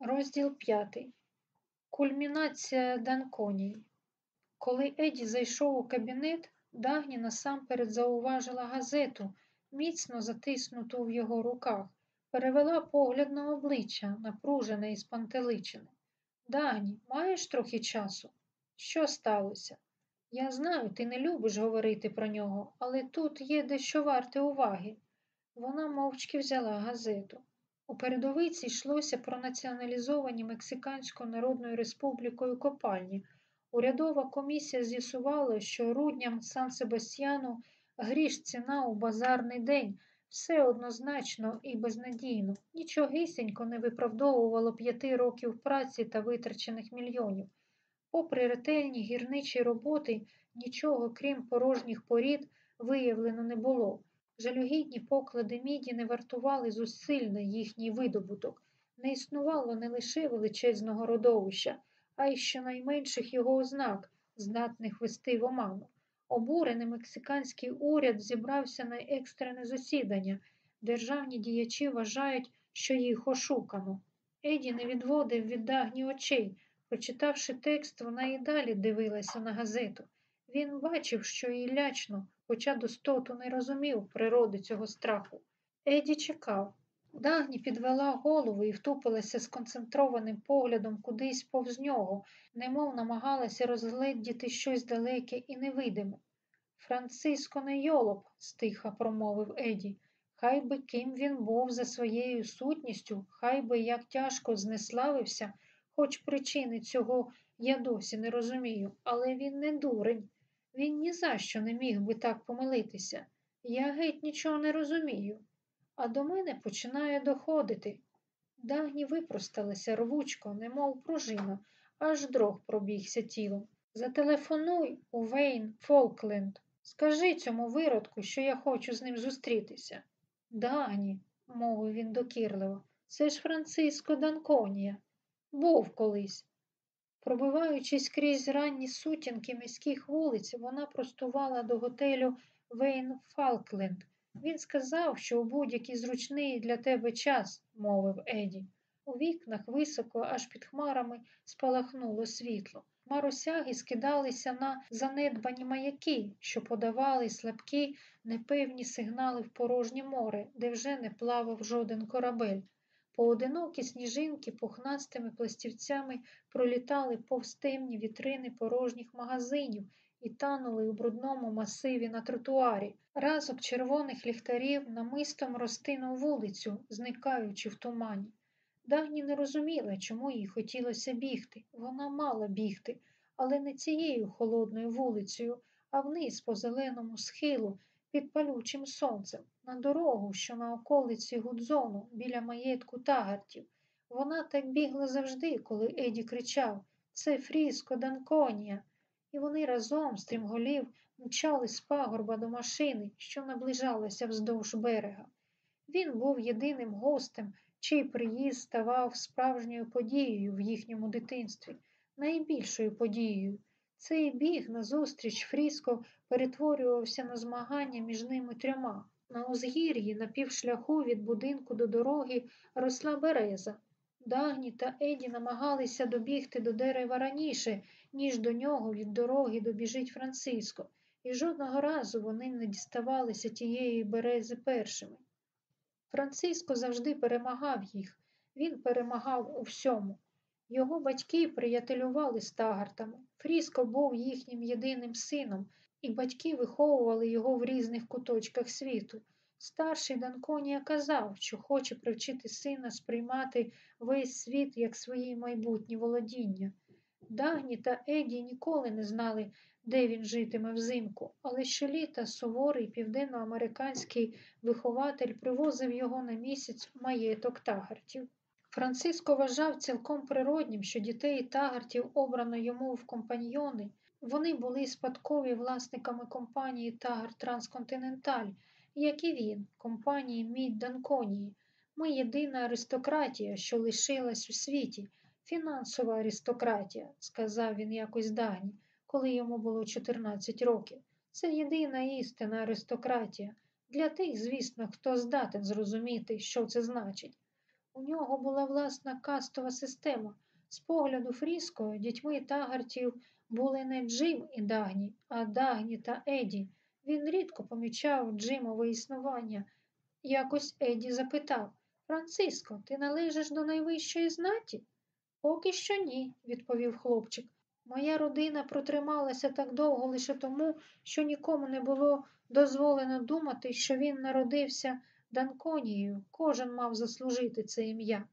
Розділ п'ятий. Кульмінація Данконії. Коли Еді зайшов у кабінет, Дагні насамперед зауважила газету, міцно затиснуту в його руках, перевела погляд на обличчя, напружене і спантеличене. Дагні, маєш трохи часу? Що сталося? Я знаю, ти не любиш говорити про нього, але тут є дещо варте уваги. Вона мовчки взяла газету. У передовиці йшлося про націоналізовані Мексиканською Народною Республікою копальні. Урядова комісія з'ясувала, що рудням Сан Себастьяну гріш ціна у базарний день, все однозначно і безнадійно, нічогисінько не виправдовувало п'яти років праці та витрачених мільйонів. Попри ретельні гірничі роботи, нічого, крім порожніх порід, виявлено не було. Жалюгідні поклади міді не вартували зусиль на їхній видобуток. Не існувало не лише величезного родовища, а й щонайменших його ознак, здатних вести в оману. Обурений мексиканський уряд зібрався на екстрене засідання. Державні діячі вважають, що їх ошукано. Еді не відводив від дагні очей. Прочитавши текст, вона і далі дивилася на газету. Він бачив, що їй лячно, хоча достоту не розумів природи цього страху. Еді чекав. Дагні підвела голову і втупилася сконцентрованим поглядом кудись повз нього, немов намагалася розгледіти щось далеке і невидиме. Франциско не йолоп, стиха промовив Еді. Хай би ким він був за своєю сутністю, хай би як тяжко знеславився, хоч причини цього я досі не розумію, але він не дурень. Він ні за що не міг би так помилитися. Я геть нічого не розумію. А до мене починає доходити. Дагні випросталася рвучко, немов пружина, аж дрог пробігся тілом. Зателефонуй у Вейн Фолкленд. Скажи цьому виродку, що я хочу з ним зустрітися. Дагні, мовив він докірливо, це ж Франциско Данконія. Був колись. Пробиваючись крізь ранні сутінки міських вулиць, вона простувала до готелю Вейн Фалкленд. Він сказав, що у будь-який зручний для тебе час, мовив Еді. У вікнах високо, аж під хмарами, спалахнуло світло. Маросяги скидалися на занедбані маяки, що подавали слабкі, непевні сигнали в порожнє море, де вже не плавав жоден корабель. Поодинокі сніжинки пухнастими пластівцями пролітали повз темні вітрини порожніх магазинів і танули у брудному масиві на тротуарі. Разок червоних ліхтарів намистом розтинув вулицю, зникаючи в тумані. Дагні не розуміла, чому їй хотілося бігти. Вона мала бігти, але не цією холодною вулицею, а вниз по зеленому схилу під палючим сонцем, на дорогу, що на околиці Гудзону, біля маєтку тагартів. Вона так бігла завжди, коли Еді кричав Це Фріско Данконія. І вони разом, стрімголів, мчали з пагорба до машини, що наближалася вздовж берега. Він був єдиним гостем, чий приїзд ставав справжньою подією в їхньому дитинстві, найбільшою подією. Цей біг назустріч Фріско перетворювався на змагання між ними трьома. На узгір'ї, на півшляху від будинку до дороги, росла береза. Дагні та Еді намагалися добігти до дерева раніше, ніж до нього від дороги добіжить Франциско, і жодного разу вони не діставалися тієї берези першими. Франциско завжди перемагав їх, він перемагав у всьому. Його батьки приятелювали з тагартами. Фріско був їхнім єдиним сином, і батьки виховували його в різних куточках світу. Старший Данконія казав, що хоче привчити сина сприймати весь світ як свої майбутні володіння. Дагні та Еді ніколи не знали, де він житиме взимку, але щоліта суворий південноамериканський вихователь привозив його на місяць в маєток тагартів. Франциско вважав цілком природнім, що дітей тагартів обрано йому в компаньйони. Вони були спадкові власниками компанії Тагар Трансконтиненталь, як і він, компанії Мідь Данконії. Ми єдина аристократія, що лишилась у світі, фінансова аристократія, сказав він якось Дагні, коли йому було 14 років. Це єдина істина аристократія. Для тих, звісно, хто здатен зрозуміти, що це значить. У нього була власна кастова система. З погляду Фріско дітьми тагартів були не Джим і Дагні, а Дагні та Еді. Він рідко помічав Джимове існування. Якось Еді запитав Франциско, ти належиш до найвищої знаті? Поки що ні, відповів хлопчик. Моя родина протрималася так довго лише тому, що нікому не було дозволено думати, що він народився Данконією. Кожен мав заслужити це ім'я.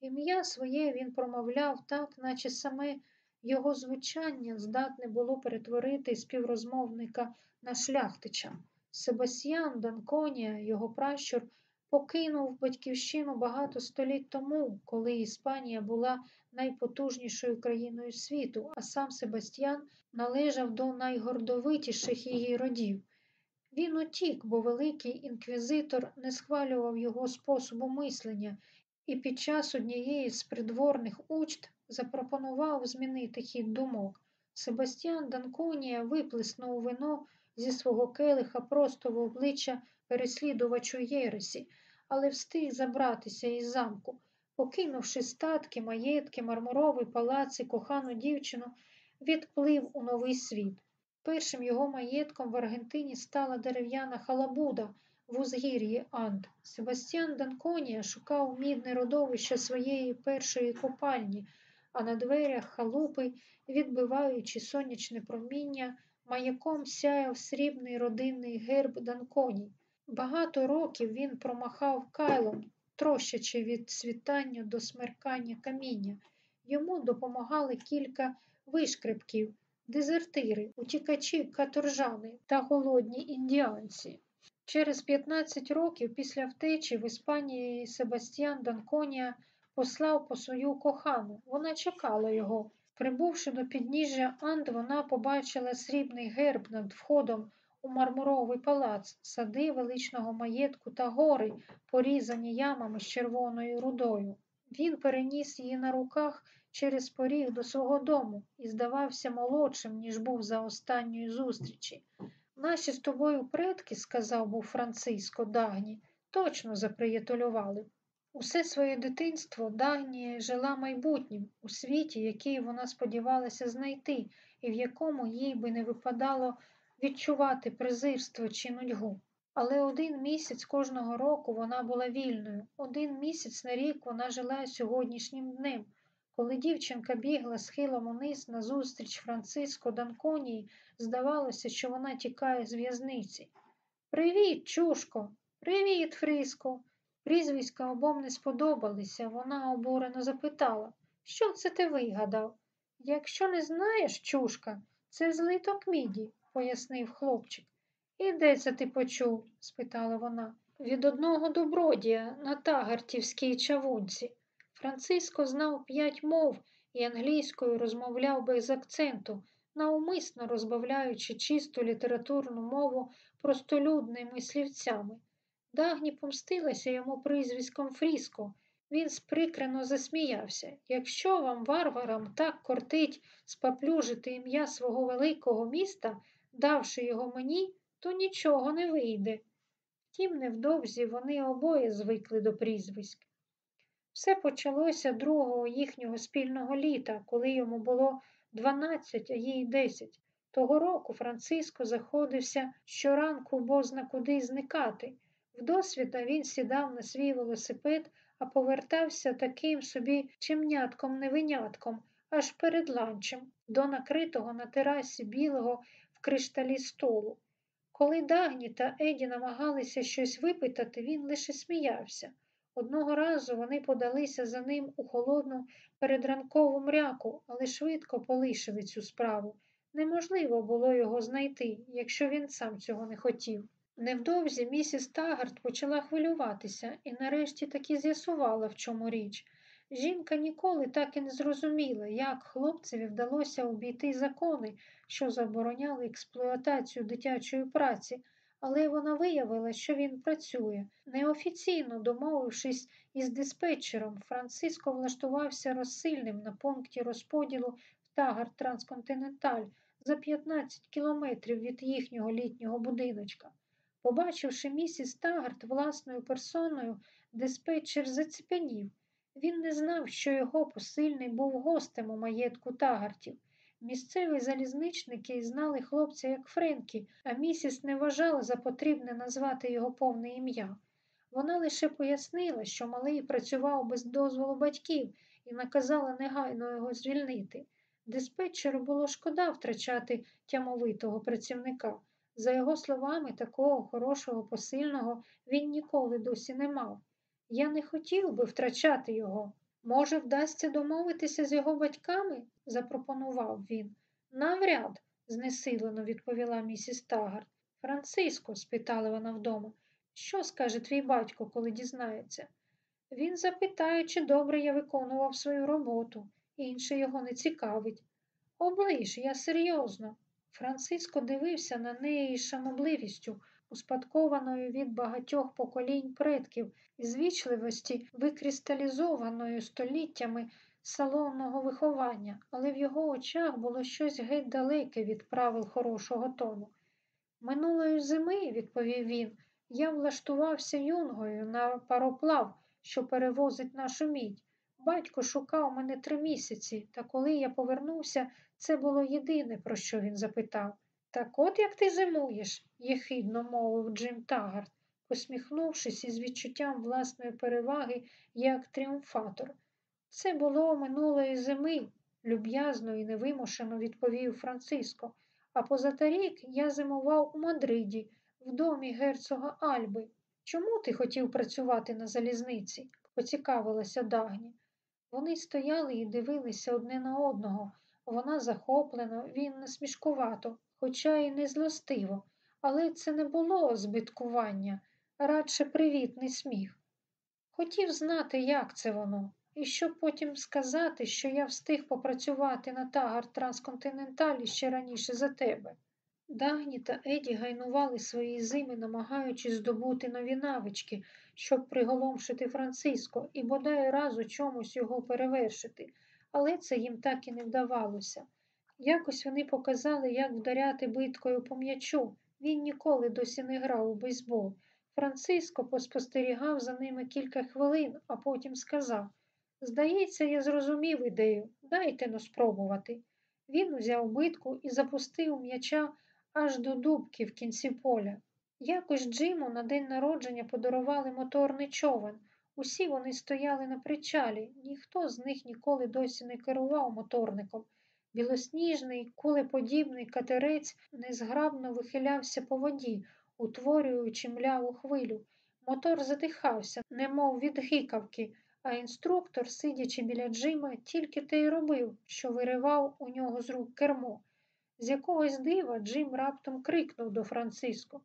Ім'я своє він промовляв так, наче саме його звучання здатне було перетворити співрозмовника на шляхтича. Себастьян Данконія, його пращур, покинув батьківщину багато століть тому, коли Іспанія була найпотужнішою країною світу, а сам Себастьян належав до найгордовитіших її родів. Він утік, бо великий інквізитор не схвалював його способу мислення і під час однієї з придворних учт запропонував змінити хід думок. Себастьян Данконія виплеснув вино зі свого келиха просто в обличчя переслідувачу Єресі, але встиг забратися із замку. Покинувши статки, маєтки, мармуровий палац і кохану дівчину, відплив у новий світ. Першим його маєтком в Аргентині стала дерев'яна халабуда в узгір'ї Анд. Себастьян Данконія шукав мідне родовище своєї першої копальні, а на дверях халупи, відбиваючи сонячне проміння, маяком сяяв срібний родинний герб Данконій. Багато років він промахав кайлом, трощачи від світання до смеркання каміння. Йому допомагали кілька вишкребків, дезертири, утікачі каторжани та голодні індіанці. Через 15 років після втечі в Іспанії Себастьян Данконія послав по свою кохану. Вона чекала його. Прибувши до підніжжя Анд, вона побачила срібний герб над входом у мармуровий палац, сади величного маєтку та гори, порізані ямами з червоною рудою. Він переніс її на руках через поріг до свого дому і здавався молодшим, ніж був за останньої зустрічі. Наші з тобою предки, сказав був Франциско Дагні, точно заприятелювали. Усе своє дитинство Дагні жила майбутнім у світі, який вона сподівалася знайти, і в якому їй би не випадало відчувати презирство чи нудьгу. Але один місяць кожного року вона була вільною, один місяць на рік вона жила сьогоднішнім днем. Коли дівчинка бігла схилом униз назустріч Франциско Данконії, здавалося, що вона тікає з в'язниці. Привіт, чушко, привіт, Фриско. Прізвиська обом не сподобалися. Вона обурено запитала, що це ти вигадав? Якщо не знаєш, чушка, це злиток міді, пояснив хлопчик. І де це ти почув? спитала вона. Від одного добродія на тагартівській чавунці. Франциско знав п'ять мов і англійською розмовляв без акценту, наумисно розбавляючи чисту літературну мову простолюдними слівцями. Дагні помстилася йому прізвиськом Фріско. Він сприкрено засміявся. Якщо вам, варварам, так кортить спаплюжити ім'я свого великого міста, давши його мені, то нічого не вийде. Втім, невдовзі вони обоє звикли до прізвиськ. Все почалося другого їхнього спільного літа, коли йому було 12, а їй 10. Того року Франциско заходився щоранку бозна куди зникати. Вдосвіта він сідав на свій велосипед, а повертався таким собі чимнятком-невинятком, аж перед ланчем, до накритого на терасі білого в кришталі столу. Коли Дагні та Еді намагалися щось випитати, він лише сміявся. Одного разу вони подалися за ним у холодну передранкову мряку, але швидко полишили цю справу. Неможливо було його знайти, якщо він сам цього не хотів. Невдовзі місіс Тагард почала хвилюватися і нарешті таки з'ясувала, в чому річ. Жінка ніколи так і не зрозуміла, як хлопцеві вдалося обійти закони, що забороняли експлуатацію дитячої праці, але вона виявила, що він працює. Неофіційно домовившись із диспетчером, Франциско влаштувався розсильним на пункті розподілу в Тагар Трансконтиненталь за 15 кілометрів від їхнього літнього будиночка. Побачивши місіс Тагард власною персоною, диспетчер заціпенів. Він не знав, що його посильний був гостем у маєтку тагартів. Місцеві залізничники знали хлопця як Френкі, а місіс не вважала за потрібне назвати його повне ім'я. Вона лише пояснила, що малий працював без дозволу батьків і наказала негайно його звільнити. Диспетчеру було шкода втрачати тямовитого працівника. За його словами, такого хорошого посильного він ніколи досі не мав. Я не хотів би втрачати його. Може, вдасться домовитися з його батьками? запропонував він. Навряд, знесилено відповіла місіс Тагард. Франциско, спитала вона вдома, що скаже твій батько, коли дізнається? Він запитає, чи добре я виконував свою роботу, інше його не цікавить. Оближ, я серйозно. Франциско дивився на неї із шанобливістю, успадкованою від багатьох поколінь предків, із вічливості, викристалізованою століттями салонного виховання, але в його очах було щось геть далеке від правил хорошого тону. Минулої зими, відповів він, я влаштувався юнгою на пароплав, що перевозить нашу мідь. Батько шукав мене три місяці, та коли я повернувся, це було єдине, про що він запитав. Так от як ти зимуєш, єхидно мовив Джим Тагард, посміхнувшись із відчуттям власної переваги як тріумфатор. Це було минулої зими, люб'язно і невимушено відповів Франциско. А позаторік я зимував у Мадриді, в домі герцога Альби. Чому ти хотів працювати на залізниці? поцікавилася Дагні. Вони стояли і дивилися одне на одного. Вона захоплено, він насмішкувато, хоча й не злостиво, але це не було збиткування, радше привітний сміх. Хотів знати, як це воно, і щоб потім сказати, що я встиг попрацювати на тагар трансконтиненталі ще раніше за тебе. Дагні та Еді гайнували свої зими, намагаючись здобути нові навички, щоб приголомшити Франциско і бодай раз у чомусь його перевершити, але це їм так і не вдавалося. Якось вони показали, як вдаряти биткою по м'ячу. Він ніколи досі не грав у бейсбол. Франциско поспостерігав за ними кілька хвилин, а потім сказав Здається, я зрозумів ідею, дайте но спробувати. Він узяв битку і запустив м'яча аж до дубки в кінці поля. Якось Джиму на день народження подарували моторний човен. Усі вони стояли на причалі, ніхто з них ніколи досі не керував моторником. Білосніжний, кулеподібний катерець незграбно вихилявся по воді, утворюючи мляву хвилю. Мотор задихався, немов від гикавки, а інструктор, сидячи біля Джима, тільки те й робив, що виривав у нього з рук кермо. З якогось дива Джим раптом крикнув до Франциско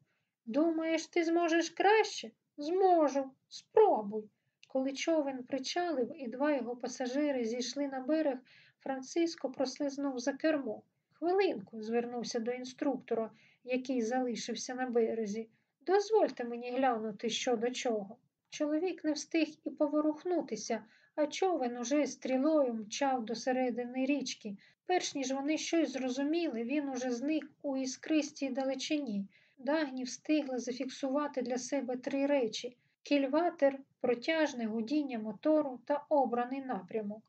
Думаєш, ти зможеш краще? Зможу. Спробуй. Коли човен причалив і два його пасажири зійшли на берег, Франциско прослизнув за кермо. Хвилинку, звернувся до інструктора, який залишився на березі. Дозвольте мені глянути, що до чого. Чоловік не встиг і поворухнутися, а човен уже стрілою мчав до середини річки. Перш ніж вони щось зрозуміли, він уже зник у іскристій далечині. Дагні встигла зафіксувати для себе три речі кільватер, протяжне гудіння мотору та обраний напрямок.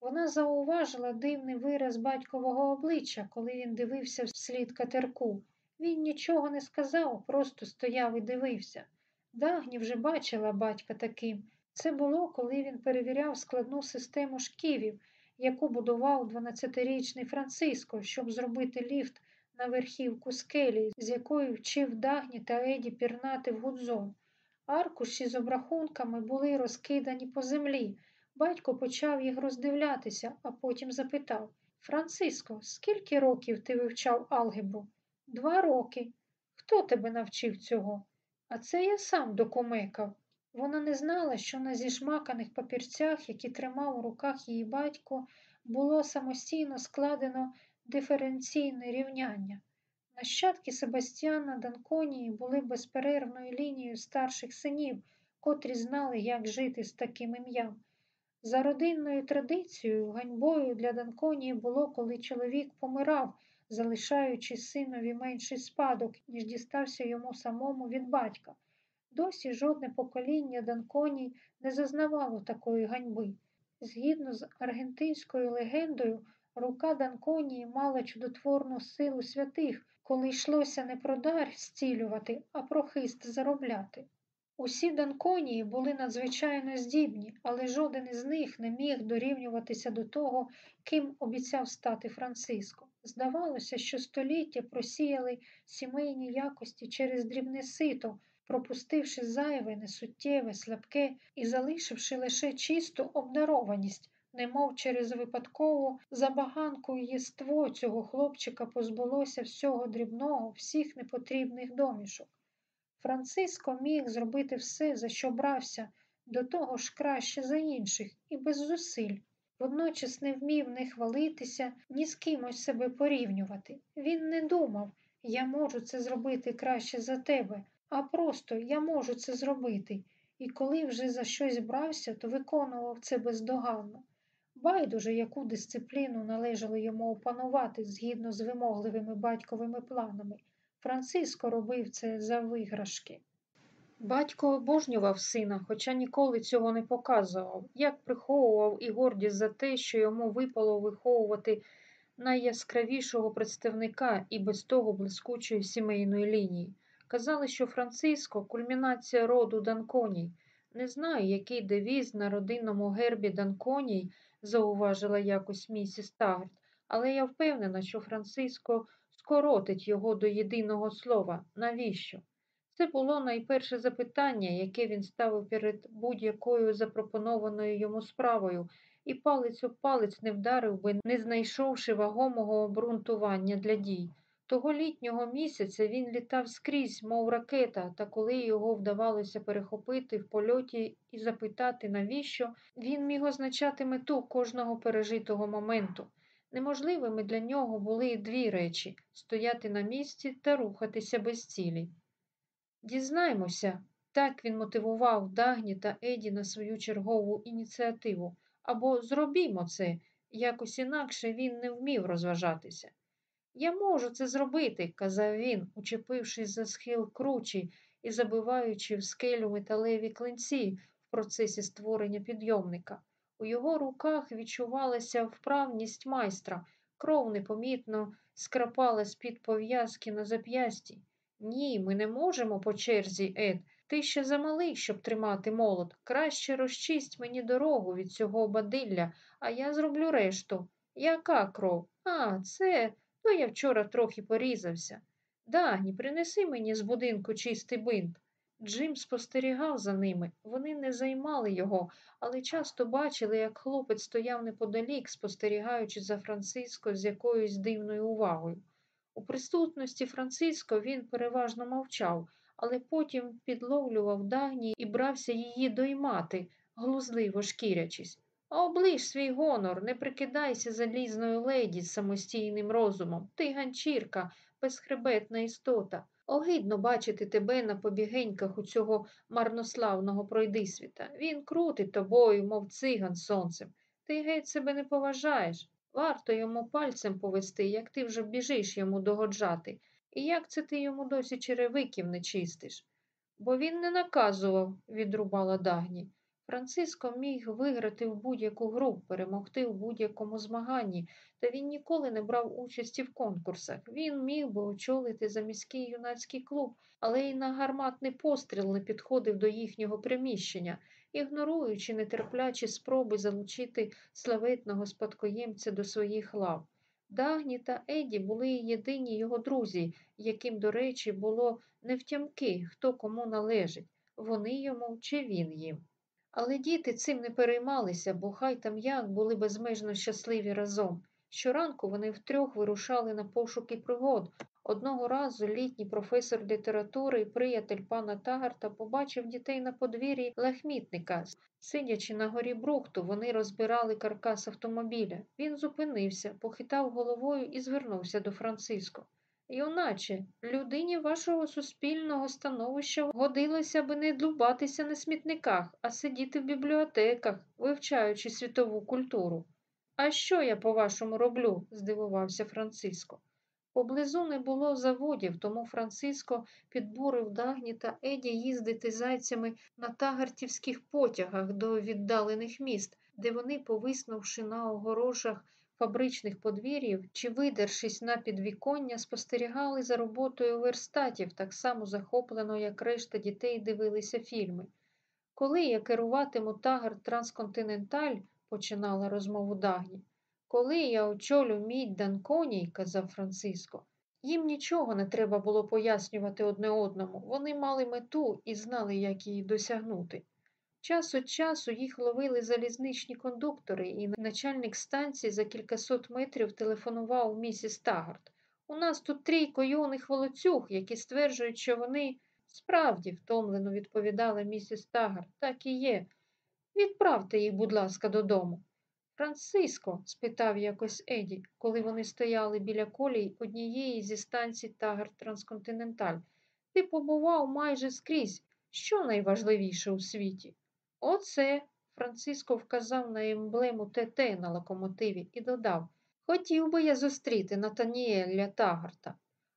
Вона зауважила дивний вираз батькового обличчя, коли він дивився вслід катерку. Він нічого не сказав, просто стояв і дивився. Дагні вже бачила батька таким. Це було, коли він перевіряв складну систему шківів, яку будував 12-річний Франциско, щоб зробити ліфт на верхівку скелі, з якою вчив Дагні та Еді пірнати в гудзон. Аркуші з обрахунками були розкидані по землі. Батько почав їх роздивлятися, а потім запитав Франциско, скільки років ти вивчав алгебру? Два роки. Хто тебе навчив цього? А це я сам докумекав. Вона не знала, що на зішмаканих папірцях, які тримав у руках її батько, було самостійно складено диференційне рівняння. Нащадки Себастьяна Данконії були безперервною лінією старших синів, котрі знали, як жити з таким ім'ям. За родинною традицією, ганьбою для Данконії було, коли чоловік помирав, залишаючи синові менший спадок, ніж дістався йому самому від батька. Досі жодне покоління Данконій не зазнавало такої ганьби. Згідно з аргентинською легендою, рука Данконії мала чудотворну силу святих, коли йшлося не про дар зцілювати, а про хист заробляти. Усі Данконії були надзвичайно здібні, але жоден із них не міг дорівнюватися до того, ким обіцяв стати Франциско. Здавалося, що століття просіяли сімейні якості через дрібне сито, пропустивши зайве, несуттєве, слабке і залишивши лише чисту обдарованість, немов через випадкову забаганку єство цього хлопчика позбулося всього дрібного, всіх непотрібних домішок. Франциско міг зробити все, за що брався, до того ж краще за інших, і без зусиль. Водночас не вмів не хвалитися, ні з кимось себе порівнювати. Він не думав, я можу це зробити краще за тебе, а просто я можу це зробити. І коли вже за щось брався, то виконував це бездоганно. Байдуже, яку дисципліну належало йому опанувати згідно з вимогливими батьковими планами. Франциско робив це за виграшки. Батько обожнював сина, хоча ніколи цього не показував, як приховував і гордість за те, що йому випало виховувати найяскравішого представника і без того блискучої сімейної лінії. Казали, що Франциско кульмінація роду Данконій. Не знаю, який девіз на родинному гербі Данконій, зауважила якось місіс Тагарт, але я впевнена, що Франциско скоротить його до єдиного слова. Навіщо? Це було найперше запитання, яке він ставив перед будь-якою запропонованою йому справою, і палець об палець не вдарив би, не знайшовши вагомого обґрунтування для дій. Того літнього місяця він літав скрізь, мов ракета, та коли його вдавалося перехопити в польоті і запитати, навіщо, він міг означати мету кожного пережитого моменту. Неможливими для нього були дві речі стояти на місці та рухатися без цілі. Дізнаймося, так він мотивував Дагні та Еді на свою чергову ініціативу, або зробімо це, якось інакше він не вмів розважатися. Я можу це зробити, казав він, учепившись за схил кручі і забиваючи в скелю металеві клинці в процесі створення підйомника. У його руках відчувалася вправність майстра, кров непомітно скрапала з-під пов'язки на зап'ясті. Ні, ми не можемо по черзі, Ед. Ти ще замалий, щоб тримати молот. Краще розчисть мені дорогу від цього бадилля, а я зроблю решту. Яка кров? А, це, то я вчора трохи порізався. Дагні, принеси мені з будинку чистий бинт. Джим спостерігав за ними. Вони не займали його, але часто бачили, як хлопець стояв неподалік, спостерігаючи за Франциско з якоюсь дивною увагою. У присутності Франциско він переважно мовчав, але потім підловлював дагні і брався її доймати, глузливо шкірячись. Оближ свій гонор, не прикидайся залізною леді з самостійним розумом. Ти ганчірка, безхребетна істота. Огидно бачити тебе на побігеньках у цього марнославного пройдисвіта. Він крутить тобою, мов циган сонцем. Ти геть себе не поважаєш. Варто йому пальцем повести, як ти вже біжиш йому догоджати, і як це ти йому досі черевиків не чистиш? Бо він не наказував, відрубала Дагні. Франциско міг виграти в будь-яку гру, перемогти в будь-якому змаганні, та він ніколи не брав участі в конкурсах. Він міг би очолити заміський юнацький клуб, але й на гарматний постріл не підходив до їхнього приміщення, ігноруючи нетерплячі спроби залучити славетного спадкоємця до своїх лав. Дагні та Еді були єдині його друзі, яким, до речі, було невтямки, хто кому належить, вони йому чи він їм. Але діти цим не переймалися, бо хай там як були безмежно щасливі разом. Щоранку вони втрьох вирушали на пошуки пригод. Одного разу літній професор літератури і приятель пана Тагарта побачив дітей на подвір'ї лахмітника. Сидячи на горі брухту, вони розбирали каркас автомобіля. Він зупинився, похитав головою і звернувся до Франциско. Юначе, людині вашого суспільного становища годилося би не длубатися на смітниках, а сидіти в бібліотеках, вивчаючи світову культуру. А що я, по-вашому, роблю? здивувався Франциско. Поблизу не було заводів, тому Франциско підбурив Дагні та Еді їздити зайцями на тагартівських потягах до віддалених міст, де вони, повиснувши на огорожах фабричних подвір'їв чи, видершись на підвіконня, спостерігали за роботою верстатів, так само захоплено, як решта дітей дивилися фільми. Коли я керуватиму тагр Трансконтиненталь, починала розмову Дагні, коли я очолю мідь Данконій, казав Франциско, їм нічого не треба було пояснювати одне одному. Вони мали мету і знали, як її досягнути. Час від часу їх ловили залізничні кондуктори, і начальник станції за кількасот метрів телефонував місіс Тагард. У нас тут трійко юних волоцюг, які стверджують, що вони справді втомлено відповідала місіс Тагард. Так і є. Відправте їх, будь ласка, додому. Франциско, спитав якось Еді, коли вони стояли біля колій однієї зі станцій Тагар Трансконтиненталь. Ти побував майже скрізь. Що найважливіше у світі? Оце. Франциско вказав на емблему ТТ на локомотиві і додав Хотів би я зустріти Натаніеля Тагарта.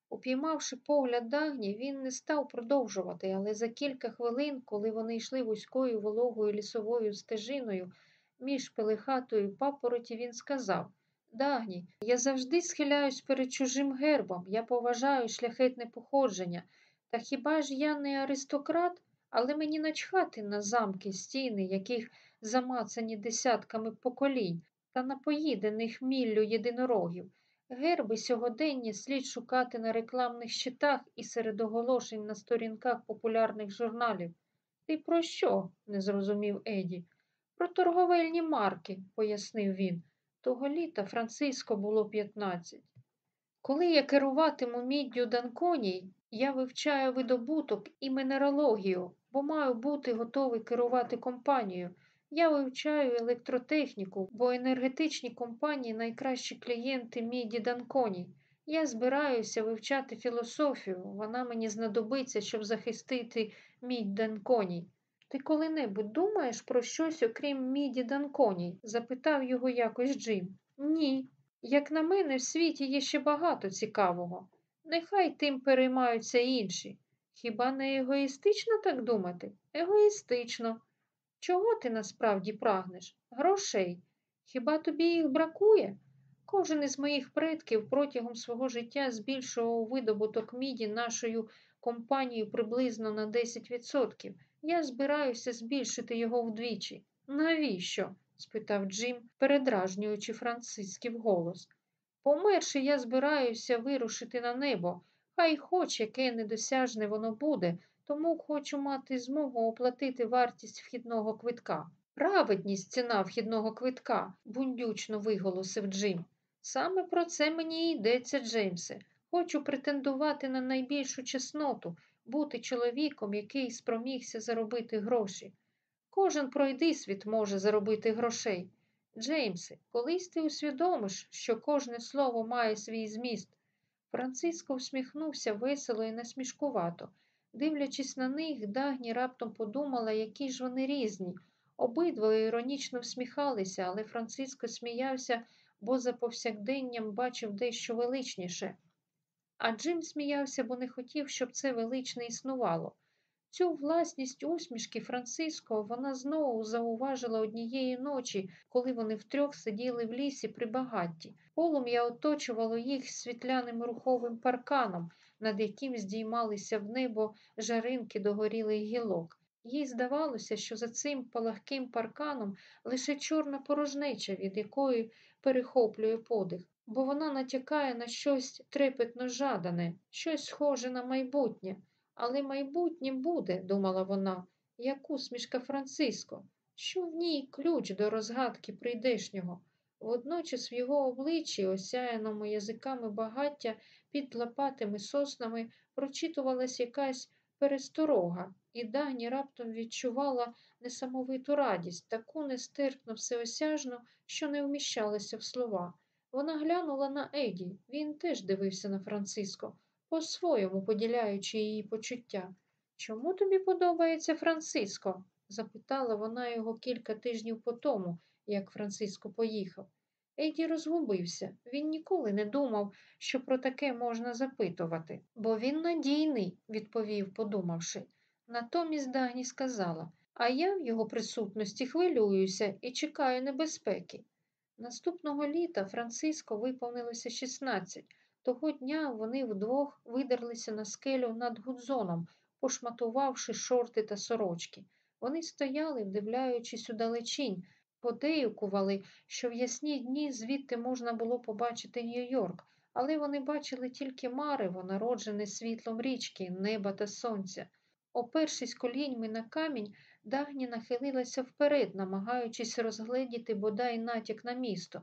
Упіймавши погляд Дагні, він не став продовжувати, але за кілька хвилин, коли вони йшли вузькою вологою лісовою стежиною між пелехатою і папороті, він сказав Дагні, я завжди схиляюсь перед чужим гербом, я поважаю шляхетне походження. Та хіба ж я не аристократ? Але мені начхати на замки, стіни, яких замацані десятками поколінь, та на поїдених міллю єдинорогів. Герби сьогодення слід шукати на рекламних щитах і серед оголошень на сторінках популярних журналів. Ти про що? не зрозумів Еді. Про торговельні марки, пояснив він. Того літа Франциско було 15. Коли я керуватиму міддю Данконій, я вивчаю видобуток і мінералогію, бо маю бути готовий керувати компанією. Я вивчаю електротехніку, бо енергетичні компанії найкращі клієнти міді Данконій. Я збираюся вивчати філософію, вона мені знадобиться, щоб захистити мідь Данконій. Ти коли-небудь думаєш про щось, окрім міді Данконій? запитав його якось Джим. Ні. Як на мене, в світі є ще багато цікавого. Нехай тим переймаються інші. Хіба не егоїстично так думати? Егоїстично. Чого ти насправді прагнеш? Грошей. Хіба тобі їх бракує? Кожен із моїх предків протягом свого життя збільшував видобуток міді нашою компанією приблизно на 10%. Я збираюся збільшити його вдвічі. Навіщо? спитав Джим, передражнюючи францисків голос. Померши, я збираюся вирушити на небо. Хай хоч яке недосяжне воно буде, тому хочу мати змогу оплатити вартість вхідного квитка. Праведність ціна вхідного квитка, бундючно виголосив Джим. Саме про це мені й йдеться, Джеймсе. Хочу претендувати на найбільшу чесноту, бути чоловіком, який спромігся заробити гроші. Кожен пройдисвіт може заробити грошей. Джеймсе, колись ти усвідомиш, що кожне слово має свій зміст. Франциско всміхнувся весело і насмішкувато. Дивлячись на них, Дагні раптом подумала, які ж вони різні. Обидва іронічно всміхалися, але Франциско сміявся, бо за повсякденням бачив дещо величніше. А Джим сміявся, бо не хотів, щоб це величне існувало. Цю власність усмішки Франциско вона знову зауважила однієї ночі, коли вони втрьох сиділи в лісі при багатті. Полум'я оточувало їх світляним руховим парканом, над яким здіймалися в небо жаринки догорілих гілок. Їй здавалося, що за цим палахким парканом лише чорна порожнеча, від якої перехоплює подих, бо вона натякає на щось трепетно жадане, щось схоже на майбутнє. Але майбутнє буде, думала вона, як усмішка Франциско, що в ній ключ до розгадки прийдешнього. Водночас в його обличчі, осяяному язиками багаття під лопатими соснами, прочитувалась якась пересторога, і Дагні раптом відчувала несамовиту радість, таку нестерпно всеосяжну, що не вміщалася в слова. Вона глянула на Еді, він теж дивився на Франциско по-своєму поділяючи її почуття. Чому тобі подобається Франциско? запитала вона його кілька тижнів по тому, як Франциско поїхав. Еді розгубився. Він ніколи не думав, що про таке можна запитувати. Бо він надійний, відповів, подумавши. Натомість Дагні сказала а я в його присутності хвилююся і чекаю небезпеки. Наступного літа Франциско виповнилося 16. Того дня вони вдвох видерлися на скелю над Гудзоном, пошматувавши шорти та сорочки. Вони стояли, вдивляючись у далечінь, подеюкували, що в ясні дні звідти можна було побачити Нью-Йорк, але вони бачили тільки марево, народжене світлом річки, неба та сонця. Опершись коліньми на камінь, Дагні нахилилася вперед, намагаючись розгледіти бодай натяк на місто.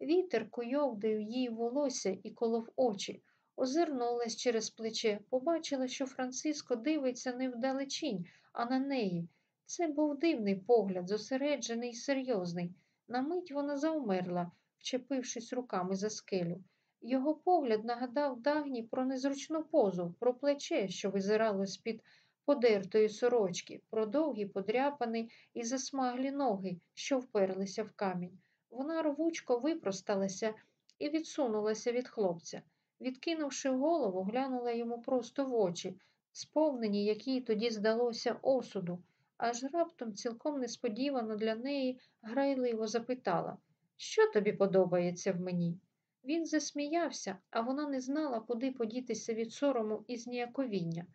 Вітер куйовдив їй волосся і колов очі, озирнулась через плече, побачила, що Франциско дивиться не вдалечінь, а на неї. Це був дивний погляд, зосереджений і серйозний. На мить вона завмерла, вчепившись руками за скелю. Його погляд нагадав Дагні про незручну позу, про плече, що визирало з-під подертої сорочки, про довгі подряпані і засмаглі ноги, що вперлися в камінь. Вона рвучко випросталася і відсунулася від хлопця. Відкинувши голову, глянула йому просто в очі, сповнені, якій тоді здалося осуду, аж раптом цілком несподівано для неї грайливо запитала Що тобі подобається в мені? Він засміявся, а вона не знала, куди подітися від сорому і зніяковіння.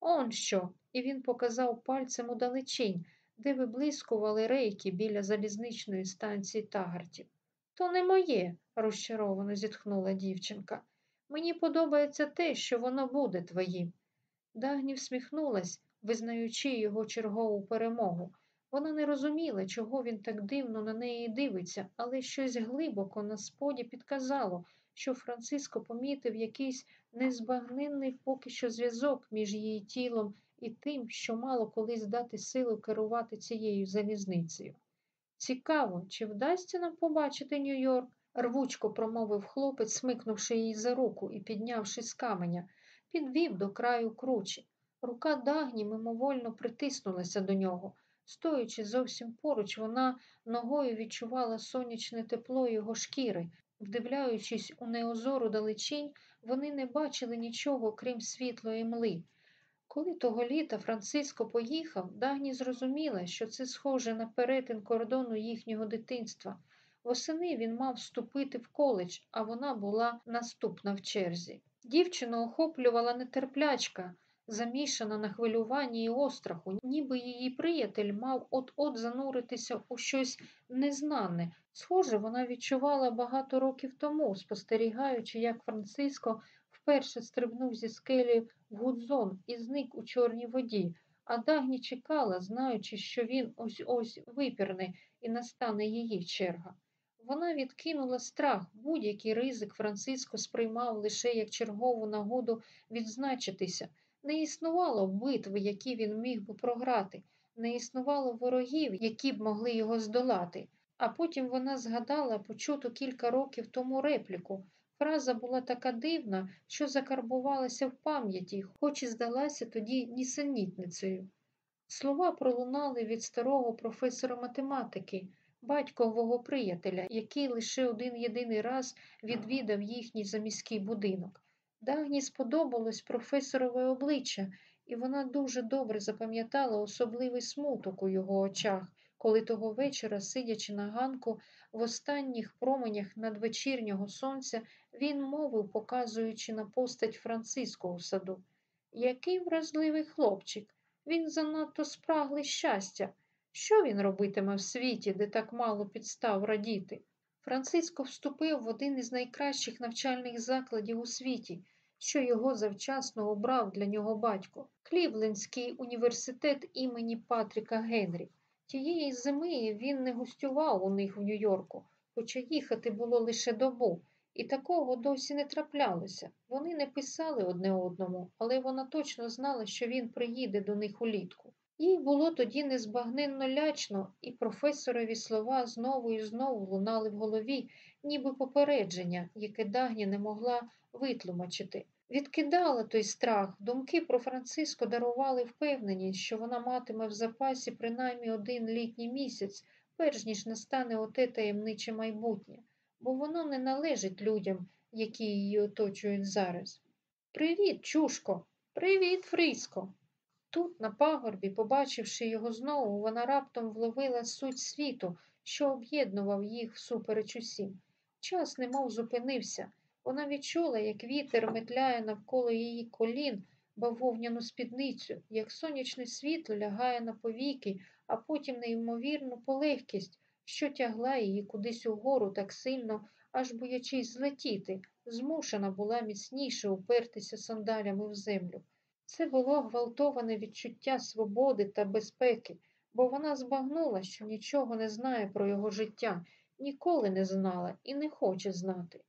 Он що? І він показав пальцем удалечінь, де виблискували рейки біля залізничної станції тагартів. То не моє, розчаровано зітхнула дівчинка. Мені подобається те, що воно буде твоїм. Дагні всміхнулась, визнаючи його чергову перемогу. Вона не розуміла, чого він так дивно на неї дивиться, але щось глибоко на споді підказало, що Франциско помітив якийсь незбагненний поки що зв'язок між її тілом і тим, що мало колись дати силу керувати цією залізницею. Цікаво, чи вдасться нам побачити Нью-Йорк? рвучко промовив хлопець, смикнувши її за руку і піднявши з каменя, підвів до краю кручі. Рука дагні мимовольно притиснулася до нього. Стоючи зовсім поруч, вона ногою відчувала сонячне тепло його шкіри. Вдивляючись у неозору далечінь, вони не бачили нічого, крім світлої мли. Коли того літа Франциско поїхав, Дагні зрозуміла, що це схоже на перетин кордону їхнього дитинства. Восени він мав вступити в коледж, а вона була наступна в черзі. Дівчину охоплювала нетерплячка, замішана на хвилюванні і остраху, ніби її приятель мав от-от зануритися у щось незнане. Схоже, вона відчувала багато років тому, спостерігаючи, як Франциско вперше стрибнув зі скелі Гудзон і зник у чорній воді, а Дагні чекала, знаючи, що він ось ось випірне і настане її черга. Вона відкинула страх, будь-який ризик Франциско сприймав лише як чергову нагоду відзначитися. Не існувало битви, які він міг би програти, не існувало ворогів, які б могли його здолати. А потім вона згадала почуту кілька років тому репліку. Фраза була така дивна, що закарбувалася в пам'яті, хоч і здалася тоді нісенітницею. Слова пролунали від старого професора математики, батькового приятеля, який лише один єдиний раз відвідав їхній заміський будинок. Дагні сподобалось професорове обличчя, і вона дуже добре запам'ятала особливий смуток у його очах, коли того вечора, сидячи на ганку, в останніх променях надвечірнього сонця, він мовив, показуючи на постать Франциско у саду. Який вразливий хлопчик, він занадто спраглий щастя. Що він робитиме в світі, де так мало підстав радіти? Франциско вступив в один із найкращих навчальних закладів у світі, що його завчасно обрав для нього батько Клівлендський університет імені Патріка Генрі. Тієї зими він не гостював у них в Нью-Йорку, хоча їхати було лише добу, і такого досі не траплялося. Вони не писали одне одному, але вона точно знала, що він приїде до них улітку. Їй було тоді незбагненно лячно, і професорові слова знову і знову лунали в голові, ніби попередження, яке Дагні не могла витлумачити. Відкидала той страх, думки про Франциско дарували впевненість, що вона матиме в запасі принаймні один літній місяць, перш ніж настане оте таємниче майбутнє, бо воно не належить людям, які її оточують зараз. Привіт, чушко! Привіт, Фриско! Тут, на пагорбі, побачивши його знову, вона раптом вловила суть світу, що об'єднував їх всупереч усім. Час немов зупинився. Вона відчула, як вітер метляє навколо її колін бавовняну спідницю, як сонячне світло лягає на повіки, а потім неймовірну полегкість, що тягла її кудись угору так сильно, аж боячись злетіти, змушена була міцніше упертися сандалями в землю. Це було гвалтоване відчуття свободи та безпеки, бо вона збагнула, що нічого не знає про його життя, ніколи не знала і не хоче знати.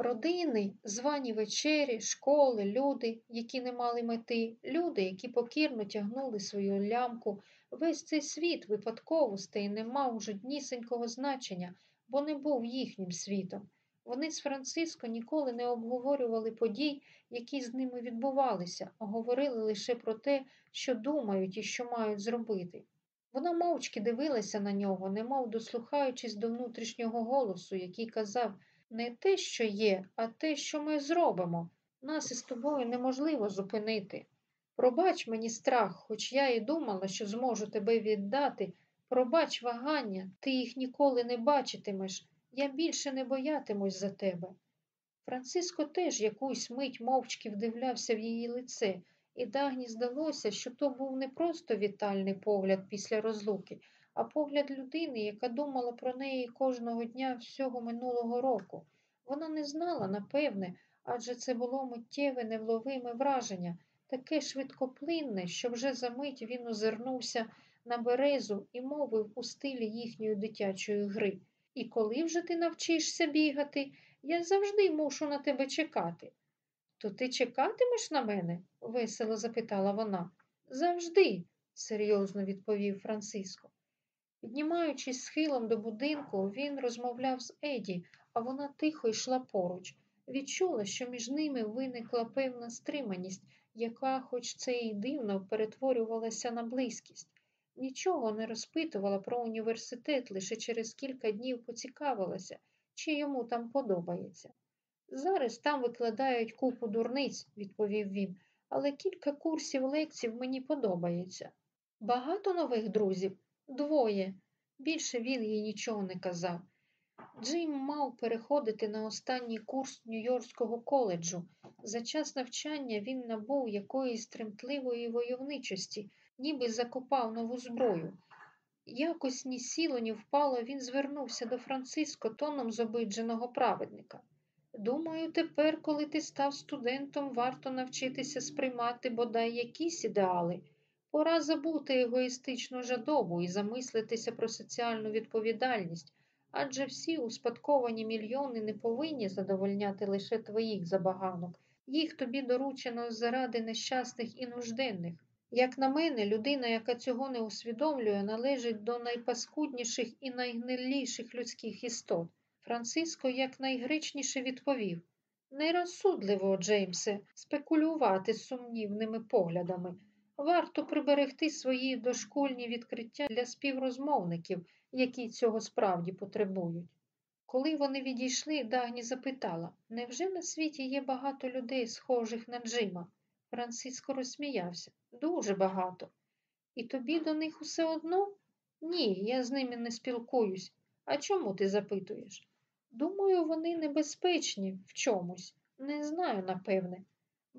Родини, звані вечері, школи, люди, які не мали мети, люди, які покірно тягнули свою лямку, весь цей світ випадковостей не мав жоднісінького значення, бо не був їхнім світом. Вони з Франциско ніколи не обговорювали подій, які з ними відбувалися, а говорили лише про те, що думають і що мають зробити. Вона мовчки дивилася на нього, немов дослухаючись до внутрішнього голосу, який казав не те, що є, а те, що ми зробимо. Нас із тобою неможливо зупинити. Пробач мені страх, хоч я і думала, що зможу тебе віддати. Пробач вагання, ти їх ніколи не бачитимеш. Я більше не боятимусь за тебе. Франциско теж якусь мить мовчки вдивлявся в її лице, і Дагні здалося, що то був не просто вітальний погляд після розлуки, а погляд людини, яка думала про неї кожного дня всього минулого року. Вона не знала, напевне, адже це було миттєве невловиме враження, таке швидкоплинне, що вже за мить він озирнувся на березу і мовив у стилі їхньої дитячої гри. І коли вже ти навчишся бігати, я завжди мушу на тебе чекати. То ти чекатимеш на мене? весело запитала вона. Завжди, серйозно відповів Франциско. Піднімаючись схилом до будинку, він розмовляв з Еді, а вона тихо йшла поруч. Відчула, що між ними виникла певна стриманість, яка, хоч це і дивно, перетворювалася на близькість. Нічого не розпитувала про університет, лише через кілька днів поцікавилася, чи йому там подобається. Зараз там викладають купу дурниць, відповів він, але кілька курсів лекцій мені подобається. Багато нових друзів? Двоє. Більше він їй нічого не казав. Джим мав переходити на останній курс Нью-Йоркського коледжу. За час навчання він набув якоїсь тремтливої войовничості, ніби закопав нову зброю. Якось ні сіло, ні впало, він звернувся до Франциско тоном зобидженого праведника. Думаю, тепер, коли ти став студентом, варто навчитися сприймати бодай якісь ідеали. Пора забути егоїстичну жадобу і замислитися про соціальну відповідальність, адже всі успадковані мільйони не повинні задовольняти лише твоїх забаганок. Їх тобі доручено заради нещасних і нужденних. Як на мене, людина, яка цього не усвідомлює, належить до найпаскудніших і найгниліших людських істот. Франциско якнайгречніше відповів Нерозсудливо, Джеймсе, спекулювати сумнівними поглядами. Варто приберегти свої дошкольні відкриття для співрозмовників, які цього справді потребують. Коли вони відійшли, Дагні запитала невже на світі є багато людей, схожих на Джима? Франциско розсміявся. Дуже багато. І тобі до них усе одно? Ні, я з ними не спілкуюсь. А чому ти запитуєш? Думаю, вони небезпечні в чомусь. Не знаю, напевне.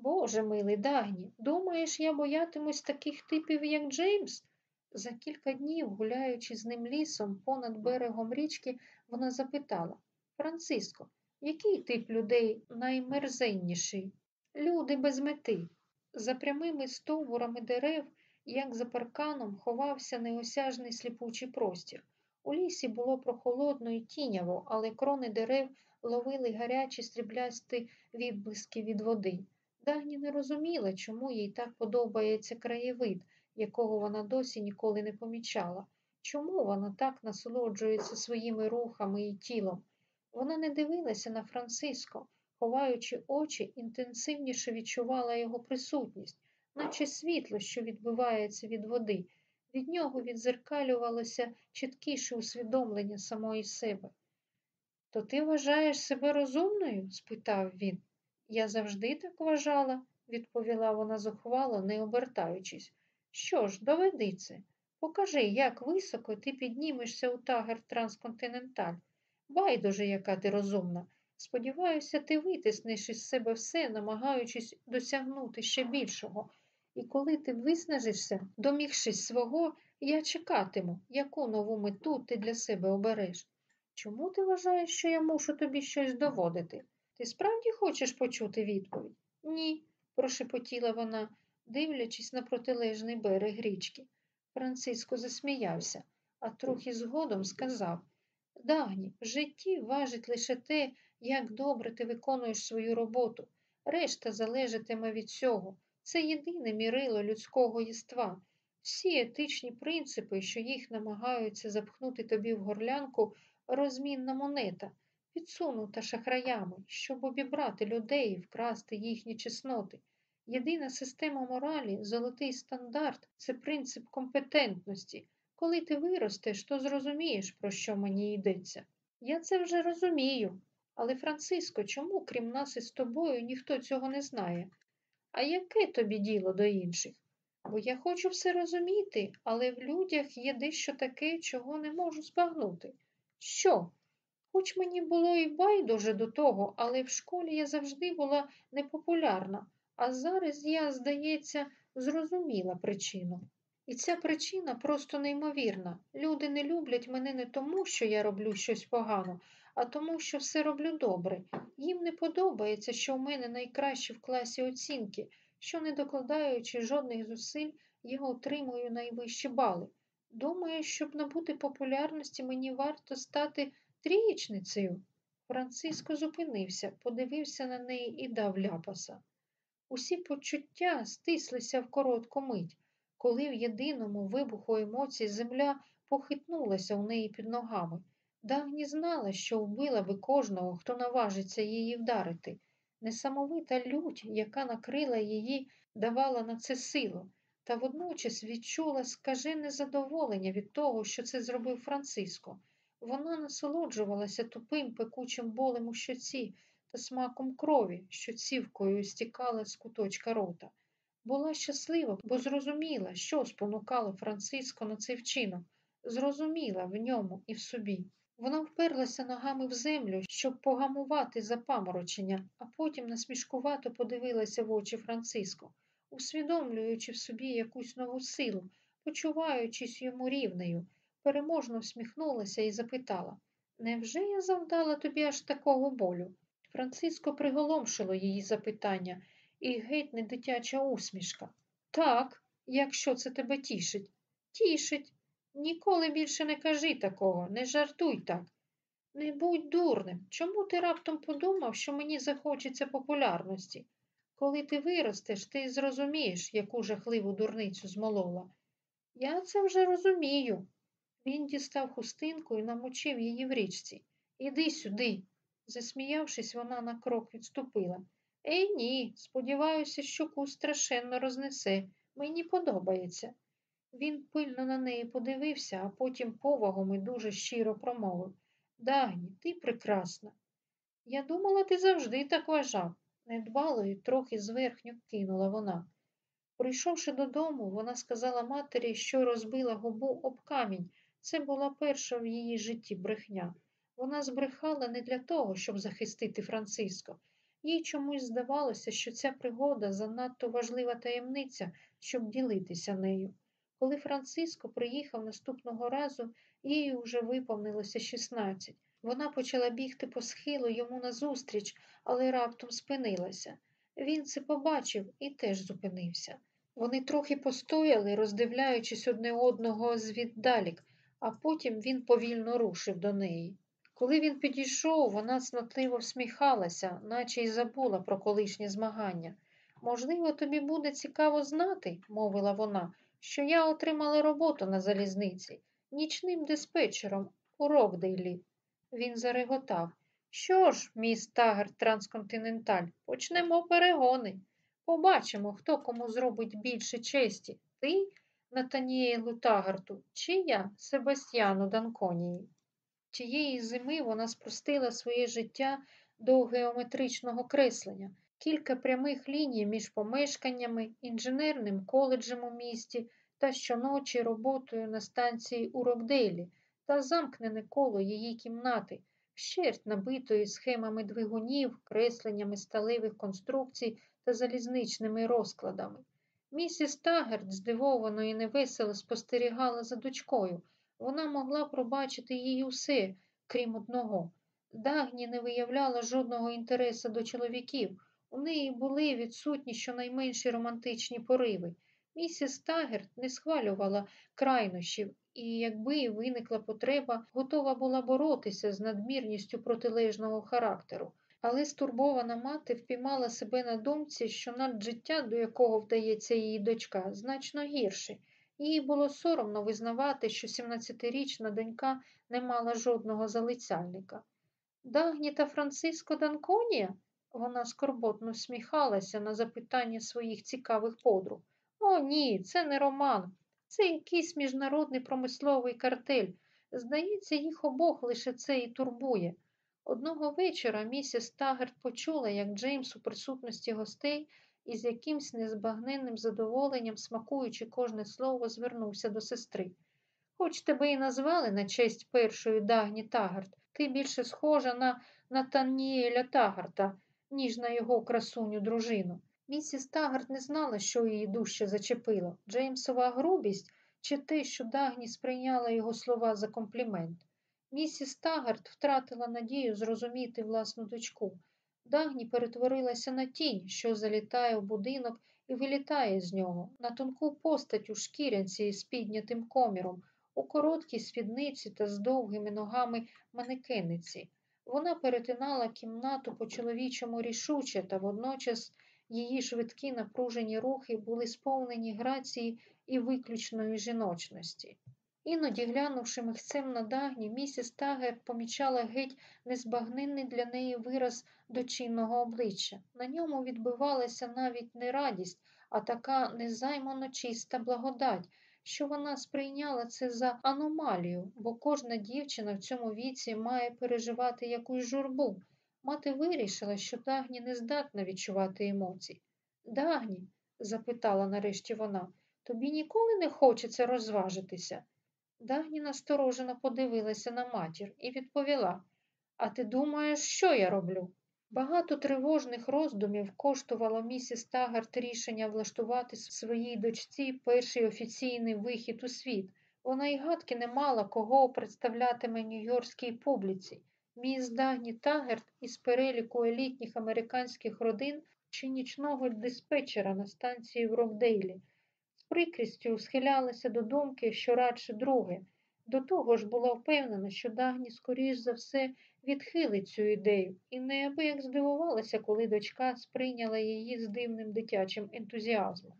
Боже милий Дагні, думаєш, я боятимусь таких типів, як Джеймс? За кілька днів, гуляючи з ним лісом понад берегом річки, вона запитала Франциско, який тип людей наймерзенніший? Люди без мети. За прямими стовбурами дерев, як за парканом, ховався неосяжний сліпучий простір. У лісі було прохолодно і тіняво, але крони дерев ловили гарячі стріблясті відблиски від води. Дагні не розуміла, чому їй так подобається краєвид, якого вона досі ніколи не помічала, чому вона так насолоджується своїми рухами і тілом. Вона не дивилася на Франциско, ховаючи очі, інтенсивніше відчувала його присутність, наче світло, що відбивається від води. Від нього відзеркалювалося чіткіше усвідомлення самої себе. То ти вважаєш себе розумною? спитав він. Я завжди так вважала, відповіла вона зухвало, не обертаючись. Що ж, доведи це. Покажи, як високо ти піднімешся у тагер Трансконтиненталь. Байдуже, яка ти розумна. Сподіваюся, ти витиснеш із себе все, намагаючись досягнути ще більшого. І коли ти виснажишся, домігшись свого, я чекатиму, яку нову мету ти для себе обереш. Чому ти вважаєш, що я мушу тобі щось доводити? Ти справді хочеш почути відповідь? Ні, прошепотіла вона, дивлячись на протилежний берег річки. Франциско засміявся, а трохи згодом сказав Дагні, в житті важить лише те, як добре ти виконуєш свою роботу. Решта залежатиме від цього. Це єдине мірило людського єства. Всі етичні принципи, що їх намагаються запхнути тобі в горлянку, розмінна монета, підсунута шахраями, щоб обібрати людей і вкрасти їхні чесноти. Єдина система моралі, золотий стандарт це принцип компетентності. Коли ти виростеш, то зрозумієш, про що мені йдеться. Я це вже розумію. Але, Франциско, чому, крім нас із тобою, ніхто цього не знає? А яке тобі діло до інших? Бо я хочу все розуміти, але в людях є дещо таке, чого не можу збагнути. Що? Хоч мені було і байдуже до того, але в школі я завжди була непопулярна, а зараз я, здається, зрозуміла причину. І ця причина просто неймовірна. Люди не люблять мене не тому, що я роблю щось погано, а тому, що все роблю добре. Їм не подобається, що в мене найкращі в класі оцінки, що, не докладаючи жодних зусиль, я отримую найвищі бали. Думаю, щоб набути популярності, мені варто стати трієчницею. Франциско зупинився, подивився на неї і дав ляпаса. Усі почуття стислися в коротку мить, коли в єдиному вибуху емоцій земля похитнулася у неї під ногами. Дагні знала, що вбила би кожного, хто наважиться її вдарити. Несамовита лють, яка накрила її, давала на це силу, та водночас відчула скажене задоволення від того, що це зробив Франциско. Вона насолоджувалася тупим пекучим болем у щоці та смаком крові, що цівкою стікала з куточка рота. Була щаслива, бо зрозуміла, що спонукало Франциско на цей вчинок, зрозуміла в ньому і в собі. Вона вперлася ногами в землю, щоб погамувати запаморочення, а потім насмішкувато подивилася в очі Франциско, усвідомлюючи в собі якусь нову силу, почуваючись йому рівнею, переможно всміхнулася і запитала Невже я завдала тобі аж такого болю? Франциско приголомшило її запитання і геть не дитяча усмішка. Так, якщо це тебе тішить. Тішить. Ніколи більше не кажи такого, не жартуй так. Не будь дурним. Чому ти раптом подумав, що мені захочеться популярності? Коли ти виростеш, ти зрозумієш, яку жахливу дурницю змолола. Я це вже розумію. Він дістав хустинку і намочив її в річці. Іди сюди. Засміявшись, вона на крок відступила. Ей ні, сподіваюся, що кус страшенно рознесе. Мені подобається. Він пильно на неї подивився, а потім повагом і дуже щиро промовив Дагні, ти прекрасна. Я думала, ти завжди так вважав, недбало і трохи зверхньо кинула вона. Прийшовши додому, вона сказала матері, що розбила губу об камінь. Це була перша в її житті брехня. Вона збрехала не для того, щоб захистити Франциско. Їй чомусь здавалося, що ця пригода занадто важлива таємниця, щоб ділитися нею. Коли Франциско приїхав наступного разу, їй уже виповнилося 16. Вона почала бігти по схилу йому назустріч, але раптом спинилася. Він це побачив і теж зупинився. Вони трохи постояли, роздивляючись одне одного звіддалік, а потім він повільно рушив до неї. Коли він підійшов, вона цнотливо всміхалася, наче й забула про колишнє змагання. Можливо, тобі буде цікаво знати, мовила вона, що я отримала роботу на залізниці, нічним диспетчером у Рокдейлі. Він зареготав. Що ж, міс Тагер Трансконтиненталь, почнемо перегони. Побачимо, хто кому зробить більше честі. Ти, Натаніелу Тагарту, чи я, Себастьяну Данконії. Тієї зими вона спростила своє життя до геометричного креслення, кілька прямих ліній між помешканнями, інженерним коледжем у місті, та щоночі роботою на станції у Рокдейлі та замкнене коло її кімнати, вщерть набитої схемами двигунів, кресленнями сталевих конструкцій та залізничними розкладами. Місіс Тагерт здивовано і невесело спостерігала за дочкою. Вона могла пробачити їй усе, крім одного. Дагні не виявляла жодного інтересу до чоловіків. У неї були відсутні щонайменші романтичні пориви. Місіс Тагерт не схвалювала крайнощів і, якби виникла потреба, готова була боротися з надмірністю протилежного характеру. Але стурбована мати впіймала себе на думці, що наджиття, до якого вдається її дочка, значно гірше. Їй було соромно визнавати, що 17-річна донька не мала жодного залицяльника. Дагні та Франциско Данконія? Вона скорботно сміхалася на запитання своїх цікавих подруг. О, ні, це не роман. Це якийсь міжнародний промисловий картель. Здається, їх обох лише це і турбує. Одного вечора місіс Тагерт почула, як Джеймс у присутності гостей із якимсь незбагненним задоволенням, смакуючи кожне слово, звернувся до сестри. Хоч тебе і назвали на честь першої Дагні Тагарт, ти більше схожа на Натаніеля Тагарта, ніж на його красуню дружину. Місіс Тагарт не знала, що її дужче зачепило Джеймсова грубість чи те, що Дагні сприйняла його слова за комплімент. Місіс Тагарт втратила надію зрозуміти власну дочку. Дагні перетворилася на тінь, що залітає в будинок і вилітає з нього, на тонку постать у шкірянці з піднятим коміром, у короткій спідниці та з довгими ногами манекениці. Вона перетинала кімнату по чоловічому рішуче, та водночас її швидкі напружені рухи були сповнені грації і виключної жіночності. Іноді, глянувши михцем на дагні, місіс Тагер помічала геть незбагненний для неї вираз дочинного обличчя. На ньому відбивалася навіть не радість, а така незаймано чиста благодать, що вона сприйняла це за аномалію, бо кожна дівчина в цьому віці має переживати якусь журбу. Мати вирішила, що Дагні не здатна відчувати емоцій. Дагні, запитала нарешті вона, тобі ніколи не хочеться розважитися? Дагні насторожено подивилася на матір і відповіла А ти думаєш, що я роблю? Багато тривожних роздумів коштувало місіс Тагарт рішення влаштувати своїй дочці перший офіційний вихід у світ. Вона й гадки не мала кого представлятиме нью-йоркській публіці. Міс Дагні Тагерт із переліку елітніх американських родин чи нічного диспетчера на станції в Рокдейлі. Прикрістю схилялася до думки, що радше друге. До того ж була впевнена, що Дагні, скоріш за все, відхилить цю ідею, і неабияк здивувалася, коли дочка сприйняла її з дивним дитячим ентузіазмом.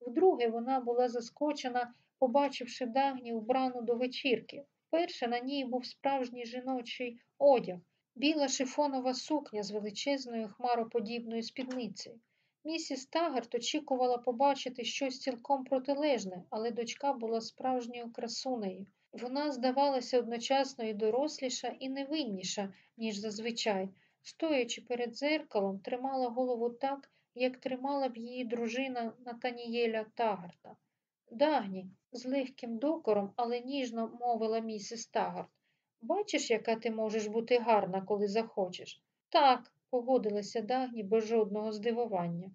Вдруге вона була заскочена, побачивши Дагні вбрану до вечірки. Вперше на ній був справжній жіночий одяг, біла шифонова сукня з величезною хмароподібною спідницею. Місіс Тагарт очікувала побачити щось цілком протилежне, але дочка була справжньою красунею. Вона здавалася одночасно і доросліша, і невинніша, ніж зазвичай. Стоячи перед дзеркалом, тримала голову так, як тримала б її дружина Натанієля Тагарта. Дагні, з легким докором, але ніжно мовила місіс Тагарт. Бачиш, яка ти можеш бути гарна, коли захочеш? Так, погодилася Дагні без жодного здивування.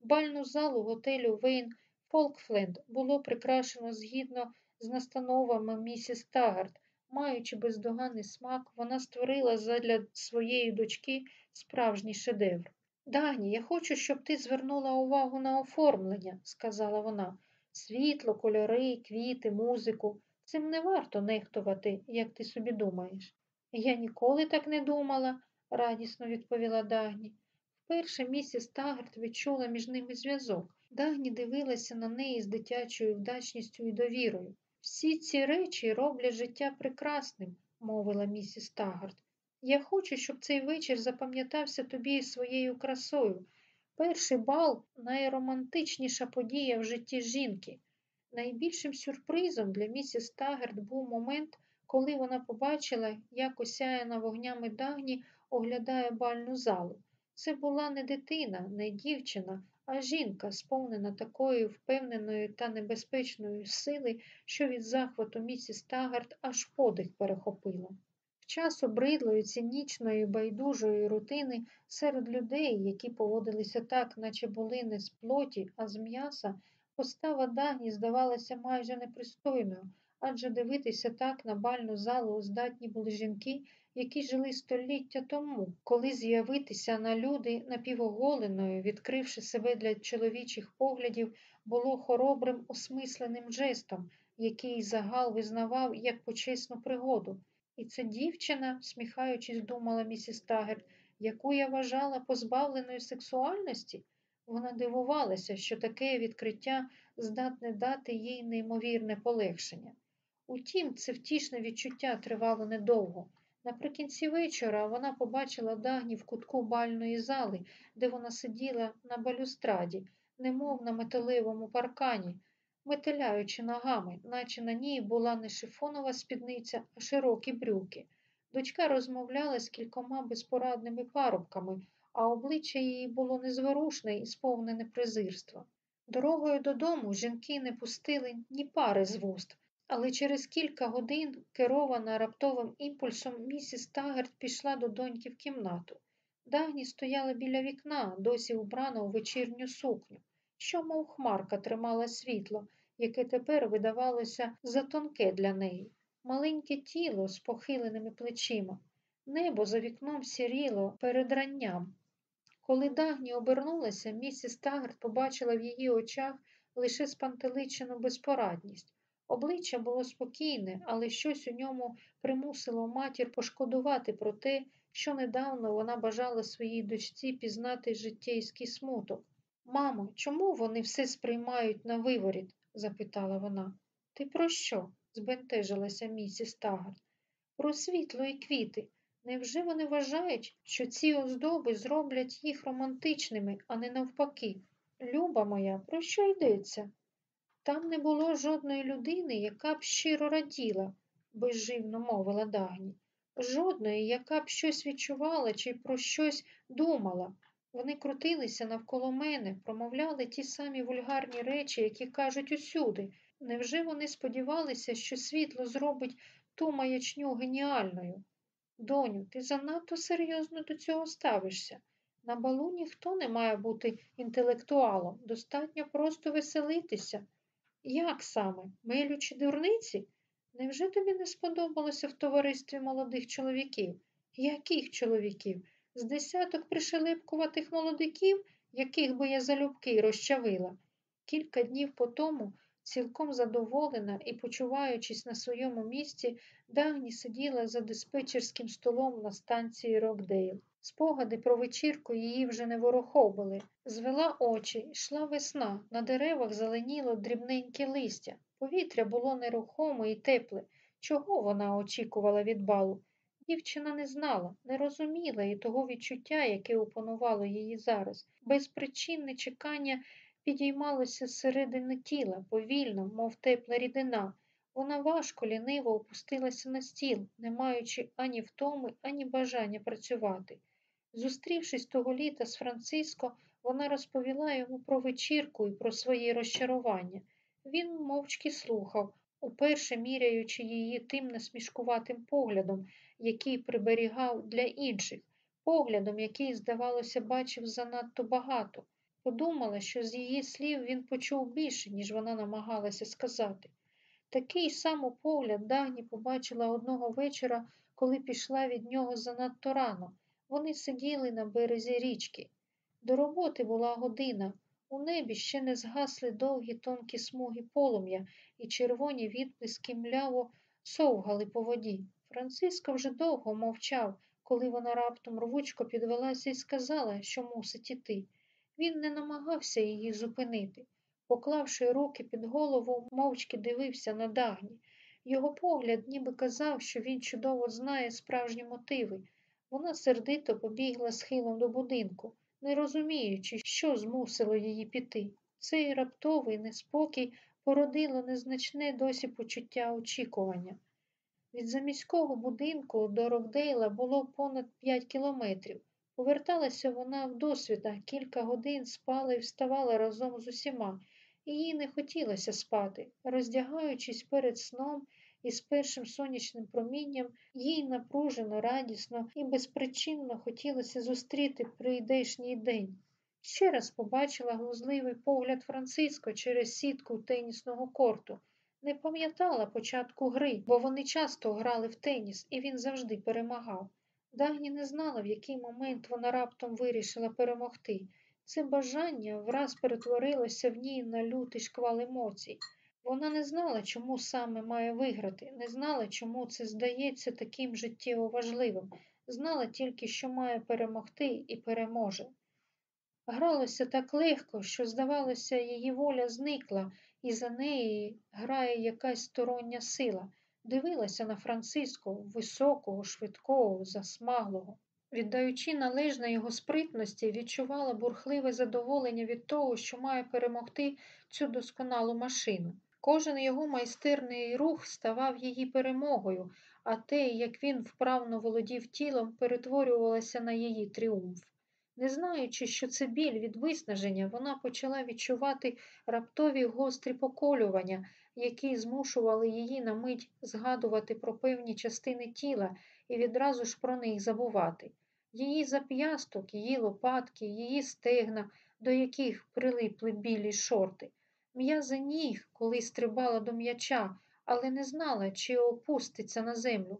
Бальну залу готелю Вейн Фолкфленд було прикрашено згідно з настановами місіс Тагарт. Маючи бездоганний смак, вона створила задля своєї дочки справжній шедевр. Дагні, я хочу, щоб ти звернула увагу на оформлення, сказала вона. Світло, кольори, квіти, музику. Цим не варто нехтувати, як ти собі думаєш. Я ніколи так не думала, радісно відповіла Дагні. Вперше місіс Тагарт відчула між ними зв'язок. Дагні дивилася на неї з дитячою вдачністю і довірою. Всі ці речі роблять життя прекрасним, мовила місіс Тагарт. Я хочу, щоб цей вечір запам'ятався тобі своєю красою. Перший бал найромантичніша подія в житті жінки. Найбільшим сюрпризом для місіс Тагерт був момент, коли вона побачила, як осяяна вогнями Дагні оглядає бальну залу. Це була не дитина, не дівчина, а жінка, сповнена такої впевненої та небезпечної сили, що від захвату місіс Тагард аж подих перехопила. В час обридлої, цинічної, байдужої рутини серед людей, які поводилися так, наче були не з плоті, а з м'яса, постава Дагні здавалася майже непристойною, адже дивитися так на бальну залу здатні були жінки, які жили століття тому, коли з'явитися на люди напівоголеною, відкривши себе для чоловічих поглядів, було хоробрим осмисленим жестом, який загал визнавав як почесну пригоду. І це дівчина, сміхаючись, думала місіс Тагерт, яку я вважала позбавленою сексуальності. Вона дивувалася, що таке відкриття здатне дати їй неймовірне полегшення. Утім, це втішне відчуття тривало недовго. Наприкінці вечора вона побачила Дагні в кутку бальної зали, де вона сиділа на балюстраді, немов на металевому паркані, метеляючи ногами, наче на ній була не шифонова спідниця, а широкі брюки. Дочка розмовляла з кількома безпорадними парубками, а обличчя її було незворушне і сповнене презирства. Дорогою додому жінки не пустили ні пари з вуст, але через кілька годин, керована раптовим імпульсом, місіс Тагерт пішла до доньки в кімнату. Дагні стояла біля вікна, досі вбрана у вечірню сукню, що, мов хмарка, тримала світло, яке тепер видавалося затонке для неї, маленьке тіло з похиленими плечима. Небо за вікном сіріло перед ранням. Коли Дагні обернулася, місіс Тагерт побачила в її очах лише спантеличену безпорадність. Обличчя було спокійне, але щось у ньому примусило матір пошкодувати про те, що недавно вона бажала своїй дочці пізнати життєйський смуток. Мамо, чому вони все сприймають на виворіт? запитала вона. Ти про що? збентежилася місіс Тагард. Про світло і квіти. Невже вони вважають, що ці оздоби зроблять їх романтичними, а не навпаки? Люба моя, про що йдеться? Там не було жодної людини, яка б щиро раділа, безживно мовила Дагні. Жодної, яка б щось відчувала чи про щось думала. Вони крутилися навколо мене, промовляли ті самі вульгарні речі, які кажуть усюди. Невже вони сподівалися, що світло зробить ту маячню геніальною? Доню, ти занадто серйозно до цього ставишся. На балу ніхто не має бути інтелектуалом, достатньо просто веселитися. Як саме, милючі дурниці? Невже тобі не сподобалося в товаристві молодих чоловіків? Яких чоловіків? З десяток пришелепкуватих молодиків, яких би я залюбки розчавила? Кілька днів по тому, цілком задоволена і почуваючись на своєму місці, Дагні сиділа за диспетчерським столом на станції Рокдейл. Спогади про вечірку її вже не ворохобили. Звела очі, йшла весна, на деревах зеленіло дрібненьке листя. Повітря було нерухоме і тепле. Чого вона очікувала від балу? Дівчина не знала, не розуміла і того відчуття, яке опанувало її зараз. Безпричинне чекання підіймалося зсередини тіла, повільно, мов тепла рідина. Вона важко, ліниво опустилася на стіл, не маючи ані втоми, ані бажання працювати. Зустрівшись того літа з Франциско, вона розповіла йому про вечірку і про своє розчарування. Він мовчки слухав, уперше міряючи її тим насмішкуватим поглядом, який приберігав для інших, поглядом, який, здавалося, бачив занадто багато. Подумала, що з її слів він почув більше, ніж вона намагалася сказати. Такий самопогляд Дагні побачила одного вечора, коли пішла від нього занадто рано. Вони сиділи на березі річки. До роботи була година. У небі ще не згасли довгі тонкі смуги полум'я, і червоні відблиски мляво совгали по воді. Франциско вже довго мовчав, коли вона раптом рвучко підвелася і сказала, що мусить іти. Він не намагався її зупинити. Поклавши руки під голову, мовчки дивився на дагні. Його погляд ніби казав, що він чудово знає справжні мотиви. Вона сердито побігла схилом до будинку, не розуміючи, що змусило її піти. Цей раптовий неспокій породило незначне досі почуття очікування. Від заміського будинку до Рокдейла було понад п'ять кілометрів. Поверталася вона в досвіта, кілька годин спала і вставала разом з усіма, і їй не хотілося спати. Роздягаючись перед сном і з першим сонячним промінням, їй напружено, радісно і безпричинно хотілося зустріти прийдешній день. Ще раз побачила глузливий погляд Франциско через сітку тенісного корту. Не пам'ятала початку гри, бо вони часто грали в теніс, і він завжди перемагав. Дагні не знала, в який момент вона раптом вирішила перемогти. Це бажання враз перетворилося в ній на лютий шквал емоцій. Вона не знала, чому саме має виграти, не знала, чому це здається таким життєво важливим, знала тільки, що має перемогти і переможе. Гралося так легко, що, здавалося, її воля зникла, і за неї грає якась стороння сила. Дивилася на Франциско, високого, швидкого, засмаглого. Віддаючи належне його спритності, відчувала бурхливе задоволення від того, що має перемогти цю досконалу машину. Кожен його майстерний рух ставав її перемогою, а те, як він вправно володів тілом, перетворювалося на її тріумф. Не знаючи, що це біль від виснаження, вона почала відчувати раптові гострі поколювання, які змушували її на мить згадувати про певні частини тіла і відразу ж про них забувати. Її зап'ясток, її лопатки, її стегна, до яких прилипли білі шорти. М'язи ніг, коли стрибала до м'яча, але не знала, чи опуститься на землю.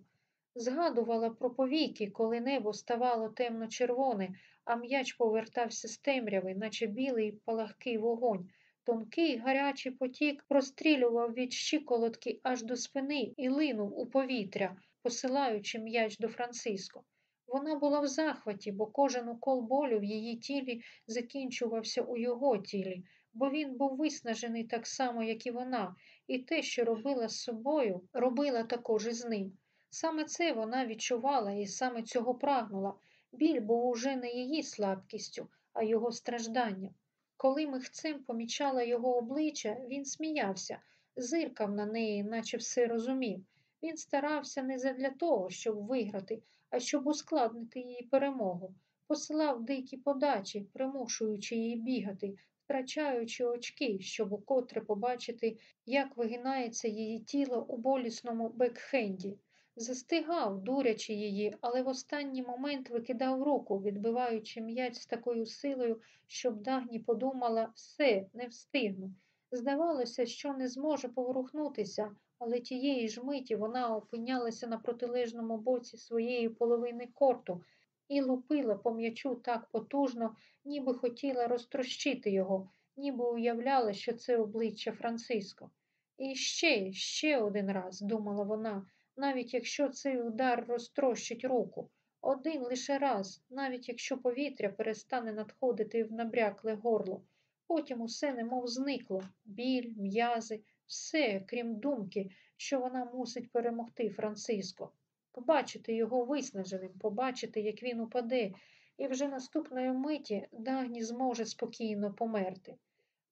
Згадувала про повіки, коли небо ставало темно-червоне, а м'яч повертався з темряви, наче білий палагкий вогонь. Тонкий гарячий потік прострілював від щиколотки аж до спини і линув у повітря, посилаючи м'яч до Франциско. Вона була в захваті, бо кожен укол болю в її тілі закінчувався у його тілі, бо він був виснажений так само, як і вона, і те, що робила з собою, робила також і з ним. Саме це вона відчувала і саме цього прагнула. Біль був уже не її слабкістю, а його стражданням. Коли михцем помічала його обличчя, він сміявся, зиркав на неї, наче все розумів. Він старався не задля того, щоб виграти, а щоб ускладнити її перемогу, посилав дикі подачі, примушуючи її бігати, втрачаючи очки, щоб укотре побачити, як вигинається її тіло у болісному бекхенді. Застигав, дурячи її, але в останній момент викидав руку, відбиваючи м'яч з такою силою, щоб Дагні подумала все, не встигну. Здавалося, що не зможе поворухнутися, але тієї ж миті вона опинялася на протилежному боці своєї половини корту і лупила по м'ячу так потужно, ніби хотіла розтрощити його, ніби уявляла, що це обличчя Франциско. І ще, ще один раз, думала вона навіть якщо цей удар розтрощить руку. Один лише раз, навіть якщо повітря перестане надходити в набрякле горло. Потім усе немов зникло біль, м'язи, все, крім думки, що вона мусить перемогти Франциско, побачити його виснаженим, побачити, як він упаде, і вже наступної миті Дагні зможе спокійно померти.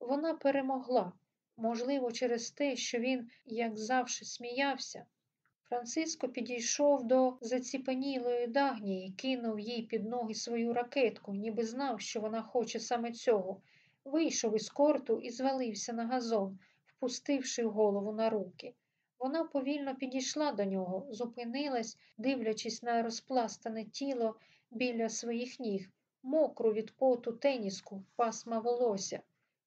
Вона перемогла, можливо, через те, що він, як завжди, сміявся. Франциско підійшов до заціпанілої дагнії, кинув їй під ноги свою ракетку, ніби знав, що вона хоче саме цього. Вийшов із корту і звалився на газон, впустивши голову на руки. Вона повільно підійшла до нього, зупинилась, дивлячись на розпластане тіло біля своїх ніг, мокру від поту теніску, пасма волосся.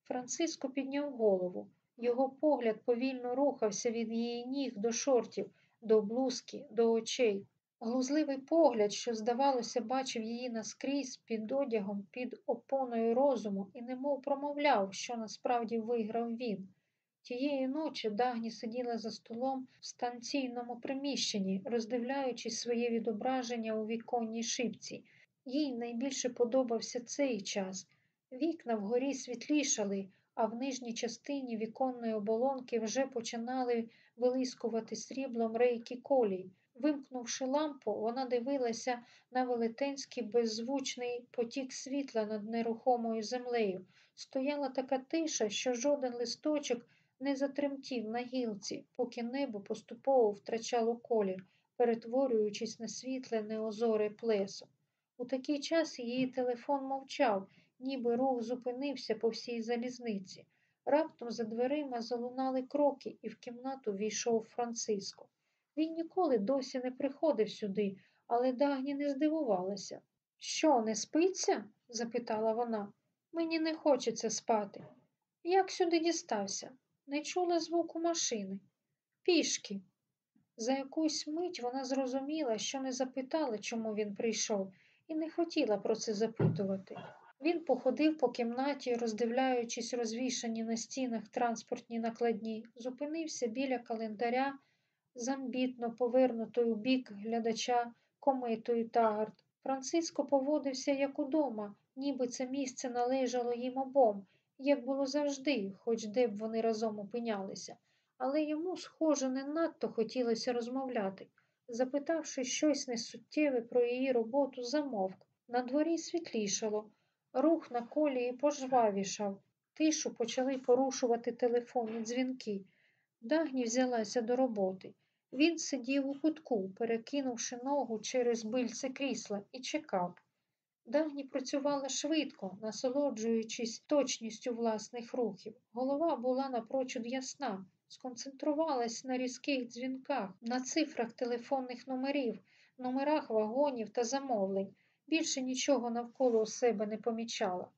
Франциско підняв голову. Його погляд повільно рухався від її ніг до шортів до блузки, до очей. Глузливий погляд, що, здавалося, бачив її наскрізь під одягом, під опоною розуму і немов промовляв, що насправді виграв він. Тієї ночі Дагні сиділа за столом в станційному приміщенні, роздивляючись своє відображення у віконній шибці. Їй найбільше подобався цей час. Вікна вгорі світлішали, а в нижній частині віконної оболонки вже починали вилискувати сріблом рейки колій. Вимкнувши лампу, вона дивилася на велетенський беззвучний потік світла над нерухомою землею. Стояла така тиша, що жоден листочок не затремтів на гілці, поки небо поступово втрачало колір, перетворюючись на світле неозоре плесо. У такий час її телефон мовчав, ніби рух зупинився по всій залізниці. Раптом за дверима залунали кроки, і в кімнату війшов Франциско. Він ніколи досі не приходив сюди, але Дагні не здивувалася. Що, не спиться? запитала вона. Мені не хочеться спати. Як сюди дістався? Не чула звуку машини. Пішки. За якусь мить вона зрозуміла, що не запитала, чому він прийшов, і не хотіла про це запитувати. Він походив по кімнаті, роздивляючись розвішані на стінах транспортні накладні, зупинився біля календаря, замбітно повернутою бік глядача кометою Тагард. Франциско поводився як удома, ніби це місце належало їм обом, як було завжди, хоч де б вони разом опинялися. Але йому, схоже, не надто хотілося розмовляти. Запитавши щось несуттєве про її роботу, замовк. На дворі світлішало. Рух на колії пожвавішав. Тишу почали порушувати телефонні дзвінки. Дагні взялася до роботи. Він сидів у кутку, перекинувши ногу через бильце крісла, і чекав. Дагні працювала швидко, насолоджуючись точністю власних рухів. Голова була напрочуд ясна, сконцентрувалась на різких дзвінках, на цифрах телефонних номерів, номерах вагонів та замовлень. Більше нічого навколо себе не помічала.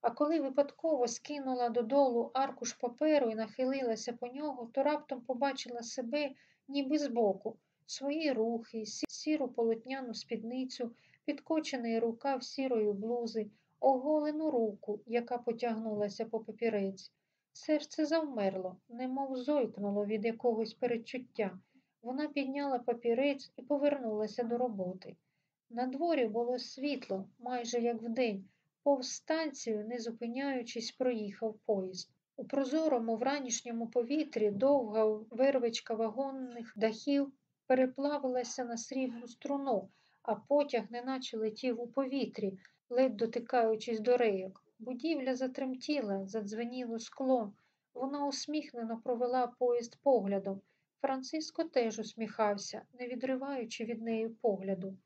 А коли випадково скинула додолу аркуш паперу і нахилилася по нього, то раптом побачила себе ніби збоку, свої рухи, сіру полотняну спідницю, підкочений рукав сірої блузи, оголену руку, яка потягнулася по папірець. Серце завмерло, немов зойкнуло від якогось передчуття. Вона підняла папірець і повернулася до роботи. На дворі було світло, майже як вдень. Повз станцію, не зупиняючись, проїхав поїзд. У прозорому вранішньому повітрі довга вервичка вагонних дахів переплавилася на срібну струну, а потяг неначе летів у повітрі, ледь дотикаючись до рейок. Будівля затремтіла, задзвеніло скло. Вона усміхнено провела поїзд поглядом. Франциско теж усміхався, не відриваючи від неї погляду.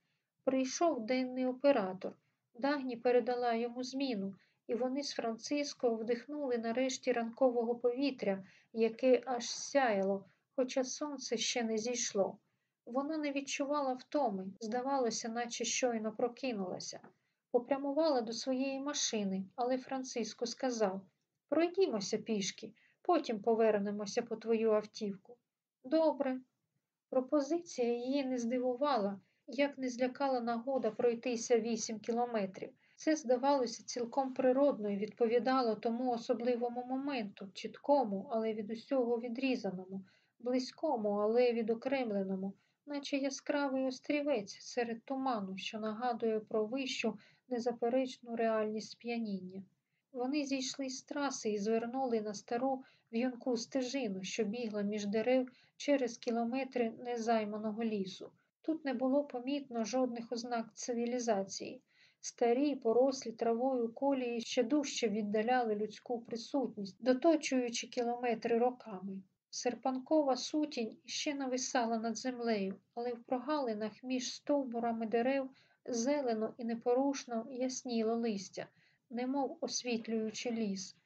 Прийшов денний оператор. Дагні передала йому зміну, і вони з Франциско вдихнули нарешті ранкового повітря, яке аж сяяло, хоча сонце ще не зійшло. Вона не відчувала втоми, здавалося, наче щойно прокинулася. Попрямувала до своєї машини, але Франциско сказав Пройдімося пішки, потім повернемося по твою автівку. Добре. Пропозиція її не здивувала, як не злякала нагода пройтися вісім кілометрів. Це здавалося цілком природно і відповідало тому особливому моменту, чіткому, але від усього відрізаному, близькому, але відокремленому, наче яскравий острівець серед туману, що нагадує про вищу незаперечну реальність сп'яніння. Вони зійшли з траси і звернули на стару в'юнку стежину, що бігла між дерев через кілометри незайманого лісу. Тут не було помітно жодних ознак цивілізації. Старі, порослі травою колії ще дужче віддаляли людську присутність, доточуючи кілометри роками. Серпанкова сутінь ще нависала над землею, але в прогалинах між стовбурами дерев зелено і непорушно ясніло листя, немов освітлюючи ліс.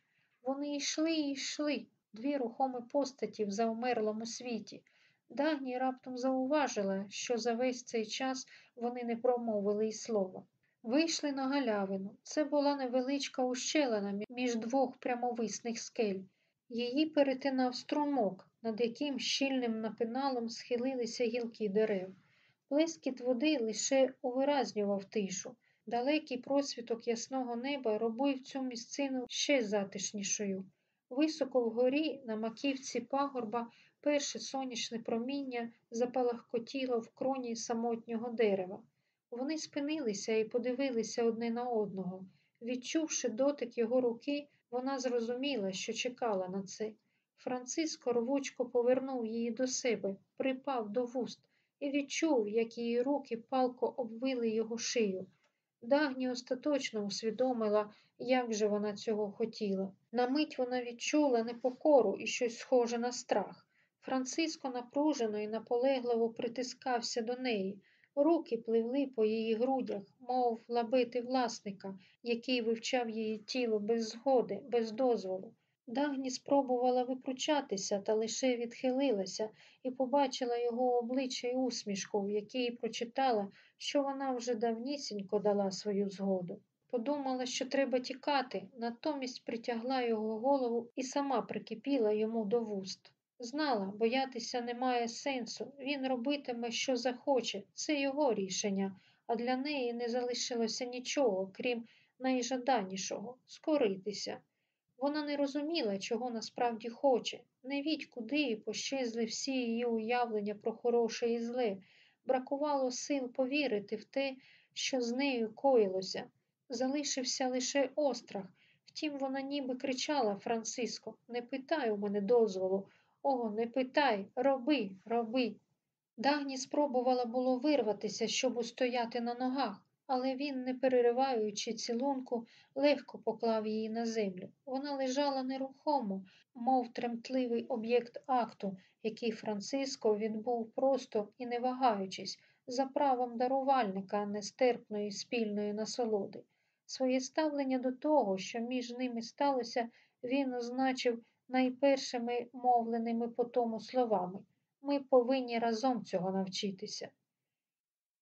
Вони йшли і йшли, дві рухомі постаті в завмерлому світі. Дагні раптом зауважила, що за весь цей час вони не промовили й слова. Вийшли на галявину. Це була невеличка ущелина між двох прямовисних скель. Її перетинав струмок, над яким щільним напиналом схилилися гілки дерев. Плескіт води лише увиразнював тишу. Далекий просвіток ясного неба робив цю місцину ще затишнішою. Високо вгорі, на маківці пагорба, перше сонячне проміння запалахкотіло в кроні самотнього дерева. Вони спинилися і подивилися одне на одного. Відчувши дотик його руки, вона зрозуміла, що чекала на це. Франциско рвучко повернув її до себе, припав до вуст і відчув, як її руки палко обвили його шию. Дагні остаточно усвідомила, як же вона цього хотіла. На мить вона відчула непокору і щось схоже на страх. Франциско напружено і наполегливо притискався до неї. Руки пливли по її грудях, мов лабити власника, який вивчав її тіло без згоди, без дозволу. Дагні спробувала випручатися та лише відхилилася і побачила його обличчя й усмішку, в якій прочитала, що вона вже давнісінько дала свою згоду. Подумала, що треба тікати, натомість притягла його голову і сама прикипіла йому до вуст. Знала, боятися немає сенсу, він робитиме, що захоче, це його рішення, а для неї не залишилося нічого, крім найжаданішого скоритися. Вона не розуміла, чого насправді хоче, не відь куди і пощезли всі її уявлення про хороше і зле, бракувало сил повірити в те, що з нею коїлося. Залишився лише острах. Втім, вона ніби кричала Франциско, не питай у мене дозволу. О, не питай, роби, роби. Дагні спробувала було вирватися, щоб устояти на ногах, але він, не перериваючи цілунку, легко поклав її на землю. Вона лежала нерухомо, мов тремтливий об'єкт акту, який Франциско відбув просто і не вагаючись, за правом дарувальника, а не спільної насолоди. Своє ставлення до того, що між ними сталося, він означив найпершими мовленими по тому словами. Ми повинні разом цього навчитися.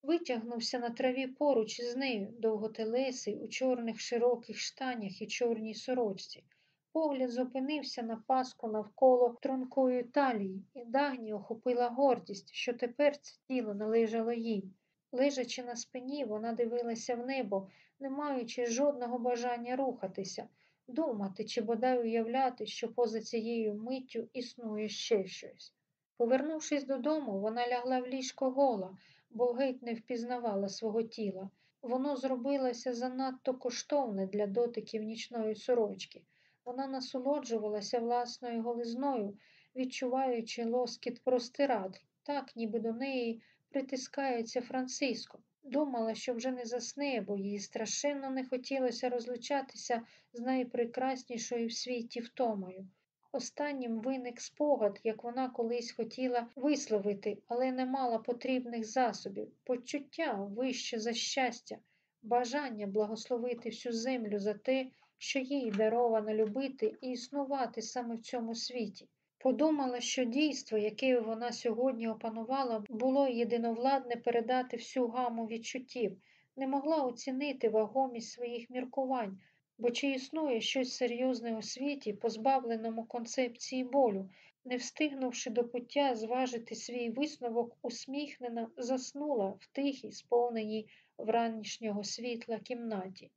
Витягнувся на траві поруч із нею, довготелесий, у чорних широких штанях і чорній сорочці. Погляд зупинився на паску навколо тронкої талії, і дагні охопила гордість, що тепер це тіло належало їй. Лежачи на спині, вона дивилася в небо, не маючи жодного бажання рухатися, думати чи бодай уявляти, що поза цією миттю існує ще щось. Повернувшись додому, вона лягла в ліжко гола, бо геть не впізнавала свого тіла. Воно зробилося занадто коштовне для дотиків нічної сорочки. Вона насолоджувалася власною голизною, відчуваючи лоскіт простирадл, так ніби до неї притискається Франциско. Думала, що вже не засне, бо їй страшенно не хотілося розлучатися з найпрекраснішою в світі втомою. Останнім виник спогад, як вона колись хотіла висловити, але не мала потрібних засобів, почуття вище за щастя, бажання благословити всю землю за те, що їй даровано любити і існувати саме в цьому світі. Подумала, що дійство, яке вона сьогодні опанувала, було єдиновладне передати всю гаму відчуттів, не могла оцінити вагомість своїх міркувань, бо чи існує щось серйозне у світі, позбавленому концепції болю, не встигнувши до пуття зважити свій висновок, усміхнена, заснула в тихій, сповненій вранішнього світла кімнаті.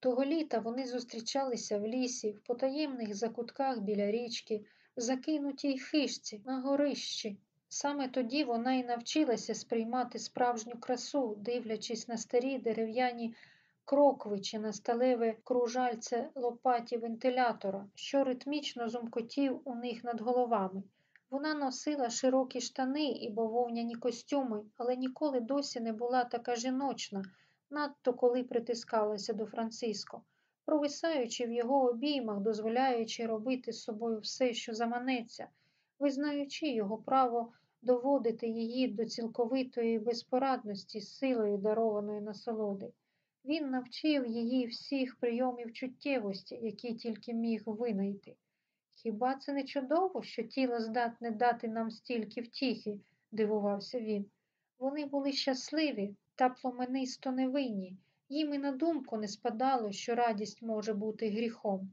Того літа вони зустрічалися в лісі, в потаємних закутках біля річки, закинутій хижці на горищі. Саме тоді вона й навчилася сприймати справжню красу, дивлячись на старі дерев'яні крокви чи на сталеве кружальце лопаті вентилятора, що ритмічно зумкотів у них над головами. Вона носила широкі штани і бавовняні костюми, але ніколи досі не була така жіночна, надто коли притискалася до Франциско, провисаючи в його обіймах, дозволяючи робити з собою все, що заманеться, визнаючи його право доводити її до цілковитої безпорадності з силою дарованої насолоди. Він навчив її всіх прийомів чуттєвості, які тільки міг винайти. Хіба це не чудово, що тіло здатне дати нам стільки втіхи, дивувався він. Вони були щасливі та пломенисто невинні, їм і на думку не спадало, що радість може бути гріхом.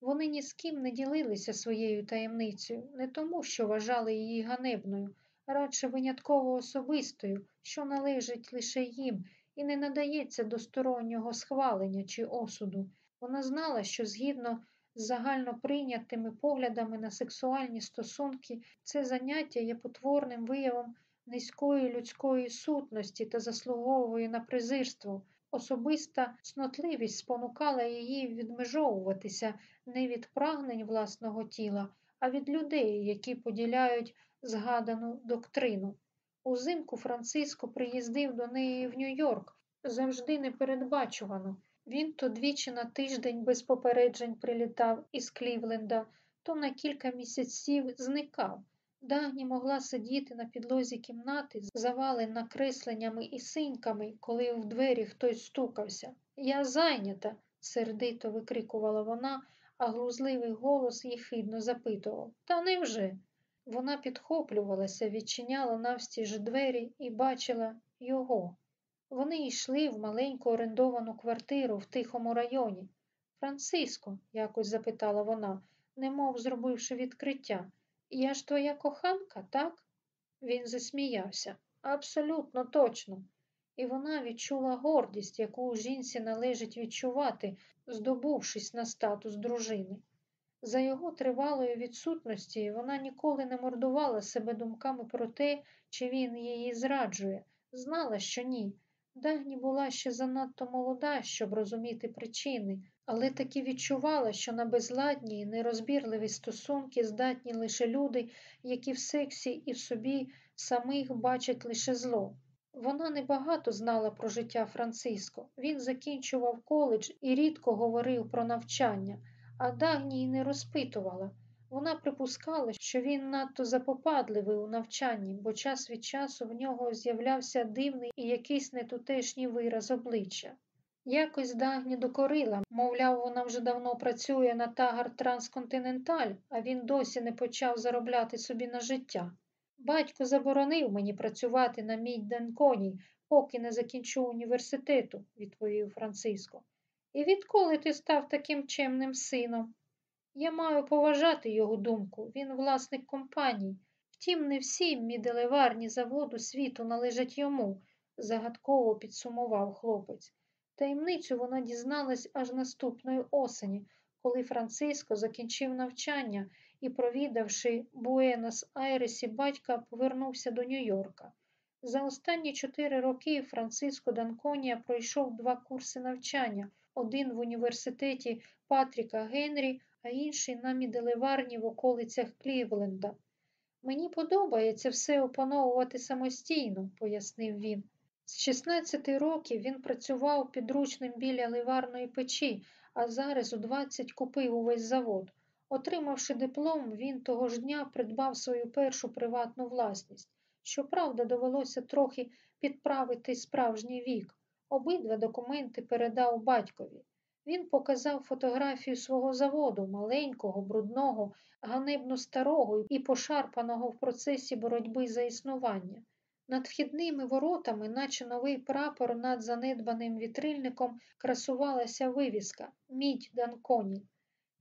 Вони ні з ким не ділилися своєю таємницею, не тому, що вважали її ганебною, радше винятково особистою, що належить лише їм і не надається до стороннього схвалення чи осуду. Вона знала, що згідно з загально прийнятими поглядами на сексуальні стосунки це заняття є потворним виявом низької людської сутності та заслуговує на презирство. Особиста цнотливість спонукала її відмежовуватися не від прагнень власного тіла, а від людей, які поділяють згадану доктрину. Узимку Франциско приїздив до неї в Нью-Йорк завжди непередбачувано. Він то двічі на тиждень без попереджень прилітав із Клівленда, то на кілька місяців зникав. Дагні могла сидіти на підлозі кімнати, завалена кресленнями і синьками, коли в двері хтось стукався. Я зайнята, сердито викрикувала вона, а глузливий голос їхидно запитував Та невже? Вона підхоплювалася, відчиняла навстіж двері і бачила його. Вони йшли в маленьку орендовану квартиру в тихому районі. Франциско, якось запитала вона, немов зробивши відкриття, я ж твоя коханка, так? Він засміявся. Абсолютно точно. І вона відчула гордість, яку жінці належить відчувати, здобувшись на статус дружини. За його тривалої відсутності вона ніколи не мордувала себе думками про те, чи він її зраджує, знала, що ні. Дагні була ще занадто молода, щоб розуміти причини, але таки відчувала, що на безладні і нерозбірливі стосунки здатні лише люди, які в сексі і в собі самих бачать лише зло. Вона небагато знала про життя Франциско. Він закінчував коледж і рідко говорив про навчання, а Дагні й не розпитувала. Вона припускала, що він надто запопадливий у навчанні, бо час від часу в нього з'являвся дивний і якийсь нетутешній вираз обличчя. Якось Дагні докорила, мовляв, вона вже давно працює на тагар Трансконтиненталь, а він досі не почав заробляти собі на життя. Батько заборонив мені працювати на мій Денконі, поки не закінчу університету, відповів Франциско. І відколи ти став таким чемним сином? Я маю поважати його думку, він власник компанії. Втім, не всі міделеварні заводу світу належать йому, загадково підсумував хлопець. Таємницю вона дізналась аж наступної осені, коли Франциско закінчив навчання і, провідавши Буенос Айресі, батька повернувся до Нью-Йорка. За останні чотири роки Франциско Данконія пройшов два курси навчання, один в університеті Патріка Генрі, а інший на міделеварні в околицях Клівленда. Мені подобається все опановувати самостійно, пояснив він. З 16 років він працював підручним біля ливарної печі, а зараз у 20 купив увесь завод. Отримавши диплом, він того ж дня придбав свою першу приватну власність. Щоправда, довелося трохи підправити справжній вік. Обидва документи передав батькові. Він показав фотографію свого заводу, маленького, брудного, ганебно старого і пошарпаного в процесі боротьби за існування. Над вхідними воротами, наче новий прапор над занедбаним вітрильником, красувалася вивіска Мідь Данконі.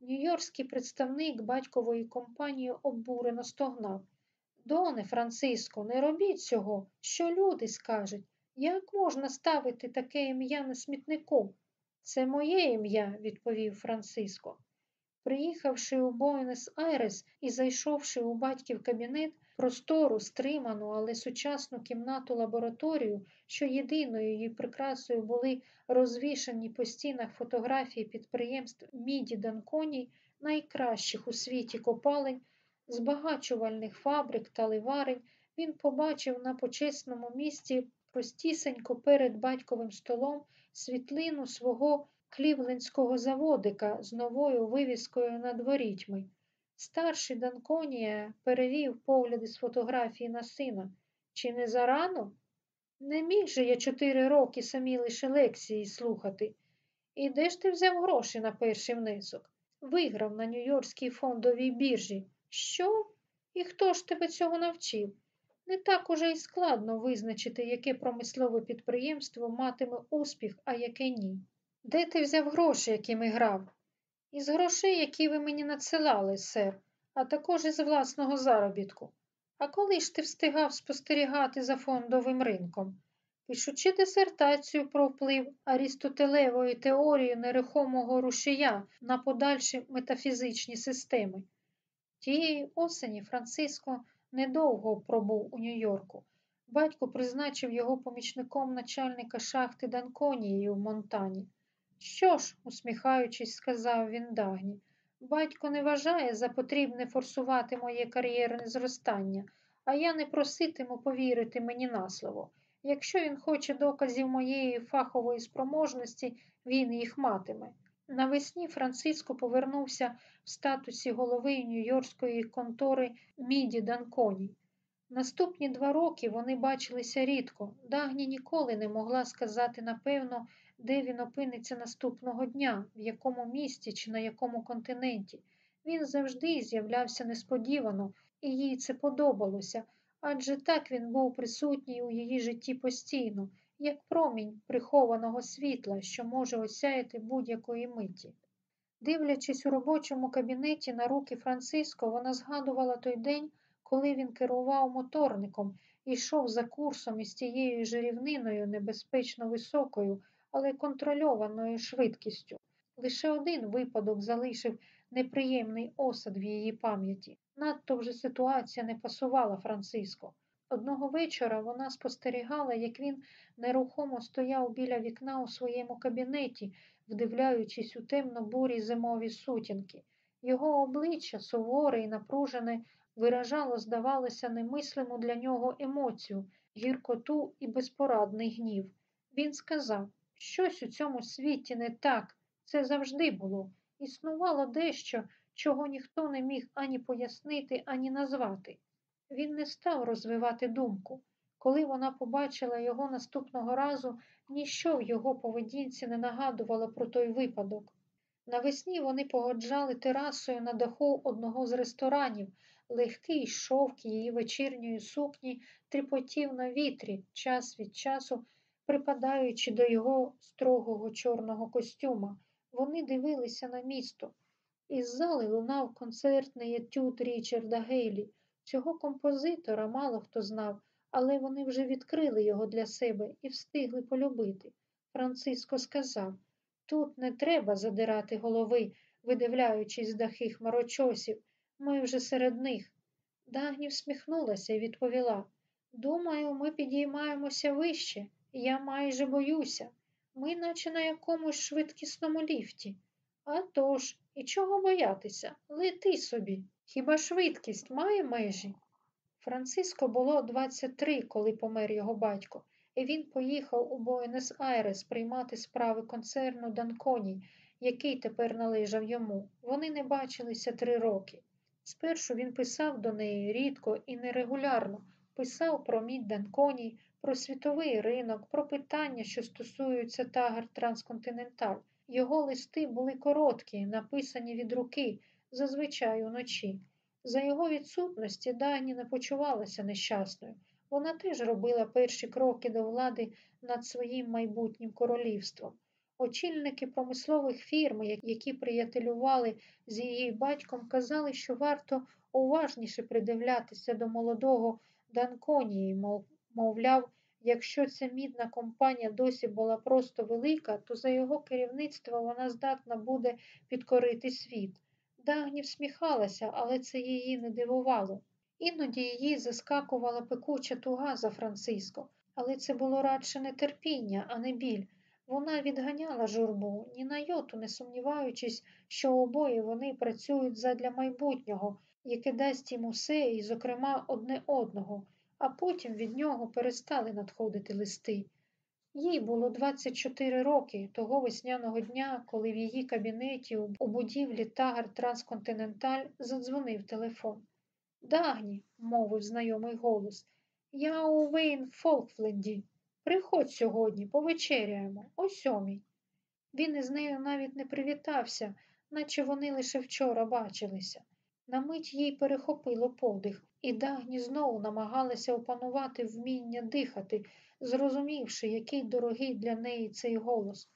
Нью-Йоркський представник батькової компанії обурено стогнав. Доне, Франциско, не робіть цього, що люди скажуть. Як можна ставити таке ім'я на смітнику? Це моє ім'я, відповів Франциско. Приїхавши у Буенос Айрес і зайшовши у батьків кабінет, простору, стриману, але сучасну кімнату лабораторію, що єдиною її прикрасою були розвішані по стінах фотографії підприємств Міді Данконій, найкращих у світі копалень, збагачувальних фабрик та ливарень, він побачив на почесному місці простісенько перед батьковим столом світлину свого клівлендського заводика з новою вивіскою над ворітьми. Старший Данконія перевів погляди з фотографії на сина. Чи не зарано? Не міг же я чотири роки самі лише лекції слухати. І де ж ти взяв гроші на перший внесок? Виграв на Нью-Йоркській фондовій біржі. Що? І хто ж тебе цього навчив? Не так уже й складно визначити, яке промислове підприємство матиме успіх, а яке ні. Де ти взяв гроші, якими грав? Із грошей, які ви мені надсилали, сер, а також із власного заробітку. А коли ж ти встигав спостерігати за фондовим ринком? Пишучи дисертацію про вплив арістотелевої теорії нерухомого рушія на подальші метафізичні системи. Тієї осені Франциско недовго пробув у Нью-Йорку. Батько призначив його помічником начальника шахти Данконії в Монтані. Що ж, усміхаючись, сказав він Дагні, батько не вважає за потрібне форсувати моє кар'єрне зростання, а я не проситиму повірити мені на слово. Якщо він хоче доказів моєї фахової спроможності, він їх матиме. Навесні Франциско повернувся в статусі голови Нью-Йоркської контори Міді Данконі. Наступні два роки вони бачилися рідко. Дагні ніколи не могла сказати напевно, де він опиниться наступного дня, в якому місті чи на якому континенті. Він завжди з'являвся несподівано, і їй це подобалося, адже так він був присутній у її житті постійно, як промінь прихованого світла, що може осяяти будь-якої миті. Дивлячись у робочому кабінеті на руки Франциско, вона згадувала той день, коли він керував моторником і йшов за курсом із тією жерівниною небезпечно високою, але контрольованою швидкістю. Лише один випадок залишив неприємний осад в її пам'яті. Надто вже ситуація не пасувала Франциско. Одного вечора вона спостерігала, як він нерухомо стояв біля вікна у своєму кабінеті, вдивляючись у темно-бурі зимові сутінки. Його обличчя, суворе і напружене, виражало, здавалося, немислиму для нього емоцію, гіркоту і безпорадний гнів. Він сказав, щось у цьому світі не так, це завжди було. Існувало дещо, чого ніхто не міг ані пояснити, ані назвати. Він не став розвивати думку. Коли вона побачила його наступного разу, ніщо в його поведінці не нагадувало про той випадок. Навесні вони погоджали терасою на даху одного з ресторанів. Легкий шовк її вечірньої сукні тріпотів на вітрі, час від часу припадаючи до його строгого чорного костюма. Вони дивилися на місто. Із зали лунав концертний етюд Річарда Гейлі. Цього композитора мало хто знав, але вони вже відкрили його для себе і встигли полюбити. Франциско сказав тут не треба задирати голови, видивляючись дахи хмарочосів. Ми вже серед них. Дагні всміхнулася і відповіла Думаю, ми підіймаємося вище. Я майже боюся. Ми наче на якомусь швидкісному ліфті. А тож, і чого боятися? Лети собі. Хіба швидкість має межі? Франциско було 23, коли помер його батько, і він поїхав у Буенос Айрес приймати справи концерну Данконі, який тепер належав йому. Вони не бачилися три роки. Спершу він писав до неї рідко і нерегулярно, писав про мід Данконі, про світовий ринок, про питання, що стосуються тагер Трансконтиненталь. Його листи були короткі, написані від руки, зазвичай уночі. За його відсутності Дані не почувалася нещасною. Вона теж робила перші кроки до влади над своїм майбутнім королівством. Очільники промислових фірм, які приятелювали з її батьком, казали, що варто уважніше придивлятися до молодого Данконії, мовляв, якщо ця мідна компанія досі була просто велика, то за його керівництво вона здатна буде підкорити світ. Дагні всміхалася, але це її не дивувало. Іноді її заскакувала пекуча туга за Франциско, але це було радше нетерпіння, а не біль. Вона відганяла журбу, ні на йоту, не сумніваючись, що обоє вони працюють задля майбутнього, яке дасть їм усе і, зокрема, одне одного, а потім від нього перестали надходити листи. Їй було 24 роки того весняного дня, коли в її кабінеті у будівлі Тагар Трансконтиненталь задзвонив телефон. Дагні, мовив знайомий голос, я у Вейн Фолкфленді. Приходь сьогодні, повечеряємо, о сьомій. Він із нею навіть не привітався, наче вони лише вчора бачилися. На мить їй перехопило подих, і Дагні знову намагалася опанувати вміння дихати, зрозумівши, який дорогий для неї цей голос.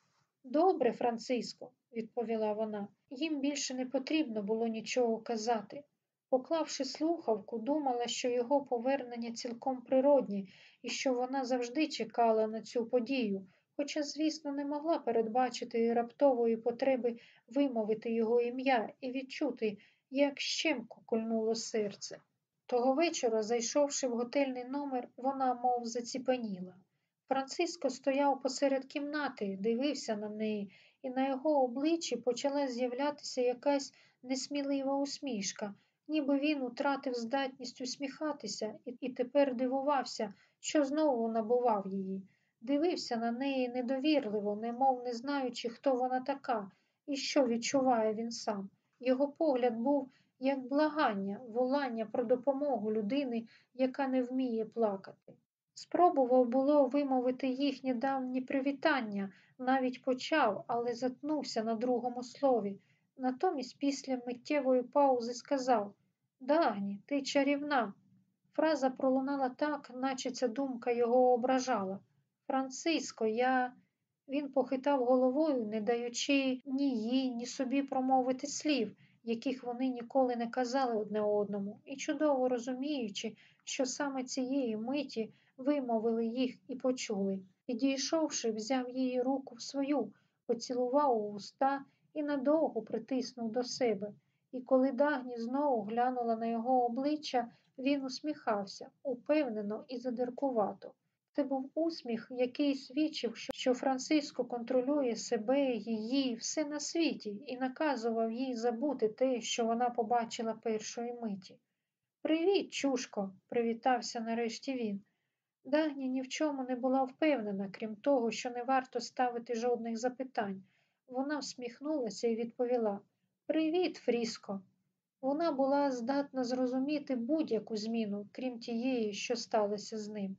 Добре, Франциско, відповіла вона, їм більше не потрібно було нічого казати. Поклавши слухавку, думала, що його повернення цілком природні і що вона завжди чекала на цю подію, хоча, звісно, не могла передбачити раптової потреби вимовити його ім'я і відчути, як щемку кольнуло серце. Того вечора, зайшовши в готельний номер, вона мов заціпеніла. Франциско стояв посеред кімнати, дивився на неї, і на його обличчі почала з'являтися якась несмілива усмішка, ніби він утратив здатність усміхатися і тепер дивувався, що знову набував її. Дивився на неї недовірливо, немов не знаючи, хто вона така. і що відчуває він сам. Його погляд був як благання, волання про допомогу людини, яка не вміє плакати. Спробував було вимовити їхнє давнє привітання, навіть почав, але затнувся на другому слові. Натомість після миттєвої паузи сказав Дагні, ти чарівна. Фраза пролунала так, наче ця думка його ображала. Франциско, я. Він похитав головою, не даючи ні їй, ні собі промовити слів, яких вони ніколи не казали одне одному, і чудово розуміючи, що саме цієї миті вимовили їх і почули. Підійшовши, взяв її руку в свою, поцілував у уста і надовго притиснув до себе. І коли Дагні знову глянула на його обличчя, він усміхався упевнено і задиркувато. Це був усміх, який свідчив, що Франциско контролює себе, її, все на світі, і наказував їй забути те, що вона побачила першої миті. Привіт, чушко, привітався нарешті він. Дагні ні в чому не була впевнена, крім того, що не варто ставити жодних запитань. Вона всміхнулася і відповіла Привіт, Фріско. Вона була здатна зрозуміти будь-яку зміну, крім тієї, що сталося з ним.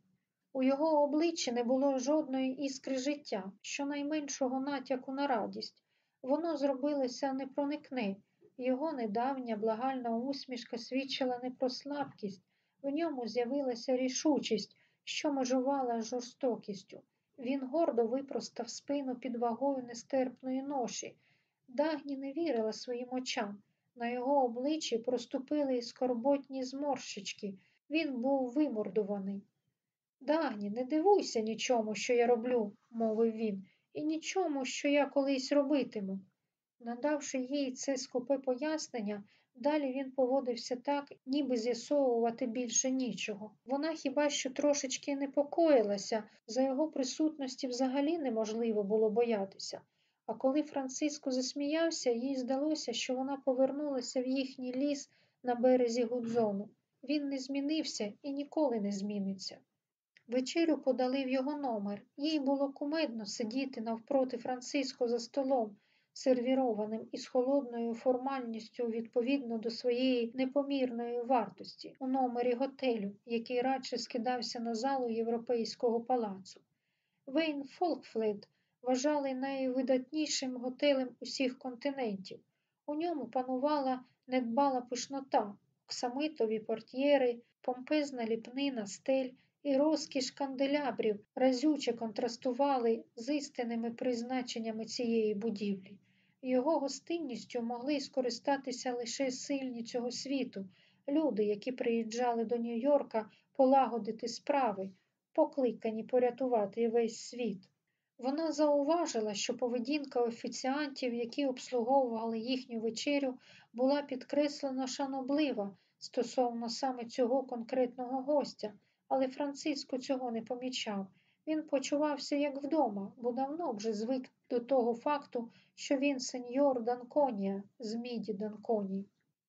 У його обличчі не було жодної іскри життя, щонайменшого натяку на радість. Воно зробилося непроникне. Його недавня благальна усмішка свідчила не про слабкість, в ньому з'явилася рішучість, що межувала жорстокістю. Він гордо випростав спину під вагою нестерпної ноші. Дагні не вірила своїм очам. На його обличчі проступили скорботні зморщички. Він був вимордуваний. Дагні, не дивуйся нічому, що я роблю, мовив він, і нічому, що я колись робитиму. Надавши їй це скупе пояснення, далі він поводився так, ніби з'ясовувати більше нічого. Вона хіба що трошечки непокоїлася, за його присутності взагалі неможливо було боятися. А коли Франциско засміявся, їй здалося, що вона повернулася в їхній ліс на березі Гудзону. Він не змінився і ніколи не зміниться. Вечерю подали в його номер. Їй було кумедно сидіти навпроти Франциско за столом, сервірованим із холодною формальністю відповідно до своєї непомірної вартості у номері готелю, який радше скидався на залу Європейського палацу. Вейн Фолкфлет вважали найвидатнішим готелем усіх континентів. У ньому панувала недбала пишнота, оксамитові портьєри, помпезна ліпнина стель і розкіш канделябрів разюче контрастували з істинними призначеннями цієї будівлі. Його гостинністю могли скористатися лише сильні цього світу, люди, які приїжджали до Нью-Йорка полагодити справи, покликані порятувати весь світ. Вона зауважила, що поведінка офіціантів, які обслуговували їхню вечерю, була підкреслено шаноблива стосовно саме цього конкретного гостя, але Франциско цього не помічав. Він почувався як вдома, бо давно вже звик до того факту, що він сеньор Данконія з міді Данконії.